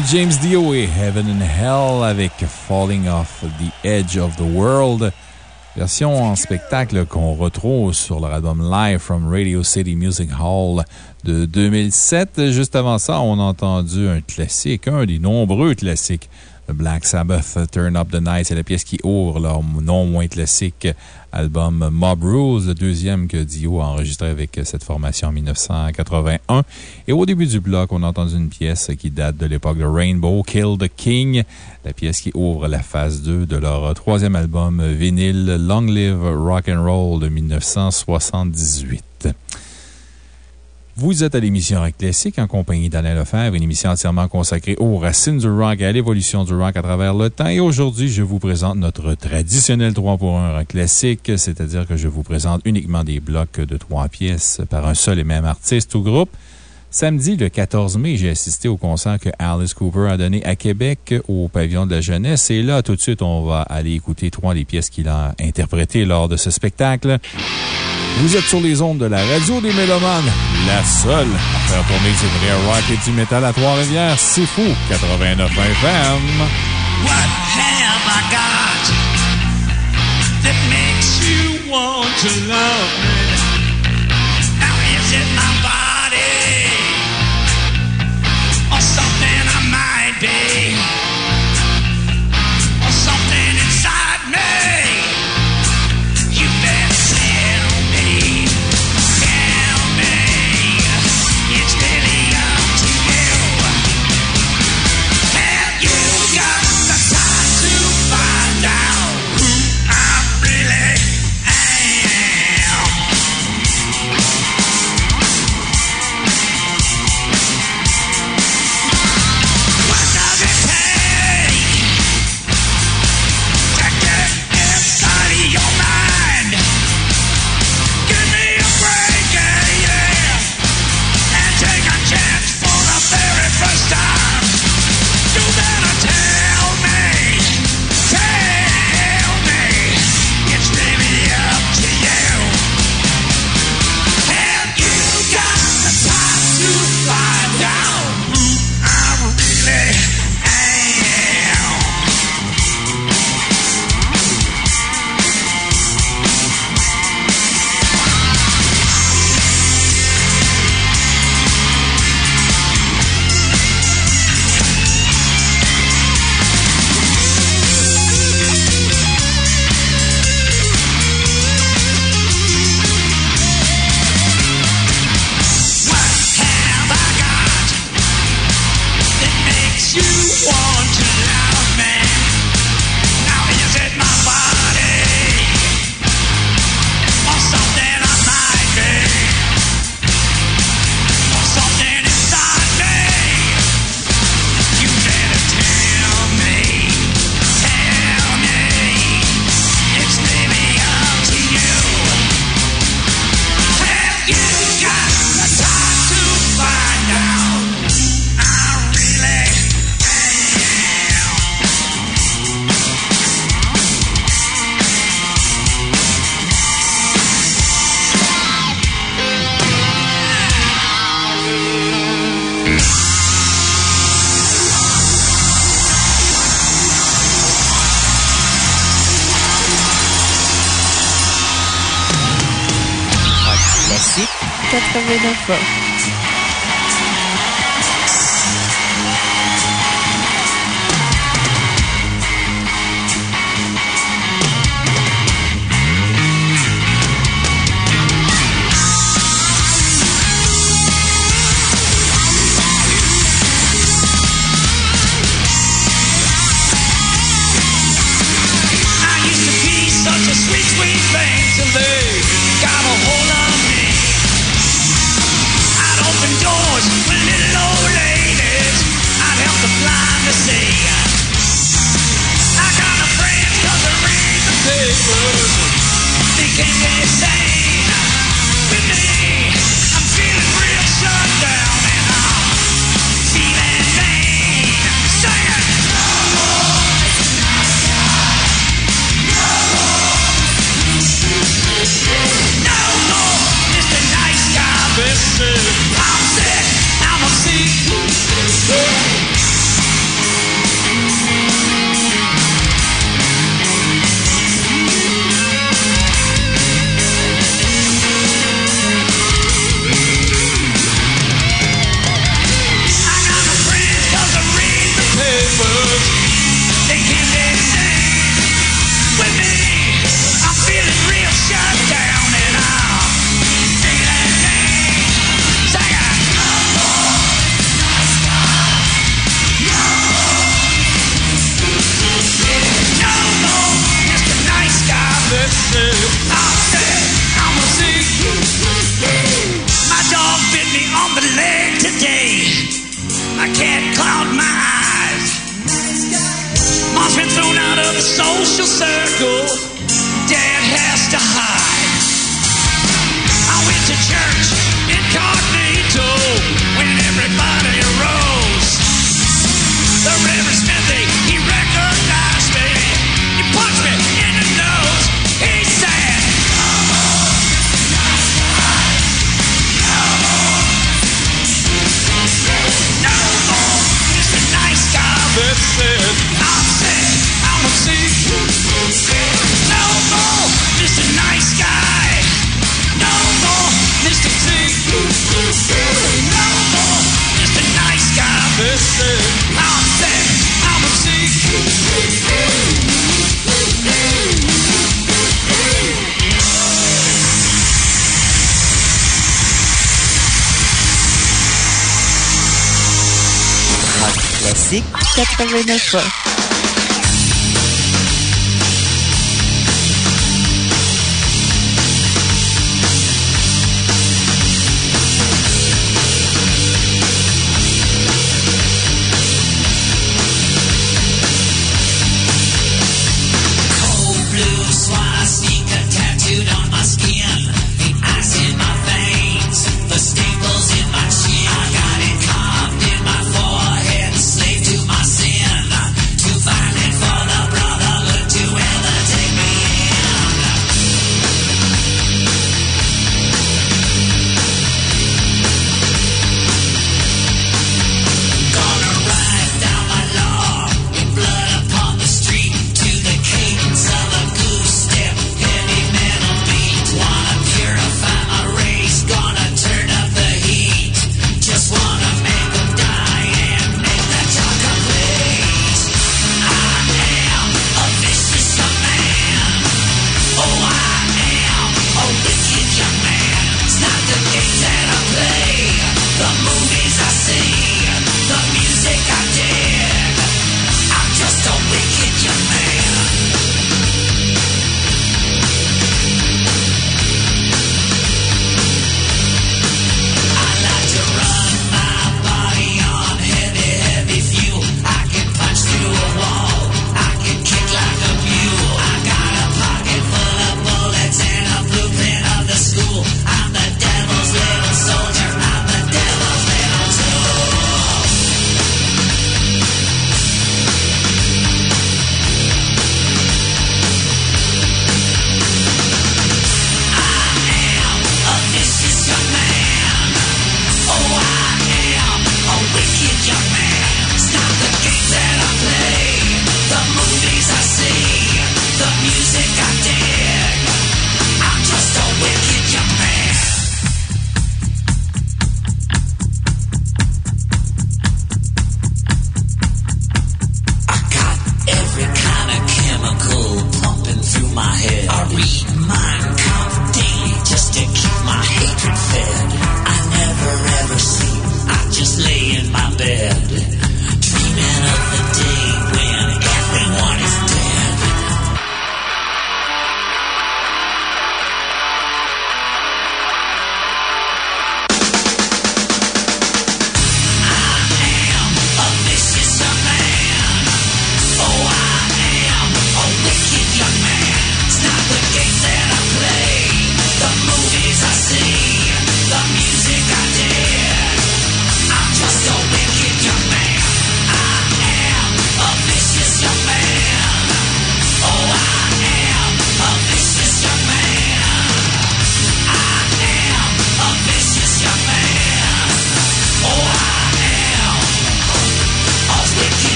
James Dio et Heaven and Hell avec Falling Off the Edge of the World. Version en spectacle qu'on retrouve sur leur album Live from Radio City Music Hall de 2007. Juste avant ça, on a entendu un classique, un des nombreux classiques Black Sabbath, Turn Up the Night. C'est la pièce qui ouvre leur non moins classique album Mob Rules, le deuxième que Dio a enregistré avec cette formation en 1981. Et au début du bloc, on a entendu une pièce qui date de l'époque de Rainbow, Kill the King, la pièce qui ouvre la phase 2 de leur troisième album vinyle Long Live Rock Roll de 1978. Vous êtes à l'émission Rock Classique en compagnie d'Alain Lefebvre, une émission entièrement consacrée aux racines du rock et à l'évolution du rock à travers le temps. Et aujourd'hui, je vous présente notre traditionnel 3 pour 1 rock classique, c'est-à-dire que je vous présente uniquement des blocs de trois pièces par un seul et même artiste ou groupe. Samedi, le 14 mai, j'ai assisté au concert que Alice Cooper a donné à Québec au Pavillon de la Jeunesse. Et là, tout de suite, on va aller écouter trois des pièces qu'il a interprétées lors de ce spectacle. Vous êtes sur les ondes de la radio des Mélomanes, la seule à faire tourner du vrai rock et du métal à Trois-Rivières. C'est fou, 89 FM. What have I got that makes you want to love me? Is it my body or something I might be? 89 89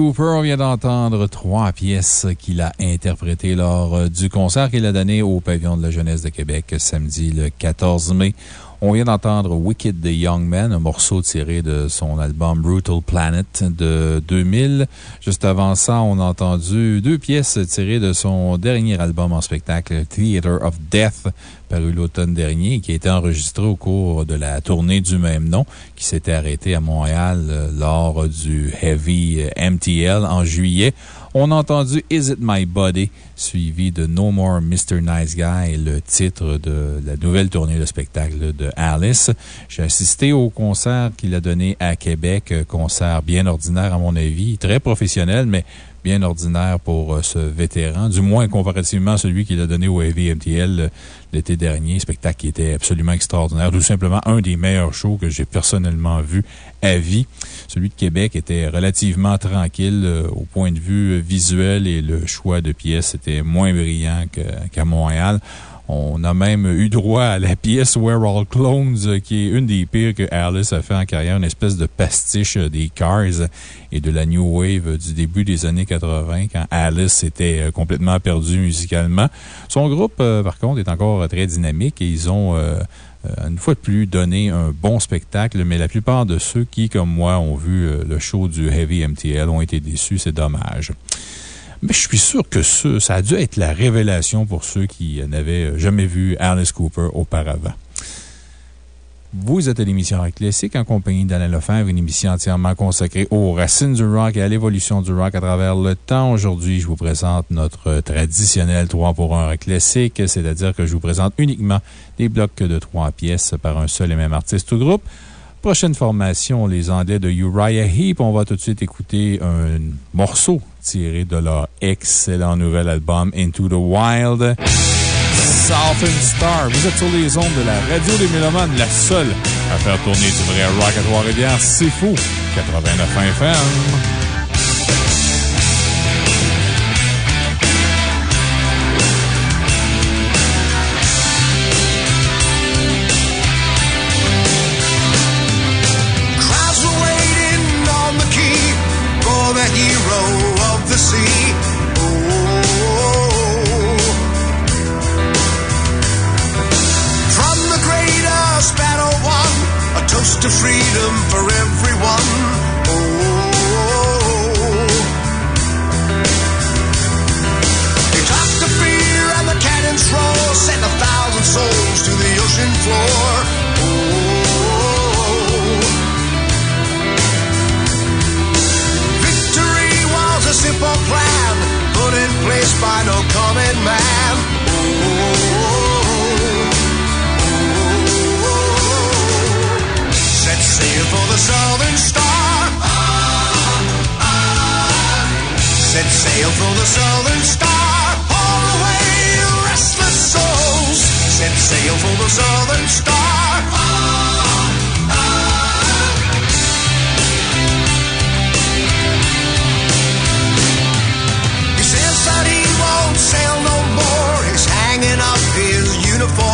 Cooper, on vient d'entendre trois pièces qu'il a interprétées lors euh, du concert qu'il a donné au Pavillon de la Jeunesse de Québec samedi le 14 mai. On vient d'entendre Wicked the Young Man, un morceau tiré de son album Brutal Planet de 2000. Juste avant ça, on a entendu deux pièces tirées de son dernier album en spectacle, Theater of Death, paru l'automne dernier et qui a été enregistré au cours de la tournée du même nom, qui s'était arrêtée à Montréal euh, lors du Heavy euh, MTL en juillet. On a entendu Is It My Body, suivi de No More Mr. Nice Guy, le titre de la nouvelle tournée de spectacle de Alice. J'ai assisté au concert qu'il a donné à Québec, euh, concert bien ordinaire à mon avis, très professionnel, mais bien ordinaire pour ce vétéran, du moins comparativement à celui qu'il a donné au Heavy MTL l'été dernier. Spectacle qui était absolument extraordinaire, tout simplement un des meilleurs shows que j'ai personnellement vu à vie. Celui de Québec était relativement tranquille euh, au point de vue visuel et le choix de pièces était moins brillant qu'à Montréal. On a même eu droit à la pièce We're All Clones, euh, qui est une des pires que Alice a fait en carrière, une espèce de pastiche euh, des Cars et de la New Wave du début des années 80, quand Alice était euh, complètement perdu musicalement. Son groupe, par contre, est encore très dynamique et ils ont, une fois de plus, donné un bon spectacle, mais la plupart de ceux qui, comme moi, ont vu le show du Heavy MTL ont été déçus. C'est dommage. Mais je suis sûr que ça a dû être la révélation pour ceux qui n'avaient jamais vu Alice Cooper auparavant. Vous êtes à l'émission Rock Classique en compagnie d'Alain Lefebvre, une émission entièrement consacrée aux racines du rock et à l'évolution du rock à travers le temps. Aujourd'hui, je vous présente notre traditionnel 3 pour 1 Rock Classique, c'est-à-dire que je vous présente uniquement des blocs de 3 pièces par un seul et même artiste ou groupe. Prochaine formation, les Anglais de Uriah Heep. On va tout de suite écouter un morceau tiré de leur excellent nouvel album Into the Wild. Southern Star. Vous êtes sur les ondes de la radio des Mélomanes, la seule à faire tourner du vrai rock à Trois-Rivières. C'est fou. 89 FM. Common man. Set sail for the Southern Star. Set sail for the Southern Star. All away, restless souls. Set sail for the Southern Star. Uniform.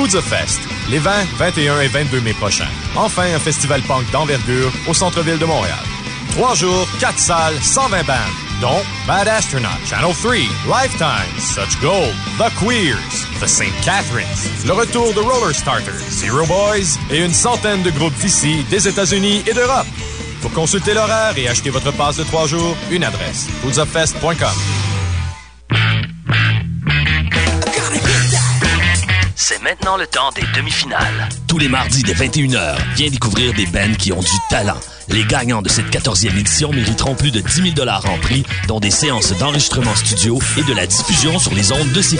Poudza Fest, les 20, 21 et 22 mai prochains. Enfin, un festival punk d'envergure au centre-ville de Montréal. Trois jours, quatre salles, 120 bandes, dont Bad Astronaut, Channel 3, Lifetime, Such Gold, The Queers, The St. Catharines, le retour de Roller Starters, Zero Boys et une centaine de groupes d'ici, des États-Unis et d'Europe. Pour consulter l'horaire et acheter votre passe de trois jours, une adresse, poudzafest.com. maintenant le temps des demi-finales. Tous les mardis dès 21h, viens découvrir des bands qui ont du talent. Les gagnants de cette 14e édition mériteront plus de 10 000 en prix, dont des séances d'enregistrement studio et de la diffusion sur les ondes de C'est.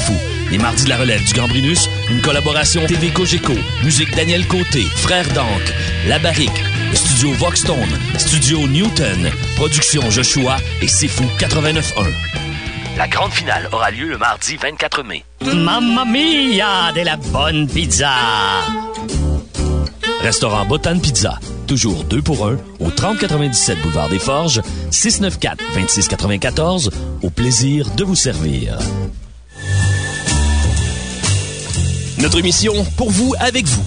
Les mardis de la relève du Gambrinus, une collaboration TV Cogeco, musique Daniel Côté, Frère Dank, La Barrique, studio Voxstone, studio Newton, production Joshua et C'est Fou 89.1. La grande finale aura lieu le mardi 24 mai. Mamma mia, de la bonne pizza! Restaurant Botan Pizza. Toujours 2 pour 1 au 3097 Boulevard des Forges, 694-2694. Au plaisir de vous servir. Notre mission, pour vous, avec vous.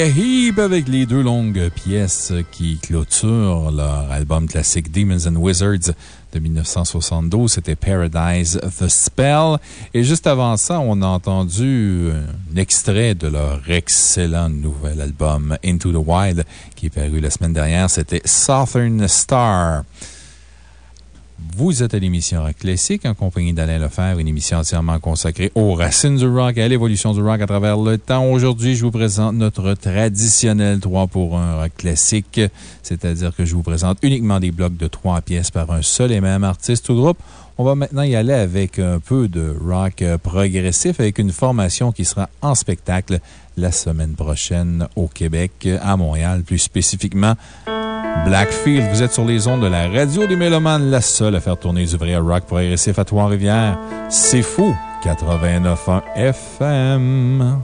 Heep avec les deux longues pièces qui clôturent leur album classique Demons and Wizards de 1972. C'était Paradise the Spell. Et juste avant ça, on a entendu un extrait de leur excellent nouvel album Into the Wild qui est paru la semaine dernière. C'était Southern Star. Vous êtes à l'émission Rock Classique en compagnie d'Alain Lefebvre, une émission entièrement consacrée aux racines du rock et à l'évolution du rock à travers le temps. Aujourd'hui, je vous présente notre traditionnel 3 pour 1 rock classique, c'est-à-dire que je vous présente uniquement des blocs de 3 pièces par un seul et même artiste ou groupe. On va maintenant y aller avec un peu de rock progressif avec une formation qui sera en spectacle la semaine prochaine au Québec, à Montréal plus spécifiquement. Blackfield, vous êtes sur les ondes de la radio des Mélomanes, la seule à faire tourner du vrai rock progressif à Trois-Rivières. C'est fou! 89.1 FM.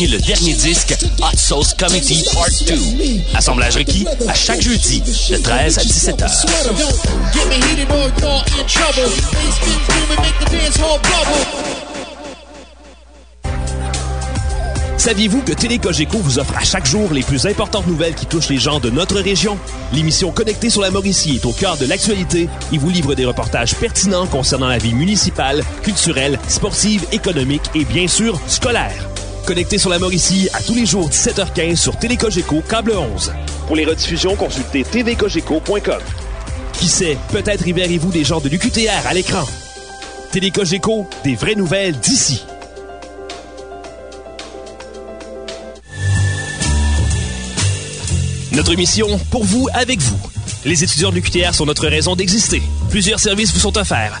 Gagner le dernier disque Hot Sauce Committee Part 2. Assemblage requis à chaque jeudi de 13 à 17 heures. Get me heated or you're in trouble. Bass spins booming, make the dance hall bubble. Saviez-vous que Télécogeco vous offre à chaque jour les plus importantes nouvelles qui touchent les gens de notre région? L'émission Connectée sur la Mauricie est au cœur de l'actualité et vous livre des reportages pertinents concernant la vie municipale, culturelle, sportive, économique et bien sûr scolaire. Connectée sur la Mauricie à tous les jours 17h15 sur Télécogeco câble 11. Pour les rediffusions, consultez tvcogeco.com. Qui sait, peut-être y verrez-vous des gens de l'UQTR à l'écran. Télécogeco, des vraies nouvelles d'ici. Notre mission, pour vous, avec vous. Les étudiants de l'UQTR sont notre raison d'exister. Plusieurs services vous sont offerts.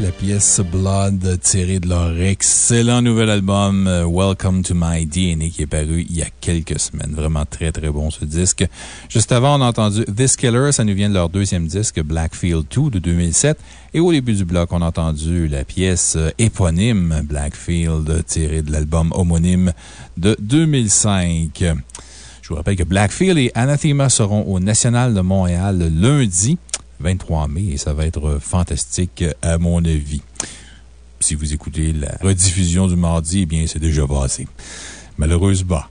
la pièce Blood tirée de leur excellent nouvel album euh, Welcome to My DNA qui est paru il y a quelques semaines. Vraiment très très bon ce disque. Juste avant, on a entendu This Killer, ça nous vient de leur deuxième disque Blackfield 2 de 2007. Et au début du bloc, on a entendu la pièce euh, éponyme Blackfield tirée de l'album homonyme de 2005. Je vous rappelle que Blackfield et Anathema seront au National de Montréal lundi. 23 mai et ça va être fantastique à mon avis. Si vous écoutez la rediffusion du mardi, eh bien, c'est déjà passé. Malheureusement.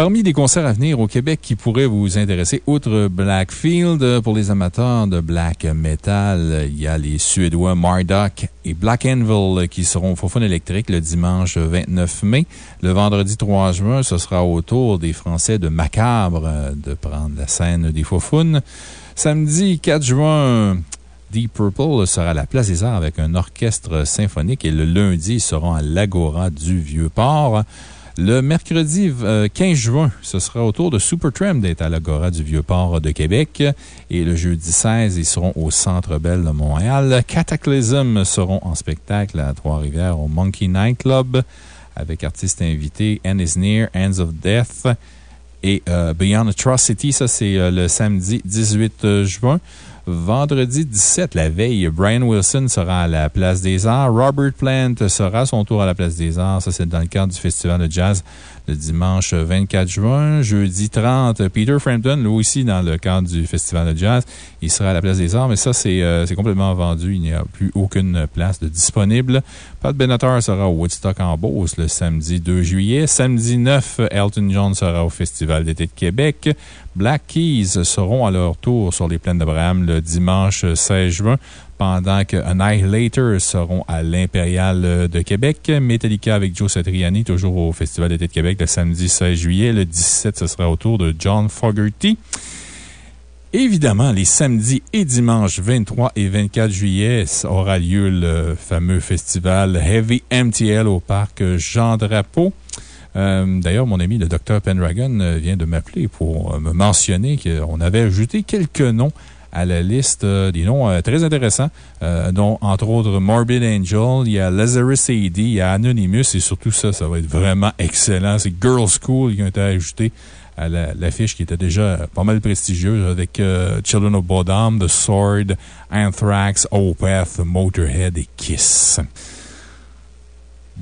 Parmi les concerts à venir au Québec qui pourraient vous intéresser, outre Blackfield, pour les amateurs de black metal, il y a les Suédois Marduk et Black Anvil qui seront au Fofun électrique le dimanche 29 mai. Le vendredi 3 juin, ce sera au tour des Français de Macabre de prendre la scène des Fofounes. Samedi 4 juin, Deep Purple sera à la Place des Arts avec un orchestre symphonique et le lundi, ils seront à l'Agora du Vieux-Port. Le mercredi 15 juin, ce sera au tour de Supertramp d'être à l'Agora du Vieux-Port de Québec. Et le jeudi 16, ils seront au Centre Bell de Montréal. Cataclysm seront en spectacle à Trois-Rivières au Monkey Night Club avec artistes invités End is Near, Hands of Death et euh, Beyond Atrocity. Ça, c'est euh, le samedi 18 juin. Vendredi 17, la veille, Brian Wilson sera à la Place des Arts. Robert Plant sera à son tour à la Place des Arts. Ça, c'est dans le cadre du Festival de jazz le dimanche 24 juin. Jeudi 30, Peter Frampton, lui aussi dans le cadre du Festival de jazz. Il sera à la Place des Arts, mais ça, c'est euh, complètement vendu. Il n'y a plus aucune place disponible. Pat Benatar sera au Woodstock en Beauce le samedi 2 juillet. Samedi 9, Elton John sera au Festival d'été de Québec. Black Keys seront à leur tour sur les plaines d'Abraham le dimanche 16 juin, pendant que Annihilator seront à l'Impérial de Québec. Metallica avec Joe Satriani, toujours au Festival d'été de Québec le samedi 16 juillet. Le 17, ce sera au tour de John Fogerty. Évidemment, les samedis et dimanches 23 et 24 juillet aura lieu le fameux festival Heavy MTL au parc Jean Drapeau. Euh, D'ailleurs, mon ami le Dr. Pendragon euh, vient de m'appeler pour euh, me mentionner qu'on avait ajouté quelques noms à la liste, euh, des noms euh, très intéressants, euh, dont entre autres Morbid Angel, il y a Lazarus AD, il y a Anonymous et surtout ça, ça va être vraiment excellent. C'est Girl School qui ont été ajoutés à l'affiche qui était déjà pas mal prestigieuse avec Children of Bodom, The Sword, Anthrax, Opeth, Motorhead et Kiss.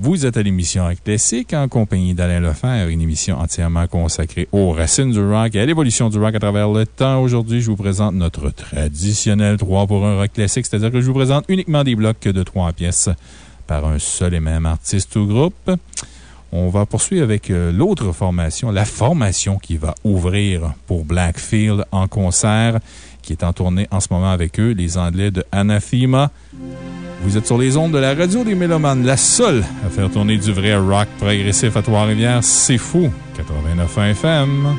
Vous êtes à l'émission Rock Classique en compagnie d'Alain Lefebvre, une émission entièrement consacrée aux racines du rock et à l'évolution du rock à travers le temps. Aujourd'hui, je vous présente notre traditionnel 3 pour un rock classique, c'est-à-dire que je vous présente uniquement des blocs de 3 pièces par un seul et même artiste ou groupe. On va poursuivre avec euh, l'autre formation, la formation qui va ouvrir pour Blackfield en concert, qui est en tournée en ce moment avec eux, les Anglais de Anathema. Vous êtes sur les ondes de la radio des Mélomanes, la seule à faire tourner du vrai rock progressif à Trois-Rivières. C'est fou. 89 FM.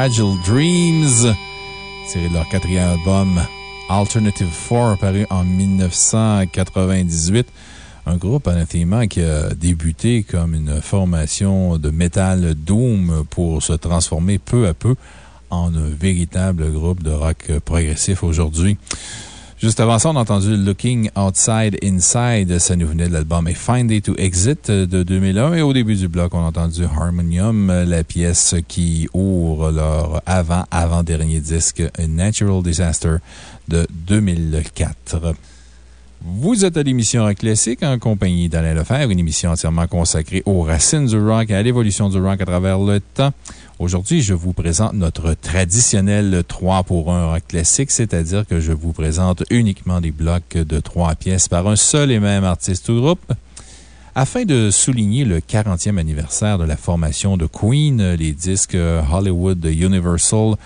Fragile Dreams, tiré leur quatrième album Alternative 4, paru en 1998. Un groupe Anathema qui a débuté comme une formation de metal doom pour se transformer peu à peu en un véritable groupe de rock progressif aujourd'hui. Juste avant ça, on a entendu Looking Outside Inside. Ça nous venait de l'album A Fine Day to Exit de 2001. Et au début du bloc, on a entendu Harmonium, la pièce qui ouvre leur avant-avant-dernier disque, A Natural Disaster de 2004. Vous êtes à l'émission Rock Classique en compagnie d'Alain Lefebvre, une émission entièrement consacrée aux racines du rock et à l'évolution du rock à travers le temps. Aujourd'hui, je vous présente notre traditionnel 3 pour 1 rock classique, c'est-à-dire que je vous présente uniquement des blocs de 3 pièces par un seul et même artiste ou groupe. Afin de souligner le 40e anniversaire de la formation de Queen, les disques Hollywood Universal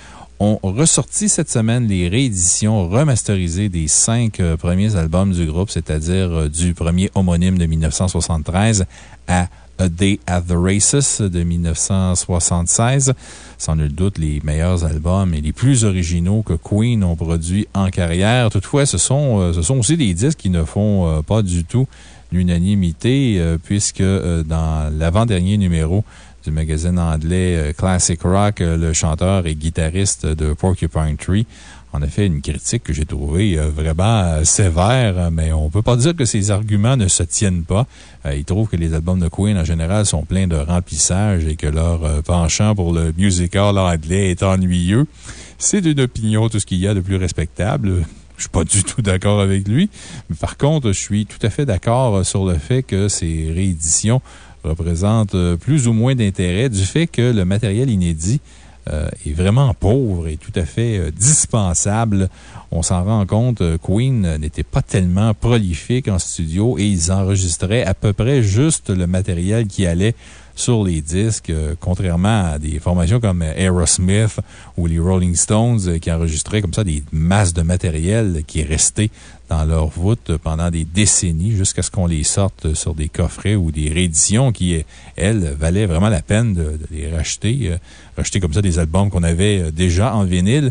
ont ressorti cette semaine les rééditions remasterisées des cinq euh, premiers albums du groupe, c'est-à-dire euh, du premier homonyme de 1973 à A Day at the Races de 1976. Sans nul doute, les meilleurs albums et les plus originaux que Queen ont produits en carrière. Toutefois, ce sont, euh, ce sont aussi des disques qui ne font euh, pas du tout l'unanimité, euh, puisque dans l'avant-dernier numéro, du magazine anglais Classic Rock, le chanteur et guitariste de Porcupine Tree en fait une critique que j'ai trouvée vraiment sévère, mais on ne peut pas dire que ses arguments ne se tiennent pas. Il trouve que les albums de Queen, en général, sont pleins de remplissage et que leur penchant pour le musical anglais est ennuyeux. C'est une opinion, tout ce qu'il y a de plus respectable. Je suis pas du tout d'accord avec lui. Par contre, je suis tout à fait d'accord sur le fait que ces rééditions représentent plus ou moins d'intérêt du fait que le matériel inédit euh, est vraiment pauvre et tout à fait euh, dispensable. On s'en rend compte, euh, Queen n'était pas tellement prolifique en studio et ils enregistraient à peu près juste le matériel qui allait sur les disques, contrairement à des formations comme Aerosmith ou les Rolling Stones qui enregistraient comme ça des masses de matériel qui est dans leur voûte pendant des décennies jusqu'à ce qu'on les sorte sur des coffrets ou des rééditions qui, elles, valaient vraiment la peine de, les racheter, racheter comme ça des albums qu'on avait déjà en vinyle.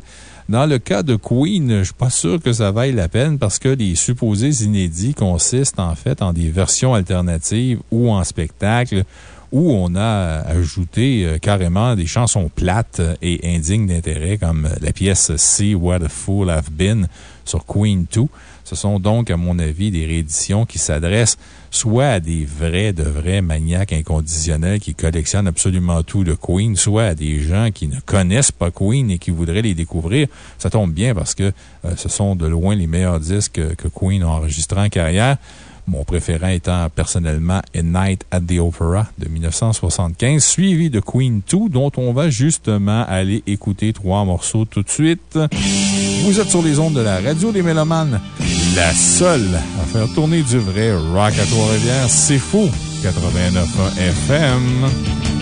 Dans le cas de Queen, je ne suis pas sûr que ça vaille la peine parce que les supposés inédits consistent en fait en des versions alternatives ou en spectacle où on a ajouté carrément des chansons plates et indignes d'intérêt comme la pièce See What a Fool I've Been sur Queen 2. Ce sont donc, à mon avis, des rééditions qui s'adressent soit à des vrais, de vrais maniaques inconditionnels qui collectionnent absolument tout de Queen, soit à des gens qui ne connaissent pas Queen et qui voudraient les découvrir. Ça tombe bien parce que ce sont de loin les meilleurs disques que Queen a enregistrés en carrière. Mon préféré étant personnellement A Night at the Opera de 1975, suivi de Queen 2, dont on va justement aller écouter trois morceaux tout de suite. Vous êtes sur les ondes de la radio des Mélomanes, la seule à faire tourner du vrai rock à Trois-Rivières. C'est fou! 89 FM.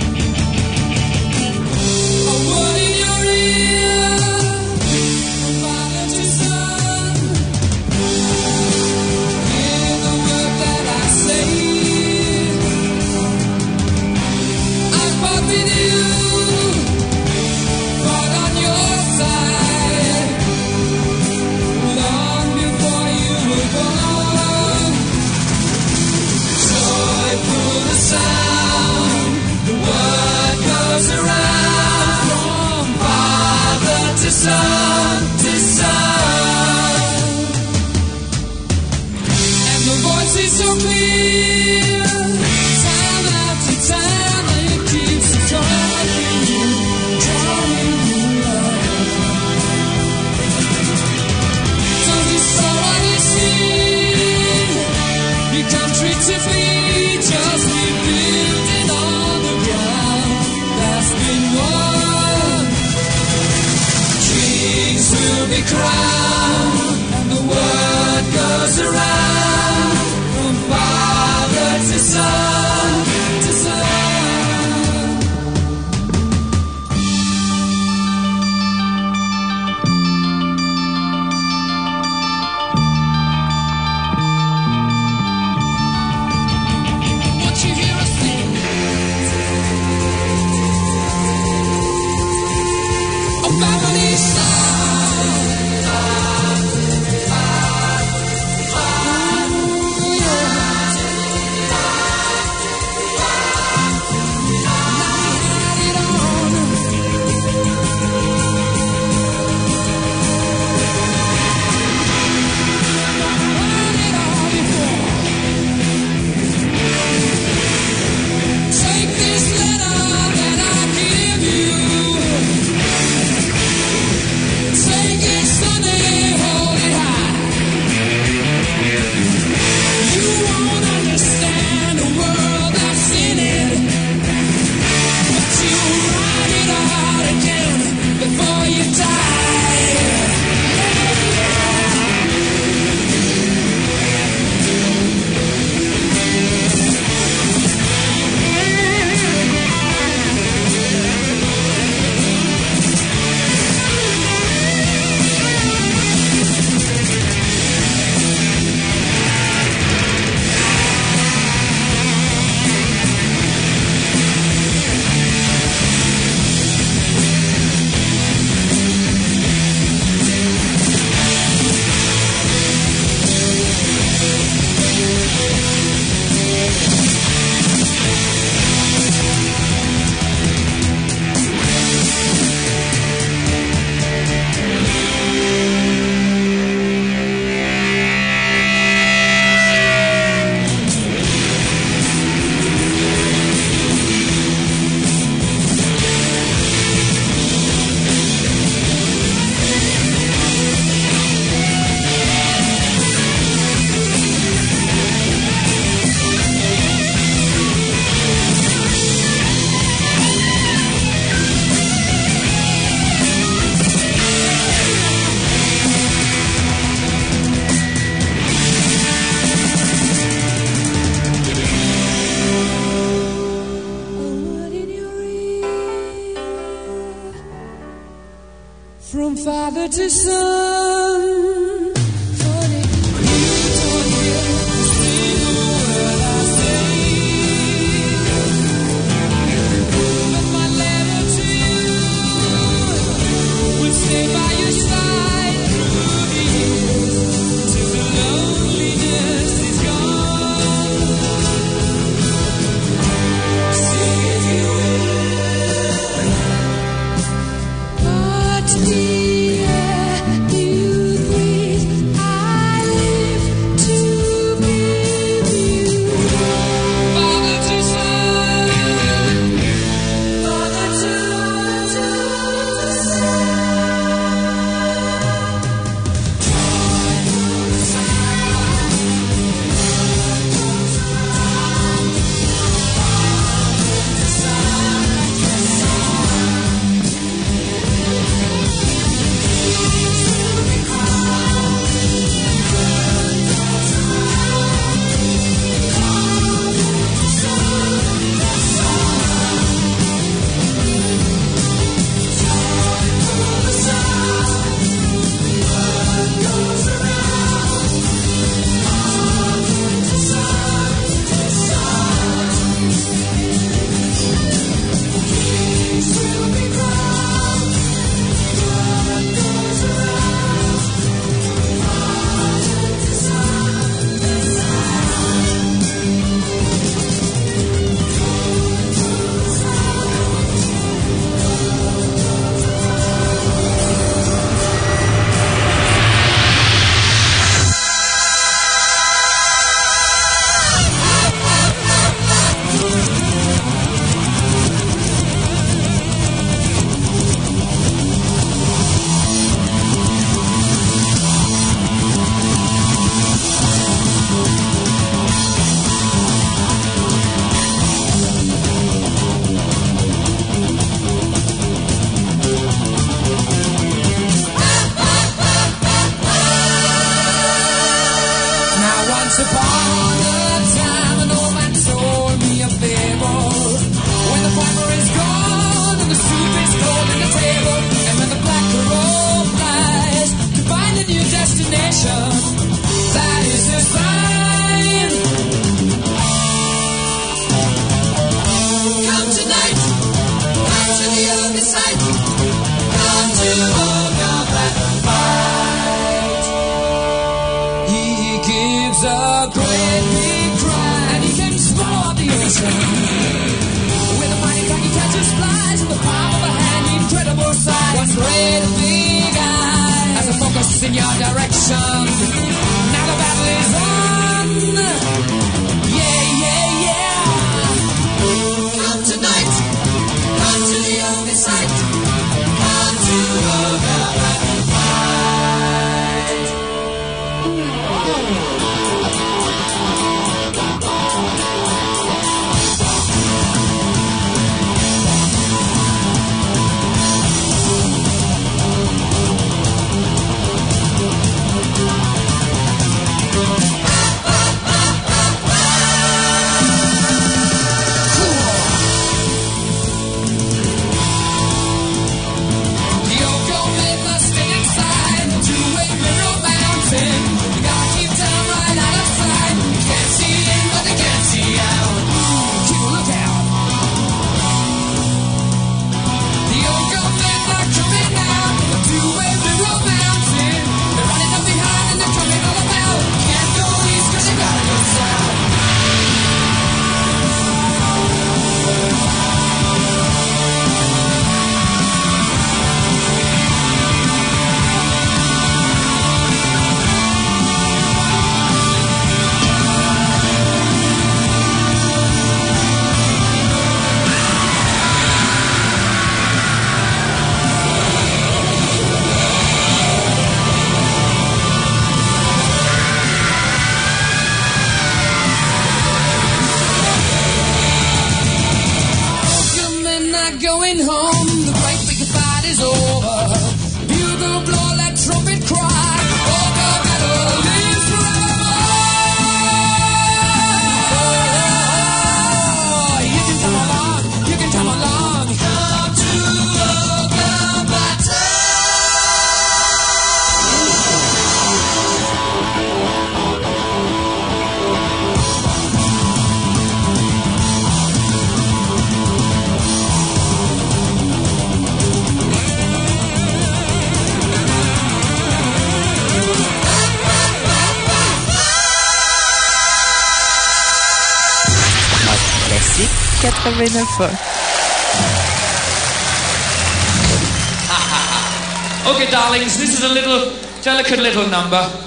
Number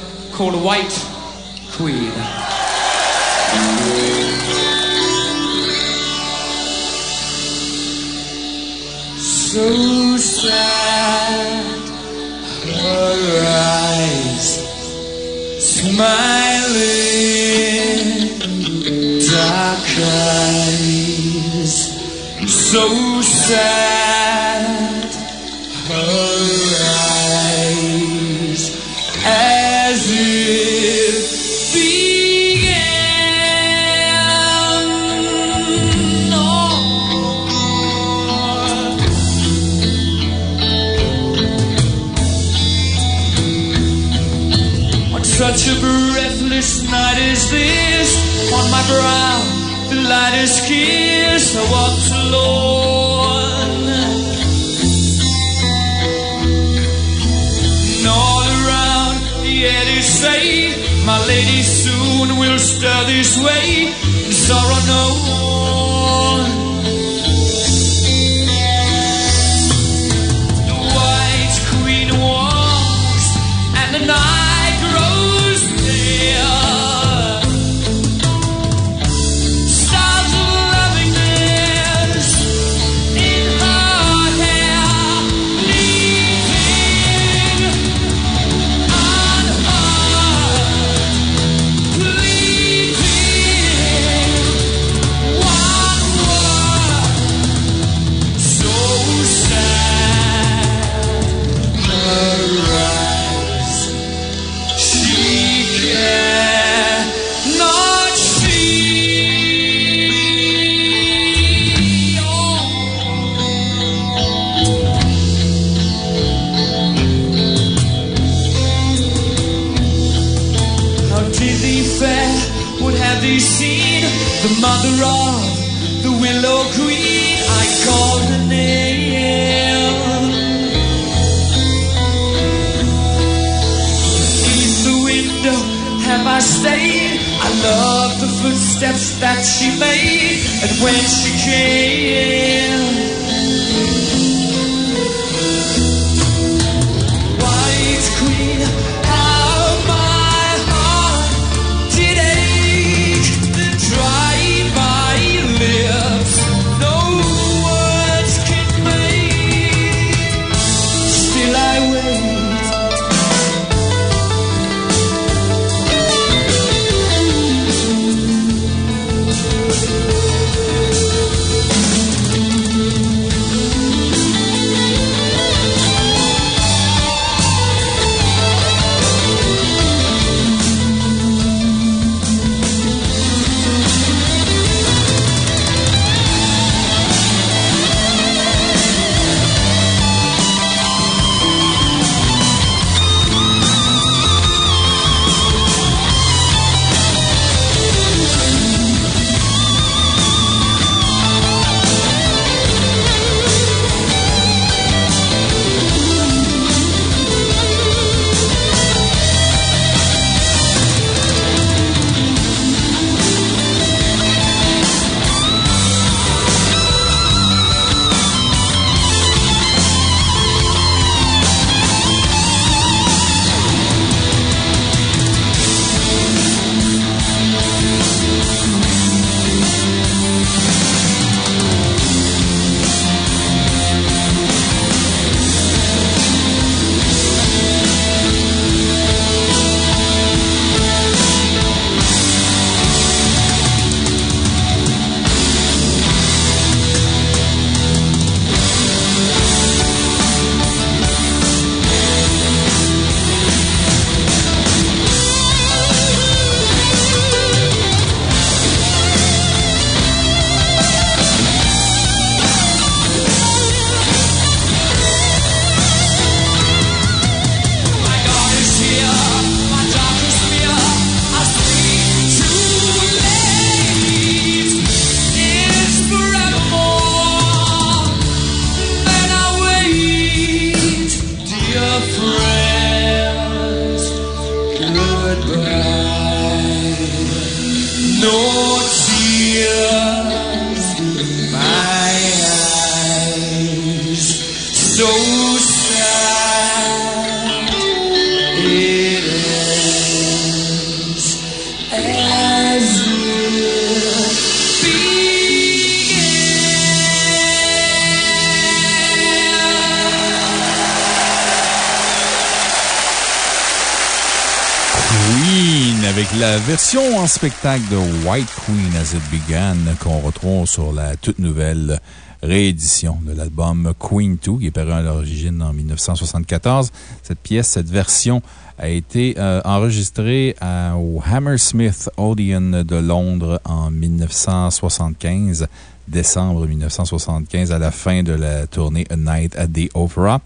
spectacle de White Queen as It Began qu'on retrouve sur la toute nouvelle réédition de l'album Queen 2 qui est paru à l'origine en 1974. Cette pièce, cette version a été euh, enregistrée au Hammersmith Odeon de Londres en 1975 décembre 1975, à la fin de la tournée A Night at the Opera.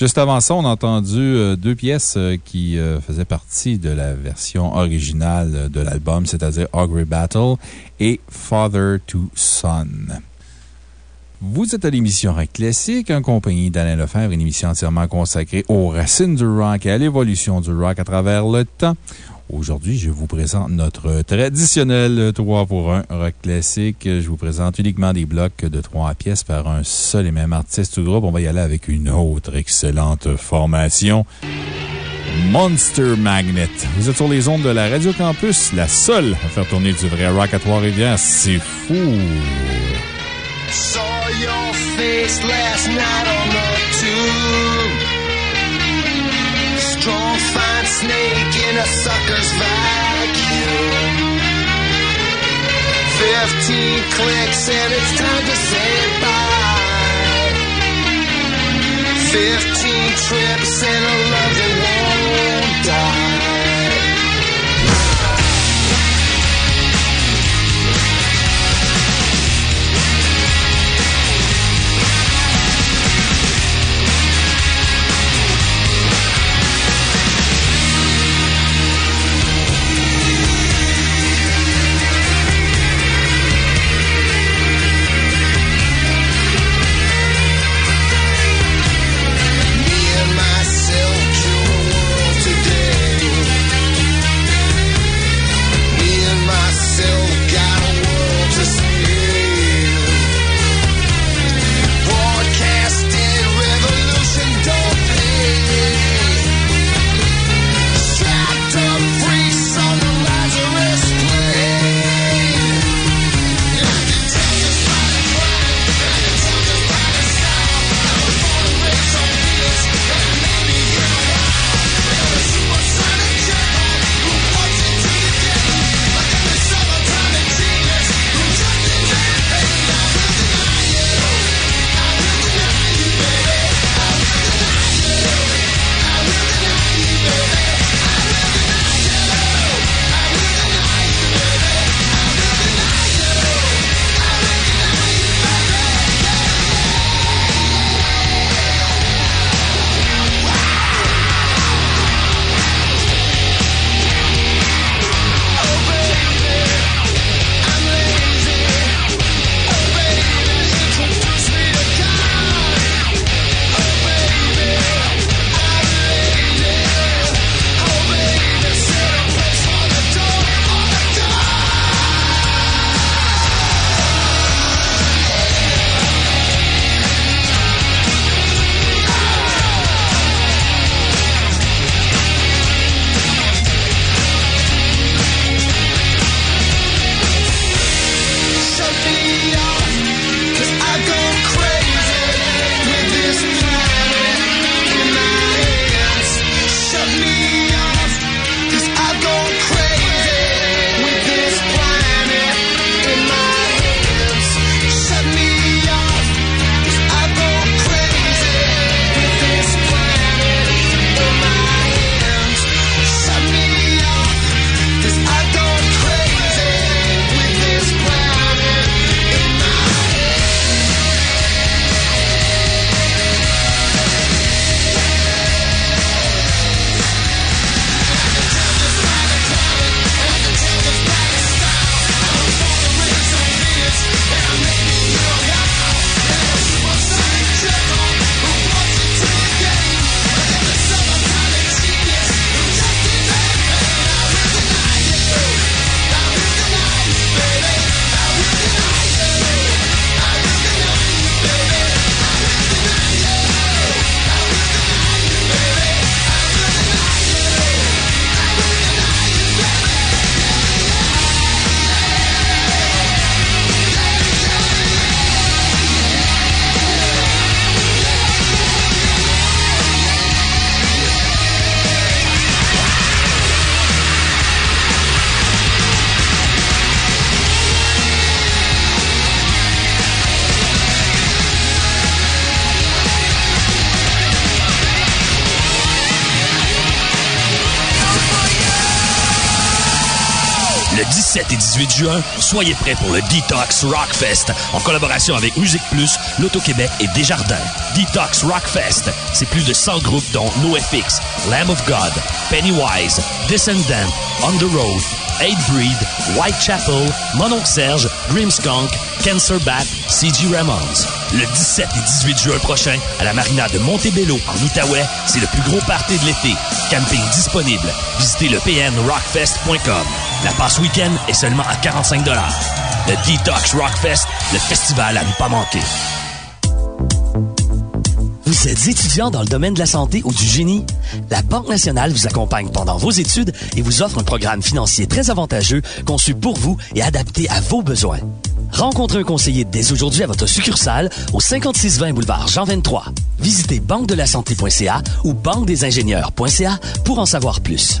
Juste avant ça, on a entendu euh, deux pièces euh, qui euh, faisaient partie de la version originale de l'album, c'est-à-dire Augury Battle et Father to Son. Vous êtes à l'émission Rock Classique, en compagnie d'Alain Lefebvre, une émission entièrement consacrée aux racines du rock et à l'évolution du rock à travers le temps. Aujourd'hui, je vous présente notre traditionnel 3 pour 1 rock classique. Je vous présente uniquement des blocs de 3 pièces par un seul et même artiste ou groupe. On va y aller avec une autre excellente formation. Monster Magnet. Vous êtes sur les ondes de la Radio Campus, la seule à faire tourner du vrai rock à Trois-Rivières. C'est fou! Saw your face last night on the tube. Strong, fine snake in a sucker's vacuum. Fifteen clicks and it's time to say bye. Fifteen trips and a love that won't die. 18 juin, soyez prêts pour le Detox Rockfest en collaboration avec Musique Plus, L'Auto-Québec et Desjardins. Detox Rockfest, c'est plus de 100 groupes dont NoFX, Lamb of God, Pennywise, Descendant, On the Road, Eight Breed, Whitechapel, Mononc Serge, Grimskunk, Cancer Bat, C.G. Ramones. Le 17 et 18 juin prochain, à la marina de Montebello, en Outaouais, c'est le plus gros party de l'été. Camping disponible. Visitez le pnrockfest.com. La passe week-end est seulement à 45 Le Detox Rockfest, le festival à ne pas manquer. Vous êtes étudiant dans le domaine de la santé ou du génie? La Banque nationale vous accompagne pendant vos études et vous offre un programme financier très avantageux conçu pour vous et adapté à vos besoins. Rencontrez un conseiller dès aujourd'hui à votre succursale au 5620 boulevard Jean 23. Visitez banque-de-la-santé.ca ou banque-des-ingénieurs.ca pour en savoir plus.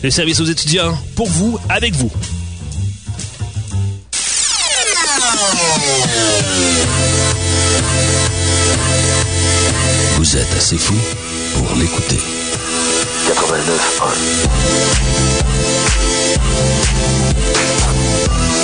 Le service aux étudiants, pour vous, avec vous. Vous êtes assez fou pour l'écouter. 89.1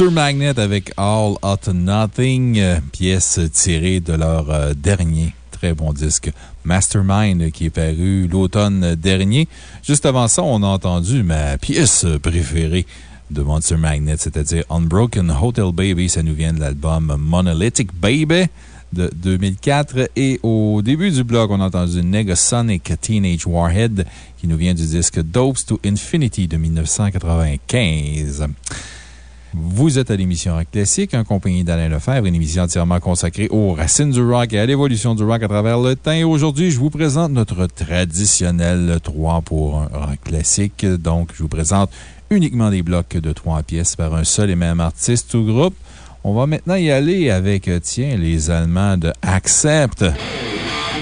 Monster Magnet avec All Out Nothing, pièce tirée de leur euh, dernier très bon disque Mastermind qui est paru l'automne dernier. Juste avant ça, on a entendu ma pièce préférée de Monster Magnet, c'est-à-dire Unbroken Hotel Baby. Ça nous vient de l'album Monolithic Baby de 2004. Et au début du blog, on a entendu Negasonic Teenage Warhead qui nous vient du disque Dopes to Infinity de 1995. Vous êtes à l'émission Rock Classique, en compagnie d'Alain Lefebvre, une émission entièrement consacrée aux racines du rock et à l'évolution du rock à travers le temps. Et aujourd'hui, je vous présente notre traditionnel 3 pour 1 rock classique. Donc, je vous présente uniquement des blocs de 3 pièces par un seul et même artiste ou groupe. On va maintenant y aller avec, euh, tiens, les Allemands de Accept.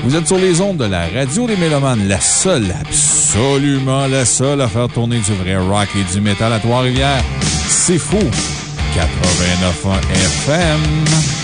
Vous êtes sur les ondes de la radio des Mélomanes, la seule, absolument la seule à faire tourner du vrai rock et du métal à Trois-Rivières. C'est fou! 89.1 FM.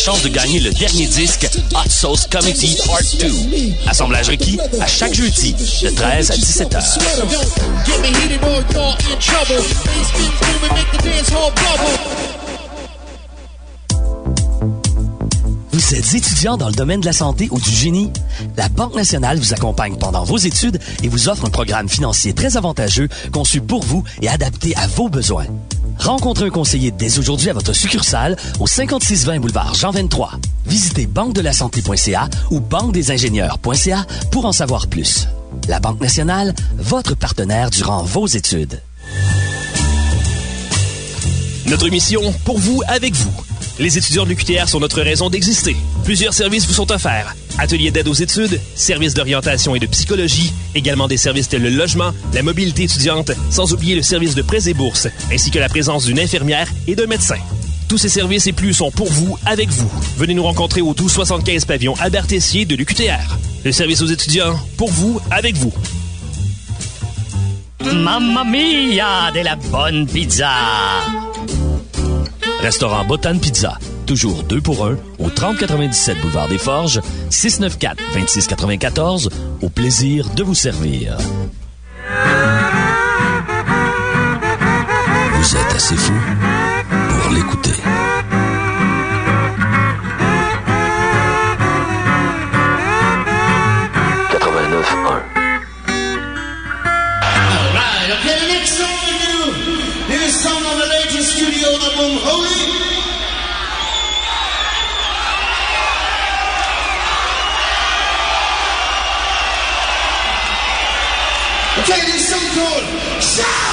Chance de gagner le dernier disque Hot Sauce Committee Part 2. Assemblage requis à chaque jeudi de 13 à 17 heures. Get me heated or you're in trouble. Bass spins booming, make the dance hall bubble. Vous êtes étudiant dans le domaine de la santé ou du génie? La Banque nationale vous accompagne pendant vos études et vous offre un programme financier très avantageux conçu pour vous et adapté à vos besoins. Rencontrez un conseiller dès aujourd'hui à votre succursale au 5620 boulevard Jean 23. Visitez banque-de-la-santé.ca ou banque-des-ingénieurs.ca pour en savoir plus. La Banque nationale, votre partenaire durant vos études. Notre mission, pour vous, avec vous. Les étudiants de l'UQTR sont notre raison d'exister. Plusieurs services vous sont offerts. Ateliers d'aide aux études, services d'orientation et de psychologie, également des services tels le logement, la mobilité étudiante, sans oublier le service de prêts et bourses, ainsi que la présence d'une infirmière et d'un médecin. Tous ces services et plus sont pour vous, avec vous. Venez nous rencontrer au 1275 pavillon Albert Tessier de l'UQTR. Le service aux étudiants, pour vous, avec vous. Mamma mia, de la bonne pizza! Restaurant Botan Pizza. Toujours 2 pour 1 au 3097 Boulevard des Forges, 694-2694. Au plaisir de vous servir. Vous êtes assez fou pour l'écouter. Alright, okay, next song do is song on the latest studio album, Holy. Shout!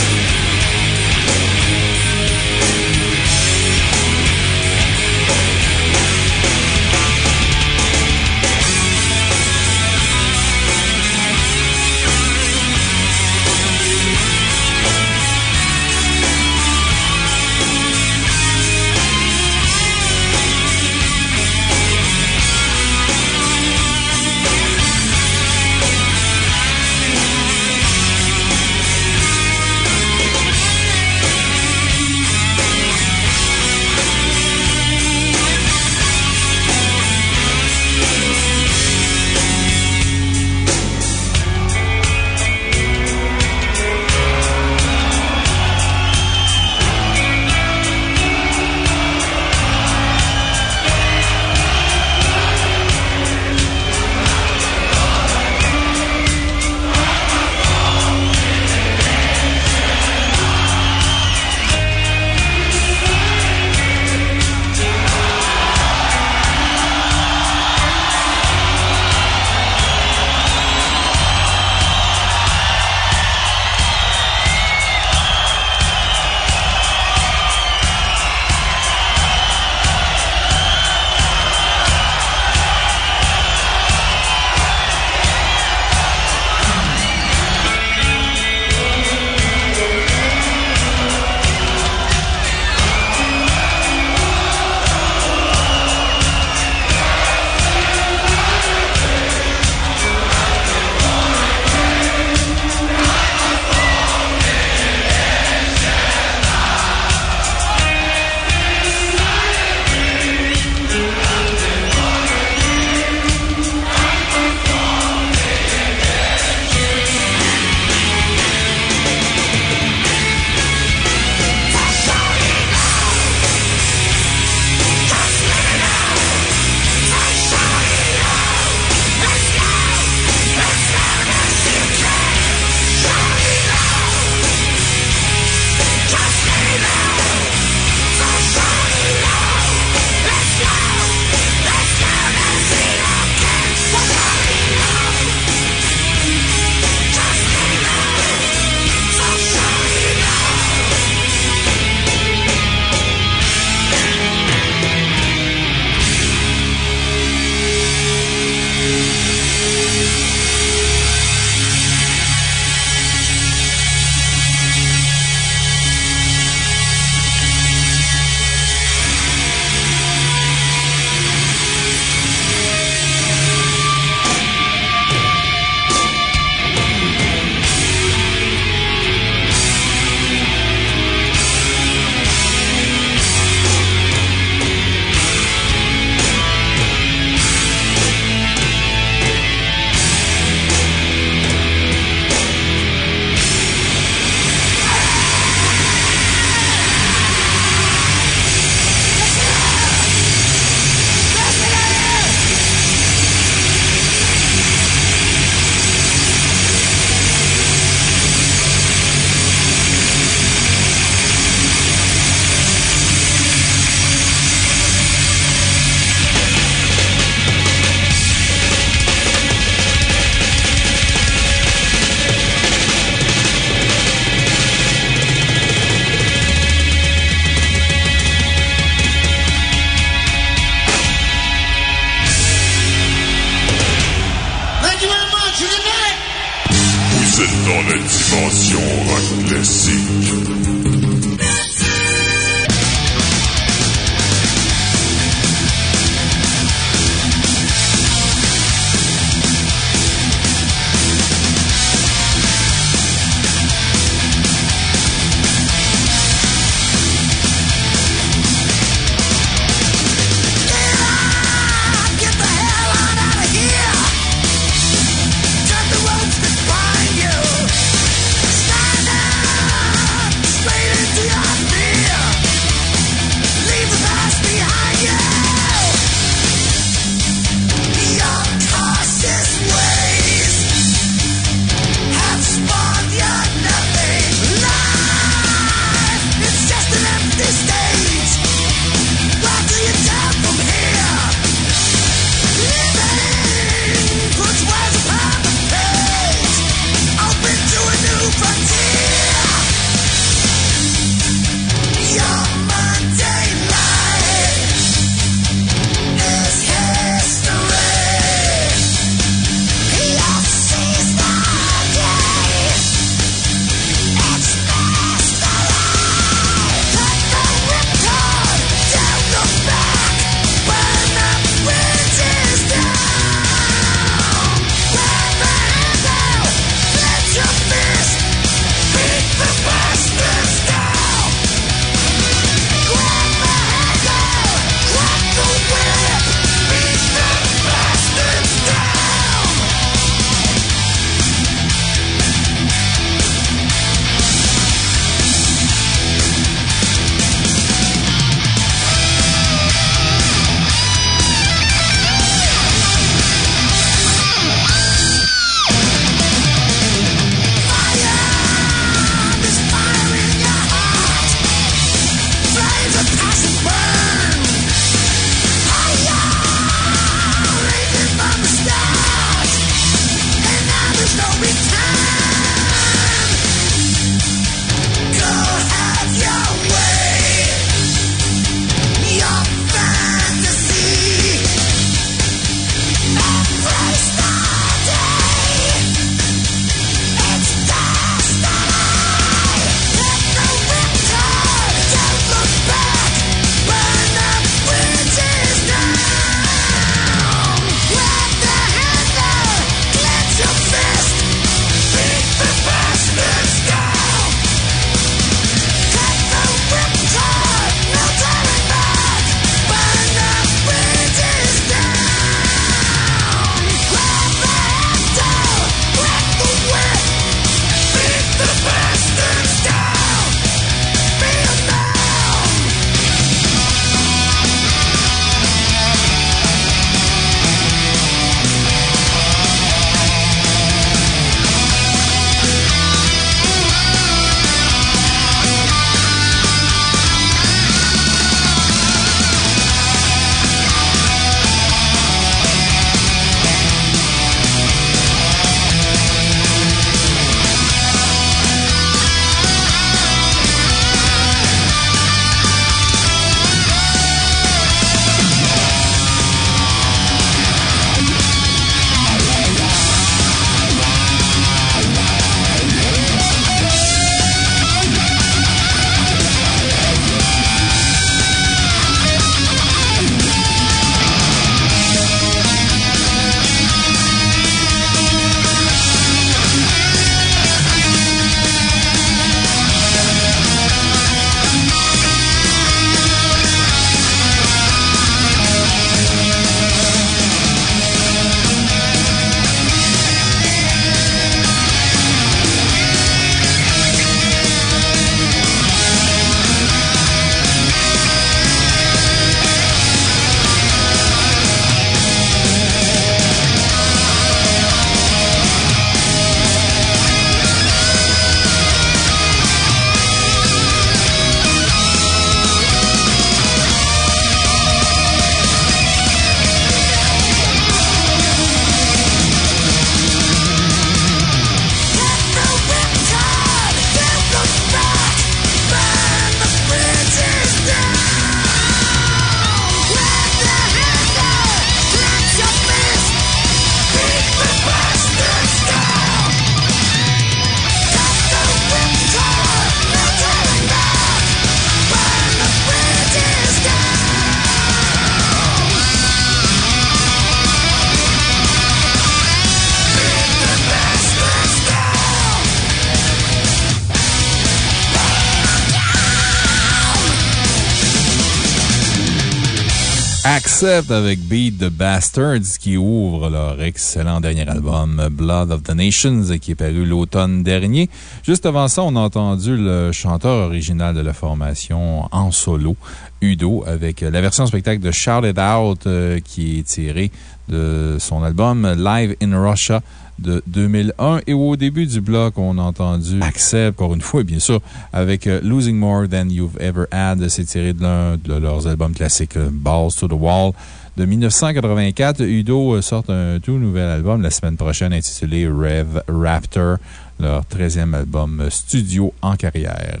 Avec Beat the Bastards qui ouvre leur excellent dernier album Blood of the Nations qui est paru l'automne dernier. Juste avant ça, on a entendu le chanteur original de la formation en solo, Udo, avec la version spectacle de Shout Out euh, qui est tirée de son album Live in Russia de 2001. Et au début du bloc, on a entendu Accept, encore une fois, bien sûr, avec euh, Losing More Than You've Ever Had. C'est tiré de l'un de leurs albums classiques, euh, Balls to the Wall. De 1984, Udo euh, sort un tout nouvel album la semaine prochaine intitulé Rev Raptor, leur 13e album studio en carrière.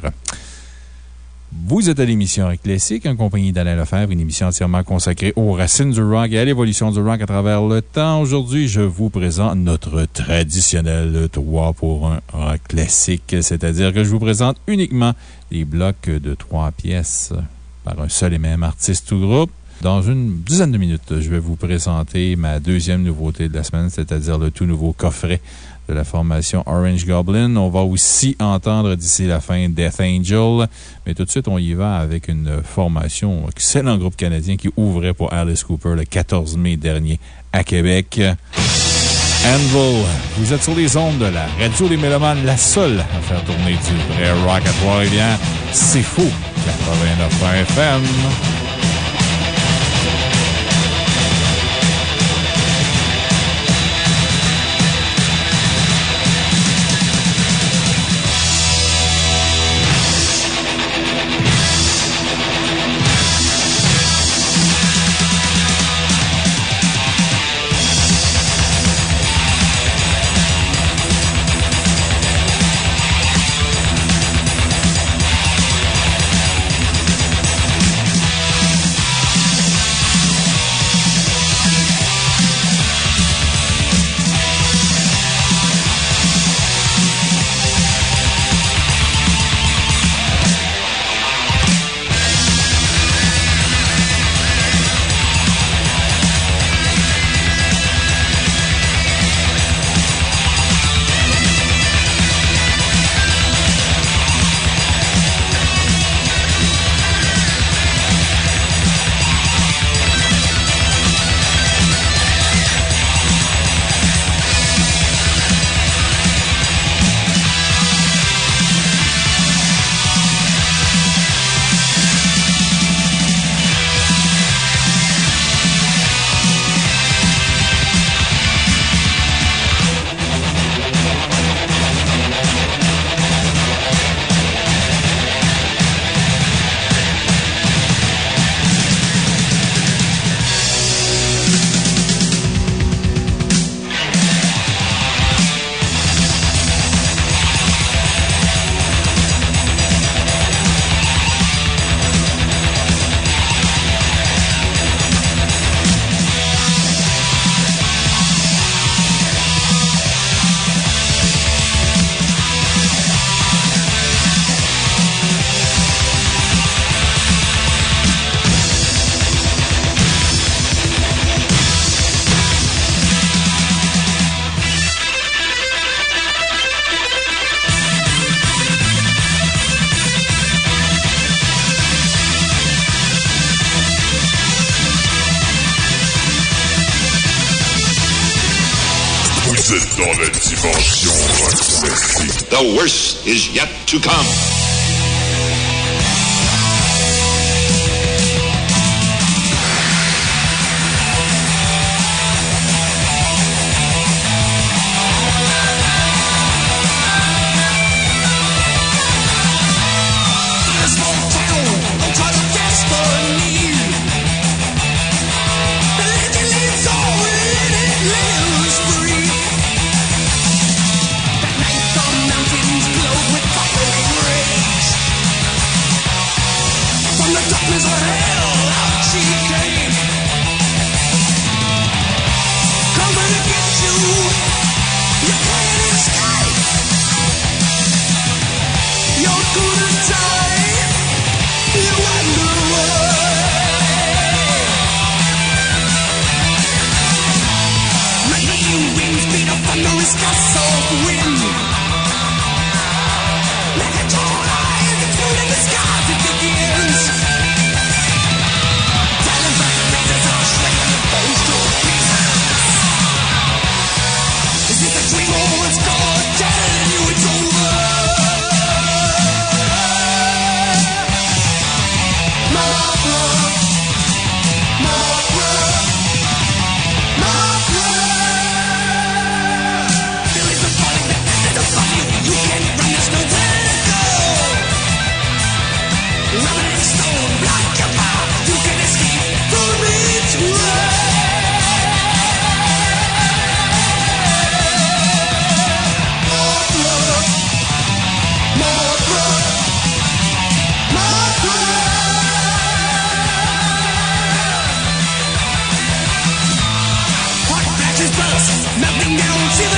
Vous êtes à l'émission Rock Classique en compagnie d'Alain Lefebvre, une émission entièrement consacrée aux racines du rock et à l'évolution du rock à travers le temps. Aujourd'hui, je vous présente notre traditionnel 3 pour 1 rock classique, c'est-à-dire que je vous présente uniquement des blocs de 3 pièces par un seul et même artiste ou groupe. Dans une dizaine de minutes, je vais vous présenter ma deuxième nouveauté de la semaine, c'est-à-dire le tout nouveau coffret de la formation Orange Goblin. On va aussi entendre d'ici la fin Death Angel. Mais tout de suite, on y va avec une formation, excellent groupe canadien qui ouvrait pour Alice Cooper le 14 mai dernier à Québec. Anvil, vous êtes sur les ondes de la Radio des Mélomanes, la seule à faire tourner du vrai rock à Trois-Rivières. C'est fou! 89 FM. Nothing else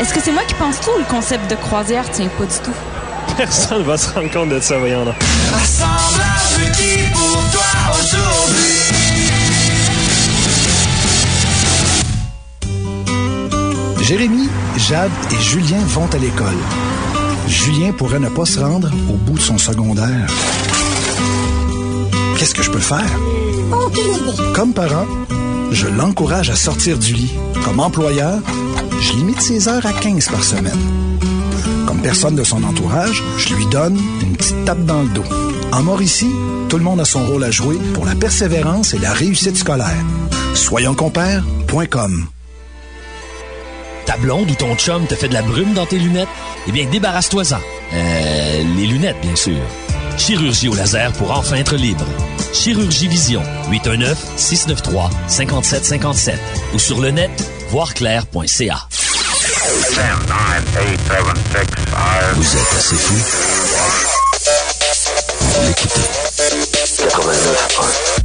est-ce que c'est moi qui pense tout ou le concept de croisière? Tient pas du tout? Personne va se rendre compte de ça, voyons là. Assemblage requis pour toi aujourd'hui. Jérémy, Jade et Julien vont à l'école. Julien pourrait ne pas se rendre au bout de son secondaire. Qu'est-ce que je peux faire? Comme parent, je l'encourage à sortir du lit. Comme employeur, je limite ses heures à 15 par semaine. Comme personne de son entourage, je lui donne une petite tape dans le dos. En Mauricie, tout le monde a son rôle à jouer pour la persévérance et la réussite scolaire. Soyonscompères.com Ta blonde ou ton chum te fait de la brume dans tes lunettes? Eh bien, débarrasse-toi-en. Euh, les lunettes, bien sûr. Chirurgie au laser pour enfin être libre. Chirurgie Vision, 819-693-5757. Ou sur le net, voirclair.ca. Vous êtes assez fou L'écoutez. 89.1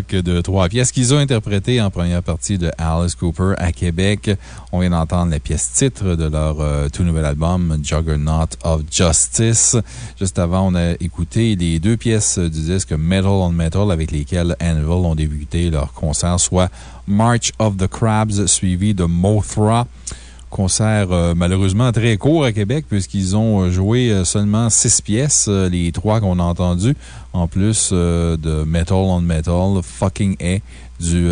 de trois pièces qu'ils ont interprétées en première partie de Alice Cooper à Québec. On vient d'entendre la pièce titre de leur euh, tout nouvel album, Juggernaut of Justice. Juste avant, on a écouté les deux pièces du disque Metal on Metal avec lesquelles Anvil ont débuté leur concert, soit March of the Crabs suivi de Mothra concert euh, malheureusement très court à Québec puisqu'ils ont euh, joué euh, seulement six pièces, les trois qu'on a entendues, en plus de Metal on Metal, Fucking A du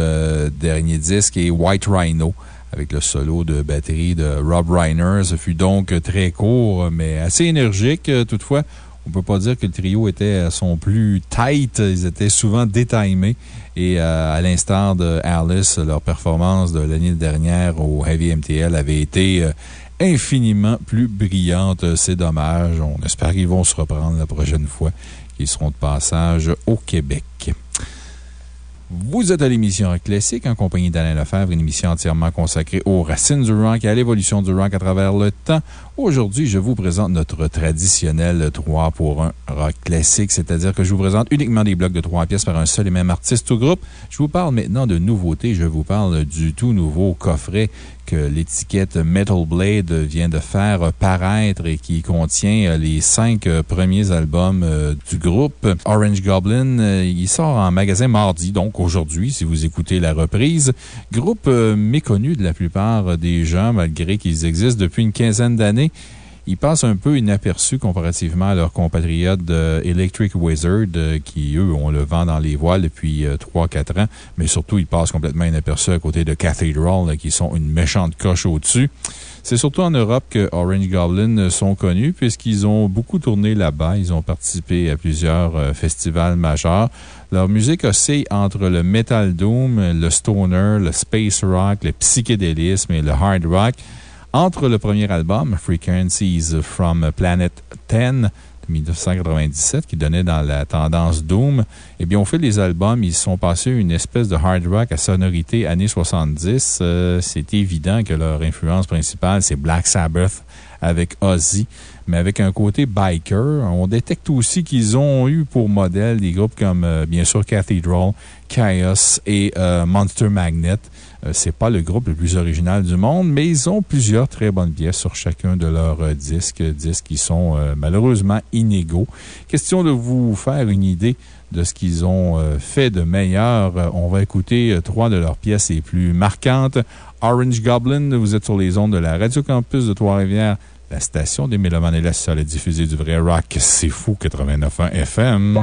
dernier disque et White Rhino avec le solo de batterie de Rob Reiner. Ce fut donc très court, mais assez énergique. Toutefois, on ne peut pas dire que le trio était à son plus tight. Ils étaient souvent détimés. Et euh, à l'instar de Alice, leur performance de l'année dernière au Heavy MTL avait été euh, infiniment plus brillante. C'est dommage. On espère qu'ils vont se reprendre la prochaine fois qu'ils seront de passage au Québec. Vous êtes à l'émission Classique en compagnie d'Alain Lefebvre, une émission entièrement consacrée aux racines du rock et à l'évolution du rock à travers le temps. Aujourd'hui, je vous présente notre traditionnel 3 pour 1 rock classique, c'est-à-dire que je vous présente uniquement des blocs de 3 pièces par un seul et même artiste ou groupe. Je vous parle maintenant de nouveautés. Je vous parle du tout nouveau coffret que l'étiquette Metal Blade vient de faire paraître et qui contient les cinq premiers albums euh, du groupe. Orange Goblin, euh, il sort en magasin mardi, donc aujourd'hui, si vous écoutez la reprise. Groupe euh, méconnu de la plupart des gens, malgré qu'ils existent depuis une quinzaine d'années. Ils passent un peu inaperçus comparativement à leurs compatriotes Electric Wizard, euh, qui, eux, ont le vent dans les voiles depuis 3-4 ans. Mais surtout, ils passent complètement inaperçus à côté de Cathedral, là, qui sont une méchante coche au-dessus. C'est surtout en Europe que Orange Goblin sont connus, puisqu'ils ont beaucoup tourné là-bas. Ils ont participé à plusieurs euh, festivals majeurs. Leur musique oscille entre le metal doom, le stoner, le space rock, le psychédélisme et le hard rock. Entre le premier album, Frequencies from Planet 10, de 1997, qui donnait dans la tendance Doom, eh bien, au fil des albums, ils sont passés une espèce de hard rock à sonorité années 70. Euh, c'est évident que leur influence principale, c'est Black Sabbath avec Ozzy. Mais avec un côté biker, on détecte aussi qu'ils ont eu pour modèle des groupes comme, euh, bien sûr, Cathedral, Chaos et euh, Monster Magnet. Euh, c'est pas le groupe le plus original du monde, mais ils ont plusieurs très bonnes pièces sur chacun de leurs euh, disques, disques qui sont euh, malheureusement inégaux. Question de vous faire une idée de ce qu'ils ont fait de meilleur. On va écouter trois de leurs pièces les plus marquantes. Orange Goblin, vous êtes sur les ondes de la Radio Campus de Trois-Rivières. La station des Mélomanes est la seule à diffuser du vrai rock. C'est fou, 89.1 FM.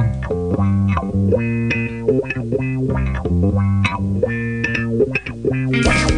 Thank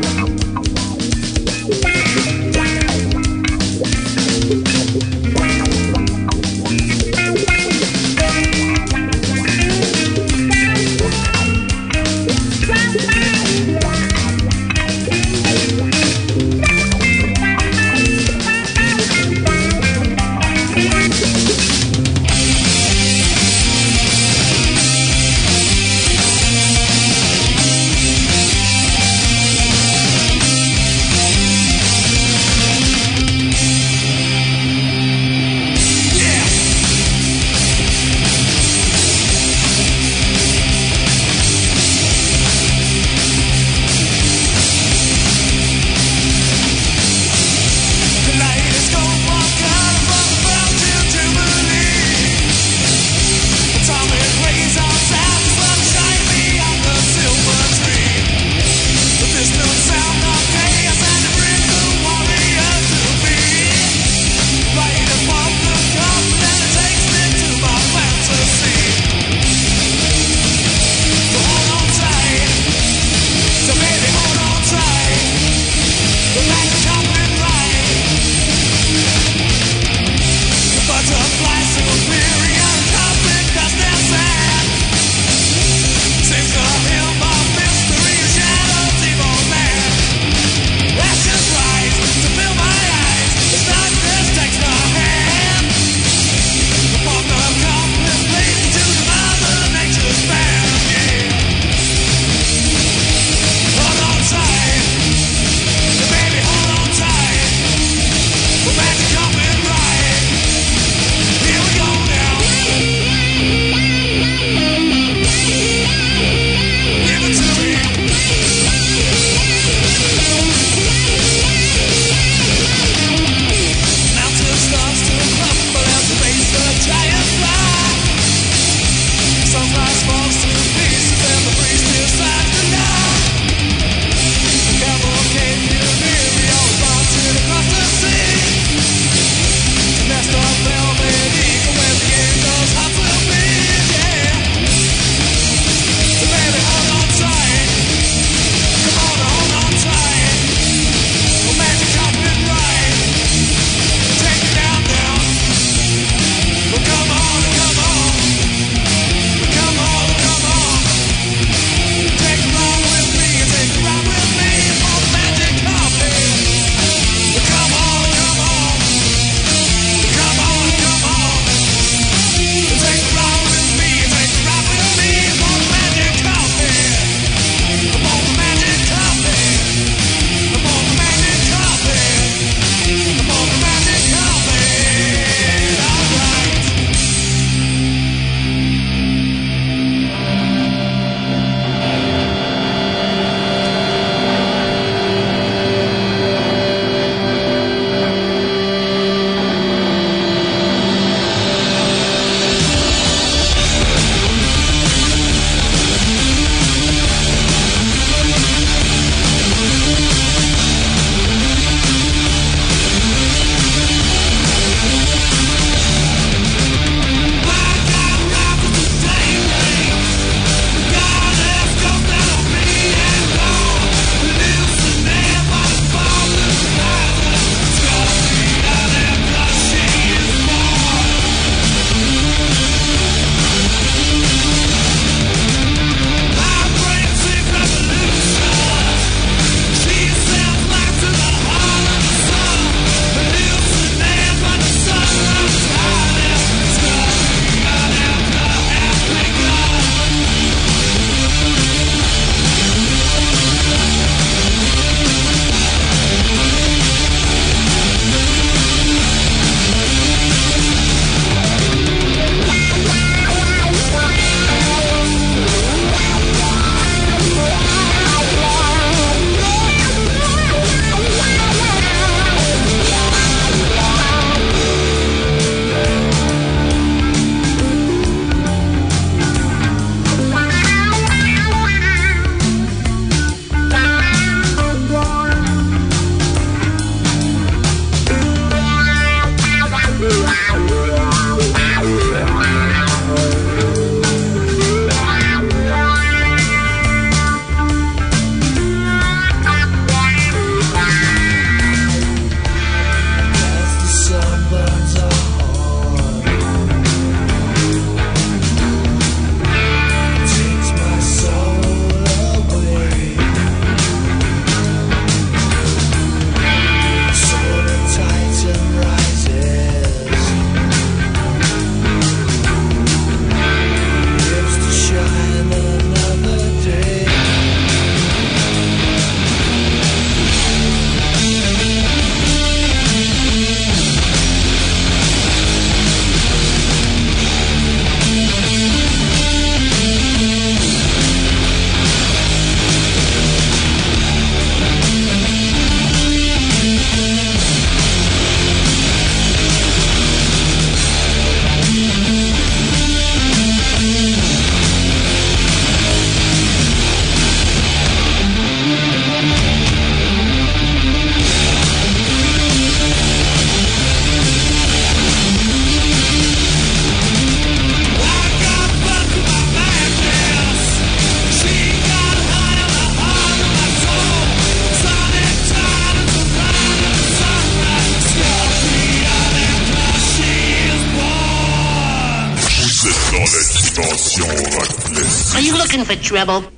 looking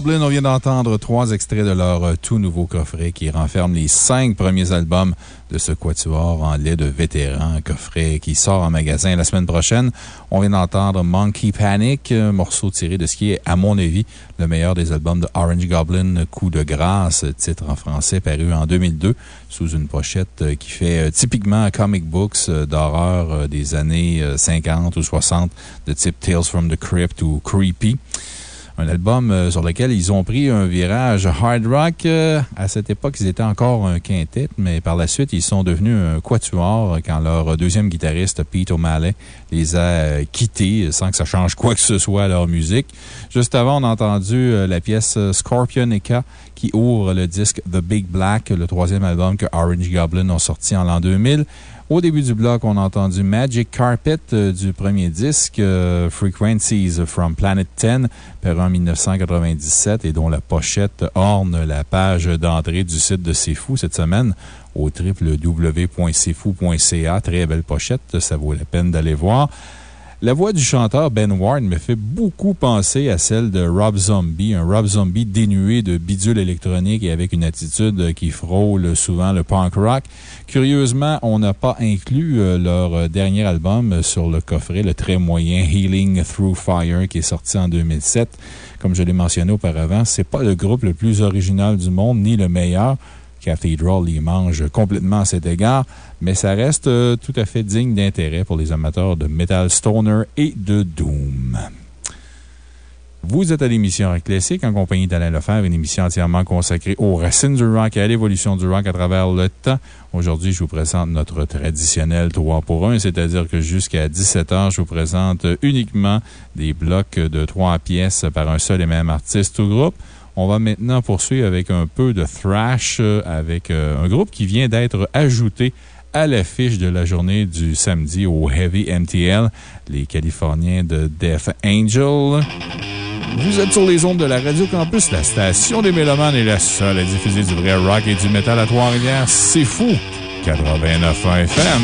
On vient d'entendre trois extraits de leur euh, tout nouveau coffret qui renferme les cinq premiers albums de ce quatuor en lait de vétéran, un coffret qui sort en magasin la semaine prochaine. On vient d'entendre Monkey Panic, morceau tiré de ce qui est, à mon avis, le meilleur des albums de Orange Goblin, Coup de grâce, titre en français paru en 2002 sous une pochette euh, qui fait euh, typiquement comic books d'horreur des années euh, 50 ou 60 de type Tales from the Crypt ou Creepy. Un album euh, sur lequel ils ont pris un virage hard rock. Euh, À cette époque, ils étaient encore un quintet, mais par la suite, ils sont devenus un quatuor quand leur deuxième guitariste, Pete O'Malley, les a euh, quittés sans que ça change quoi que ce soit à leur musique. Juste avant, on a entendu la pièce Scorpionica qui ouvre le disque The Big Black, le troisième album que Orange Goblin ont sorti en l'an 2000. Au début du bloc, on a entendu Magic Carpet euh, du premier disque, euh, Frequencies from Planet 10, paru en 1997 et dont la pochette orne la page d'entrée du site de C'est cette semaine au www.cfou.ca. Très belle pochette, ça vaut la peine d'aller voir. La voix du chanteur Ben Ward me fait beaucoup penser à celle de Rob Zombie, un Rob Zombie dénué de bidule électronique et avec une attitude qui frôle souvent le punk rock. Curieusement, on n'a pas inclus euh, leur euh, dernier album sur le coffret, le très moyen Healing Through Fire, qui est sorti en 2007. Comme je l'ai mentionné auparavant, c'est pas le groupe le plus original du monde, ni le meilleur. Cathedral y mange complètement à cet égard, mais ça reste euh, tout à fait digne d'intérêt pour les amateurs de metal stoner et de doom. Vous êtes à l'émission Rock Classique en compagnie d'Alain Lefebvre, une émission entièrement consacrée aux racines du rock et à l'évolution du rock à travers le temps. Aujourd'hui, je vous présente notre traditionnel 3 pour 1, c'est-à-dire que jusqu'à 17 h je vous présente uniquement des blocs de 3 pièces par un seul et même artiste ou groupe. On va maintenant poursuivre avec un peu de thrash euh, avec euh, un groupe qui vient d'être ajouté à l'affiche de la journée du samedi au Heavy MTL, les Californiens de Death Angel. Vous êtes sur les ondes de la Radio Campus, la station des Mélomanes est la seule à diffuser du vrai rock et du métal à Trois-Rivières. C'est fou! 89 FM.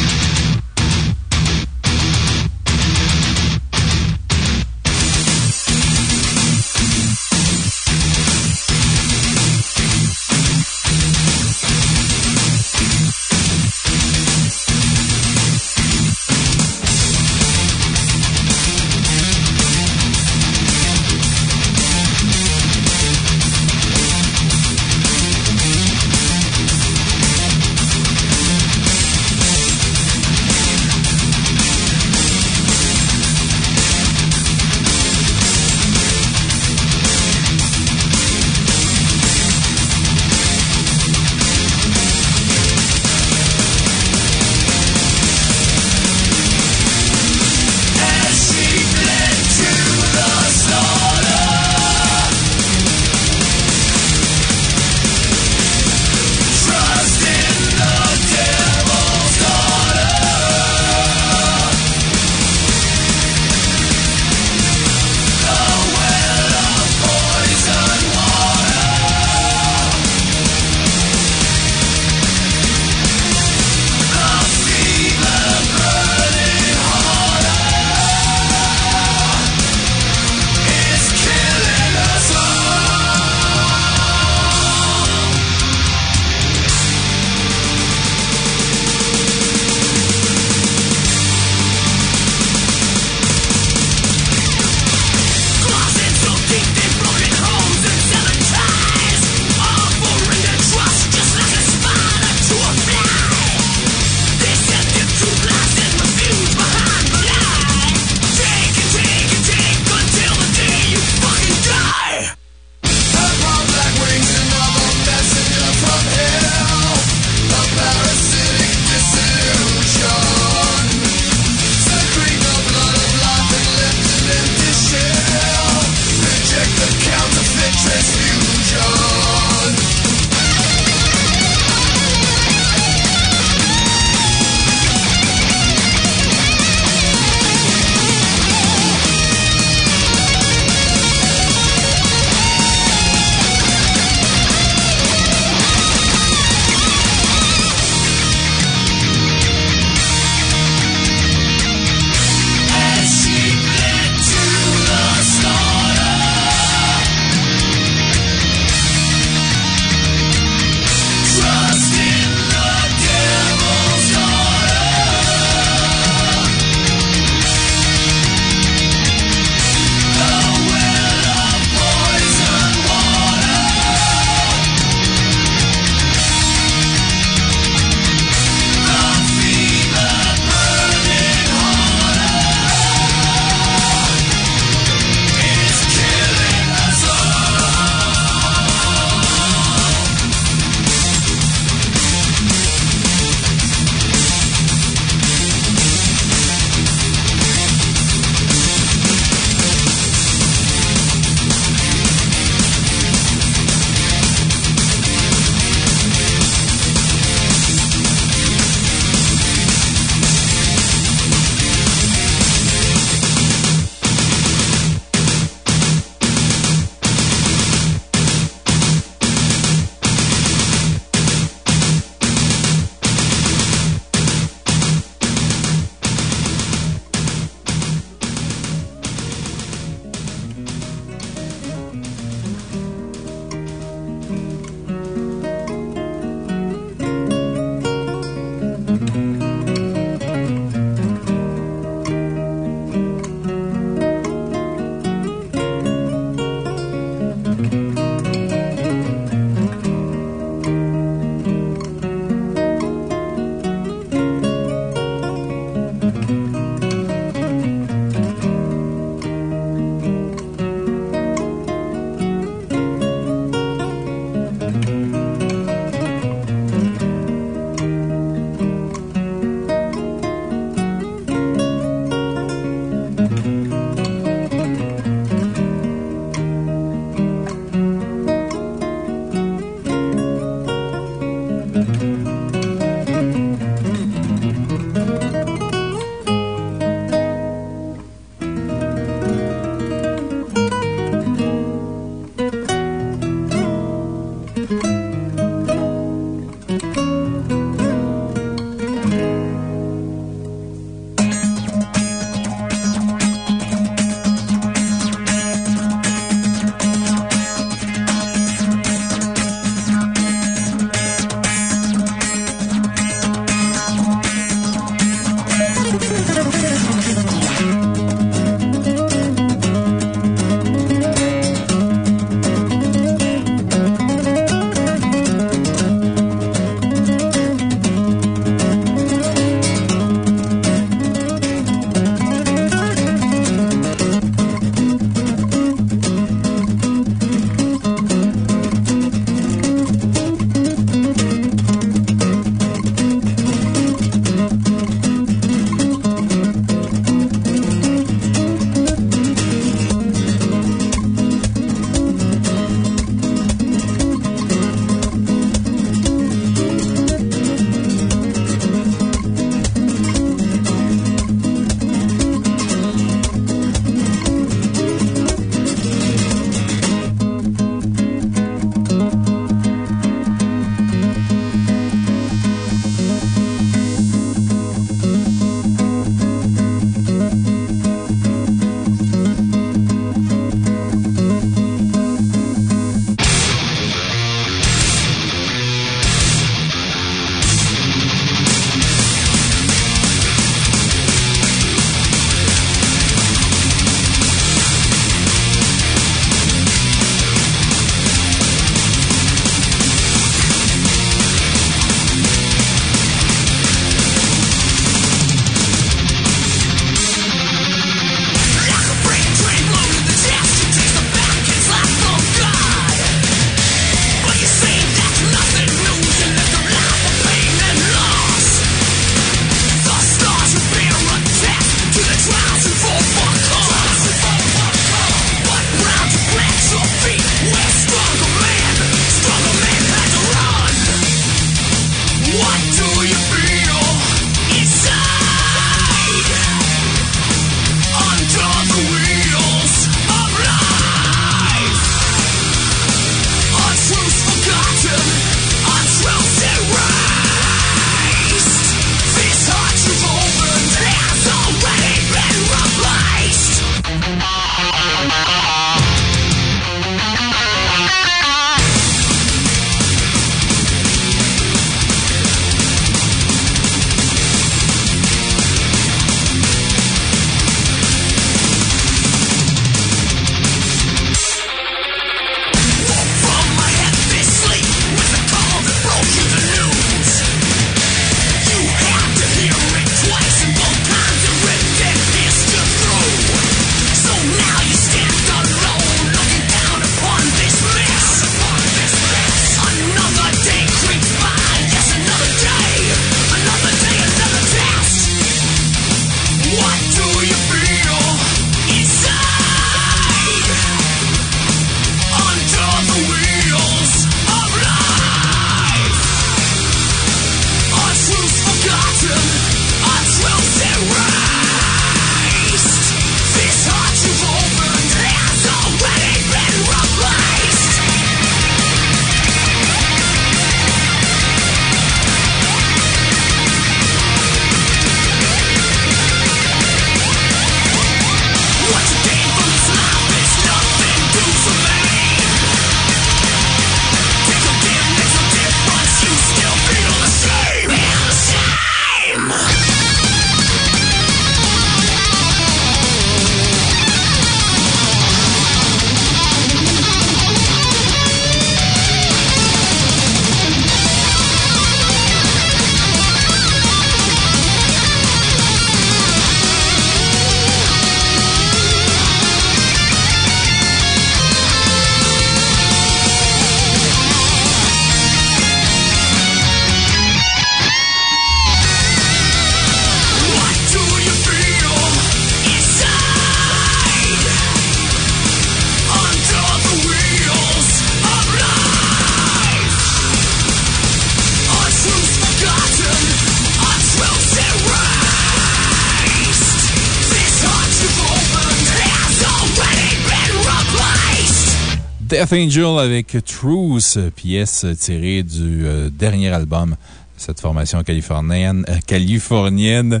Death Angel avec Truth, pièce tirée du euh, dernier album cette formation californienne, euh, californienne,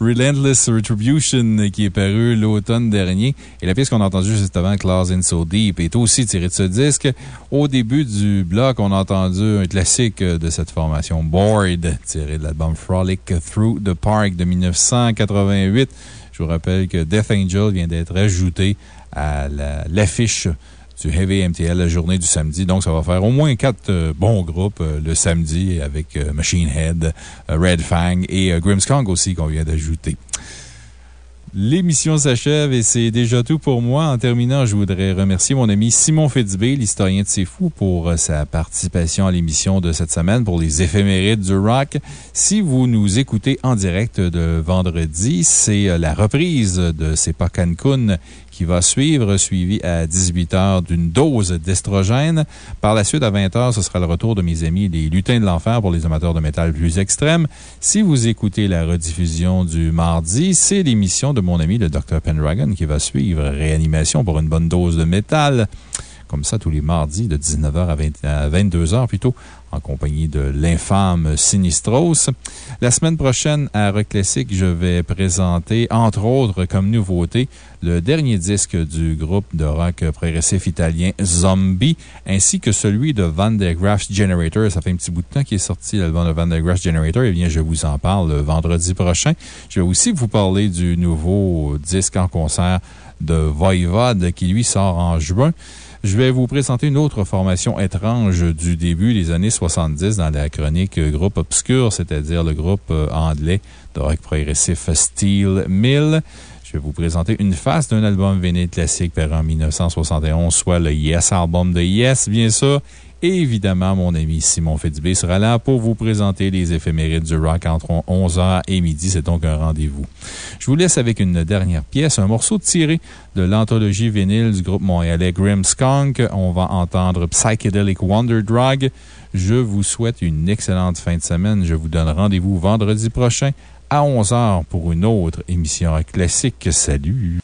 Relentless Retribution, qui est paru l'automne dernier. Et la pièce qu'on a entendue juste avant, Claws in So Deep, est aussi tirée de ce disque. Au début du bloc, on a entendu un classique de cette formation, Bored, tiré de l'album Frolic Through the Park de 1988. Je vous rappelle que Death Angel vient d'être ajouté à la- l'affiche du Heavy MTL la journée du samedi. Donc, ça va faire au moins quatre euh, bons groupes euh, le samedi avec euh, Machine Head, Red Fang et Grimmskong aussi qu'on vient d'ajouter. L'émission s'achève et c'est déjà tout pour moi. En terminant, je voudrais remercier mon ami Simon Fitzbé, l'historien de C'est Fou, pour sa participation à l'émission de cette semaine pour les éphémérides du rock. Si vous nous écoutez en direct de vendredi, c'est la reprise de C'est pas Cancun qui va suivre, suivi à 18h d'une dose d'estrogène. Par la suite, à 20h, ce sera le retour de mes amis les Lutins de l'Enfer pour les amateurs de métal plus extrêmes. Si vous écoutez la rediffusion du mardi, c'est l'émission de mon ami le Dr. Pendragon qui va suivre Réanimation pour une bonne dose de métal. Comme ça, tous les mardis de 19h à, 20 à 22h plutôt, en compagnie de l'infâme Sinistros. La semaine prochaine, à Rock Classic, je vais présenter, entre autres, comme nouveauté, le dernier disque du groupe de rock progressif italien Zombie, ainsi que celui de Van der Graaf Generator. Ça fait un petit bout de temps qu'il est sorti, l'album de Van der Graaf Generator. Eh bien, je vous en parle le vendredi prochain. Je vais aussi vous parler du nouveau disque en concert de Voivod qui, lui, sort en juin. Je vais vous présenter une autre formation étrange du début des années 70 dans la chronique Groupe Obscur, c'est-à-dire le groupe euh, anglais de rock progressif Steel Mill. Je vais vous présenter une face d'un album vinyle classique paru en 1971, soit le Yes Album de Yes, bien sûr. Évidemment, mon ami Simon Fitzbé sera là pour vous présenter les éphémérides du rock entre 11h et midi. C'est donc un rendez-vous. Je vous laisse avec une dernière pièce, un morceau tiré de l'anthologie vinyle du groupe montréalais Grimmskunk. On va entendre Psychedelic Wonder Drug. Je vous souhaite une excellente fin de semaine. Je vous donne rendez-vous vendredi prochain à 11h pour une autre émission classique. Salut!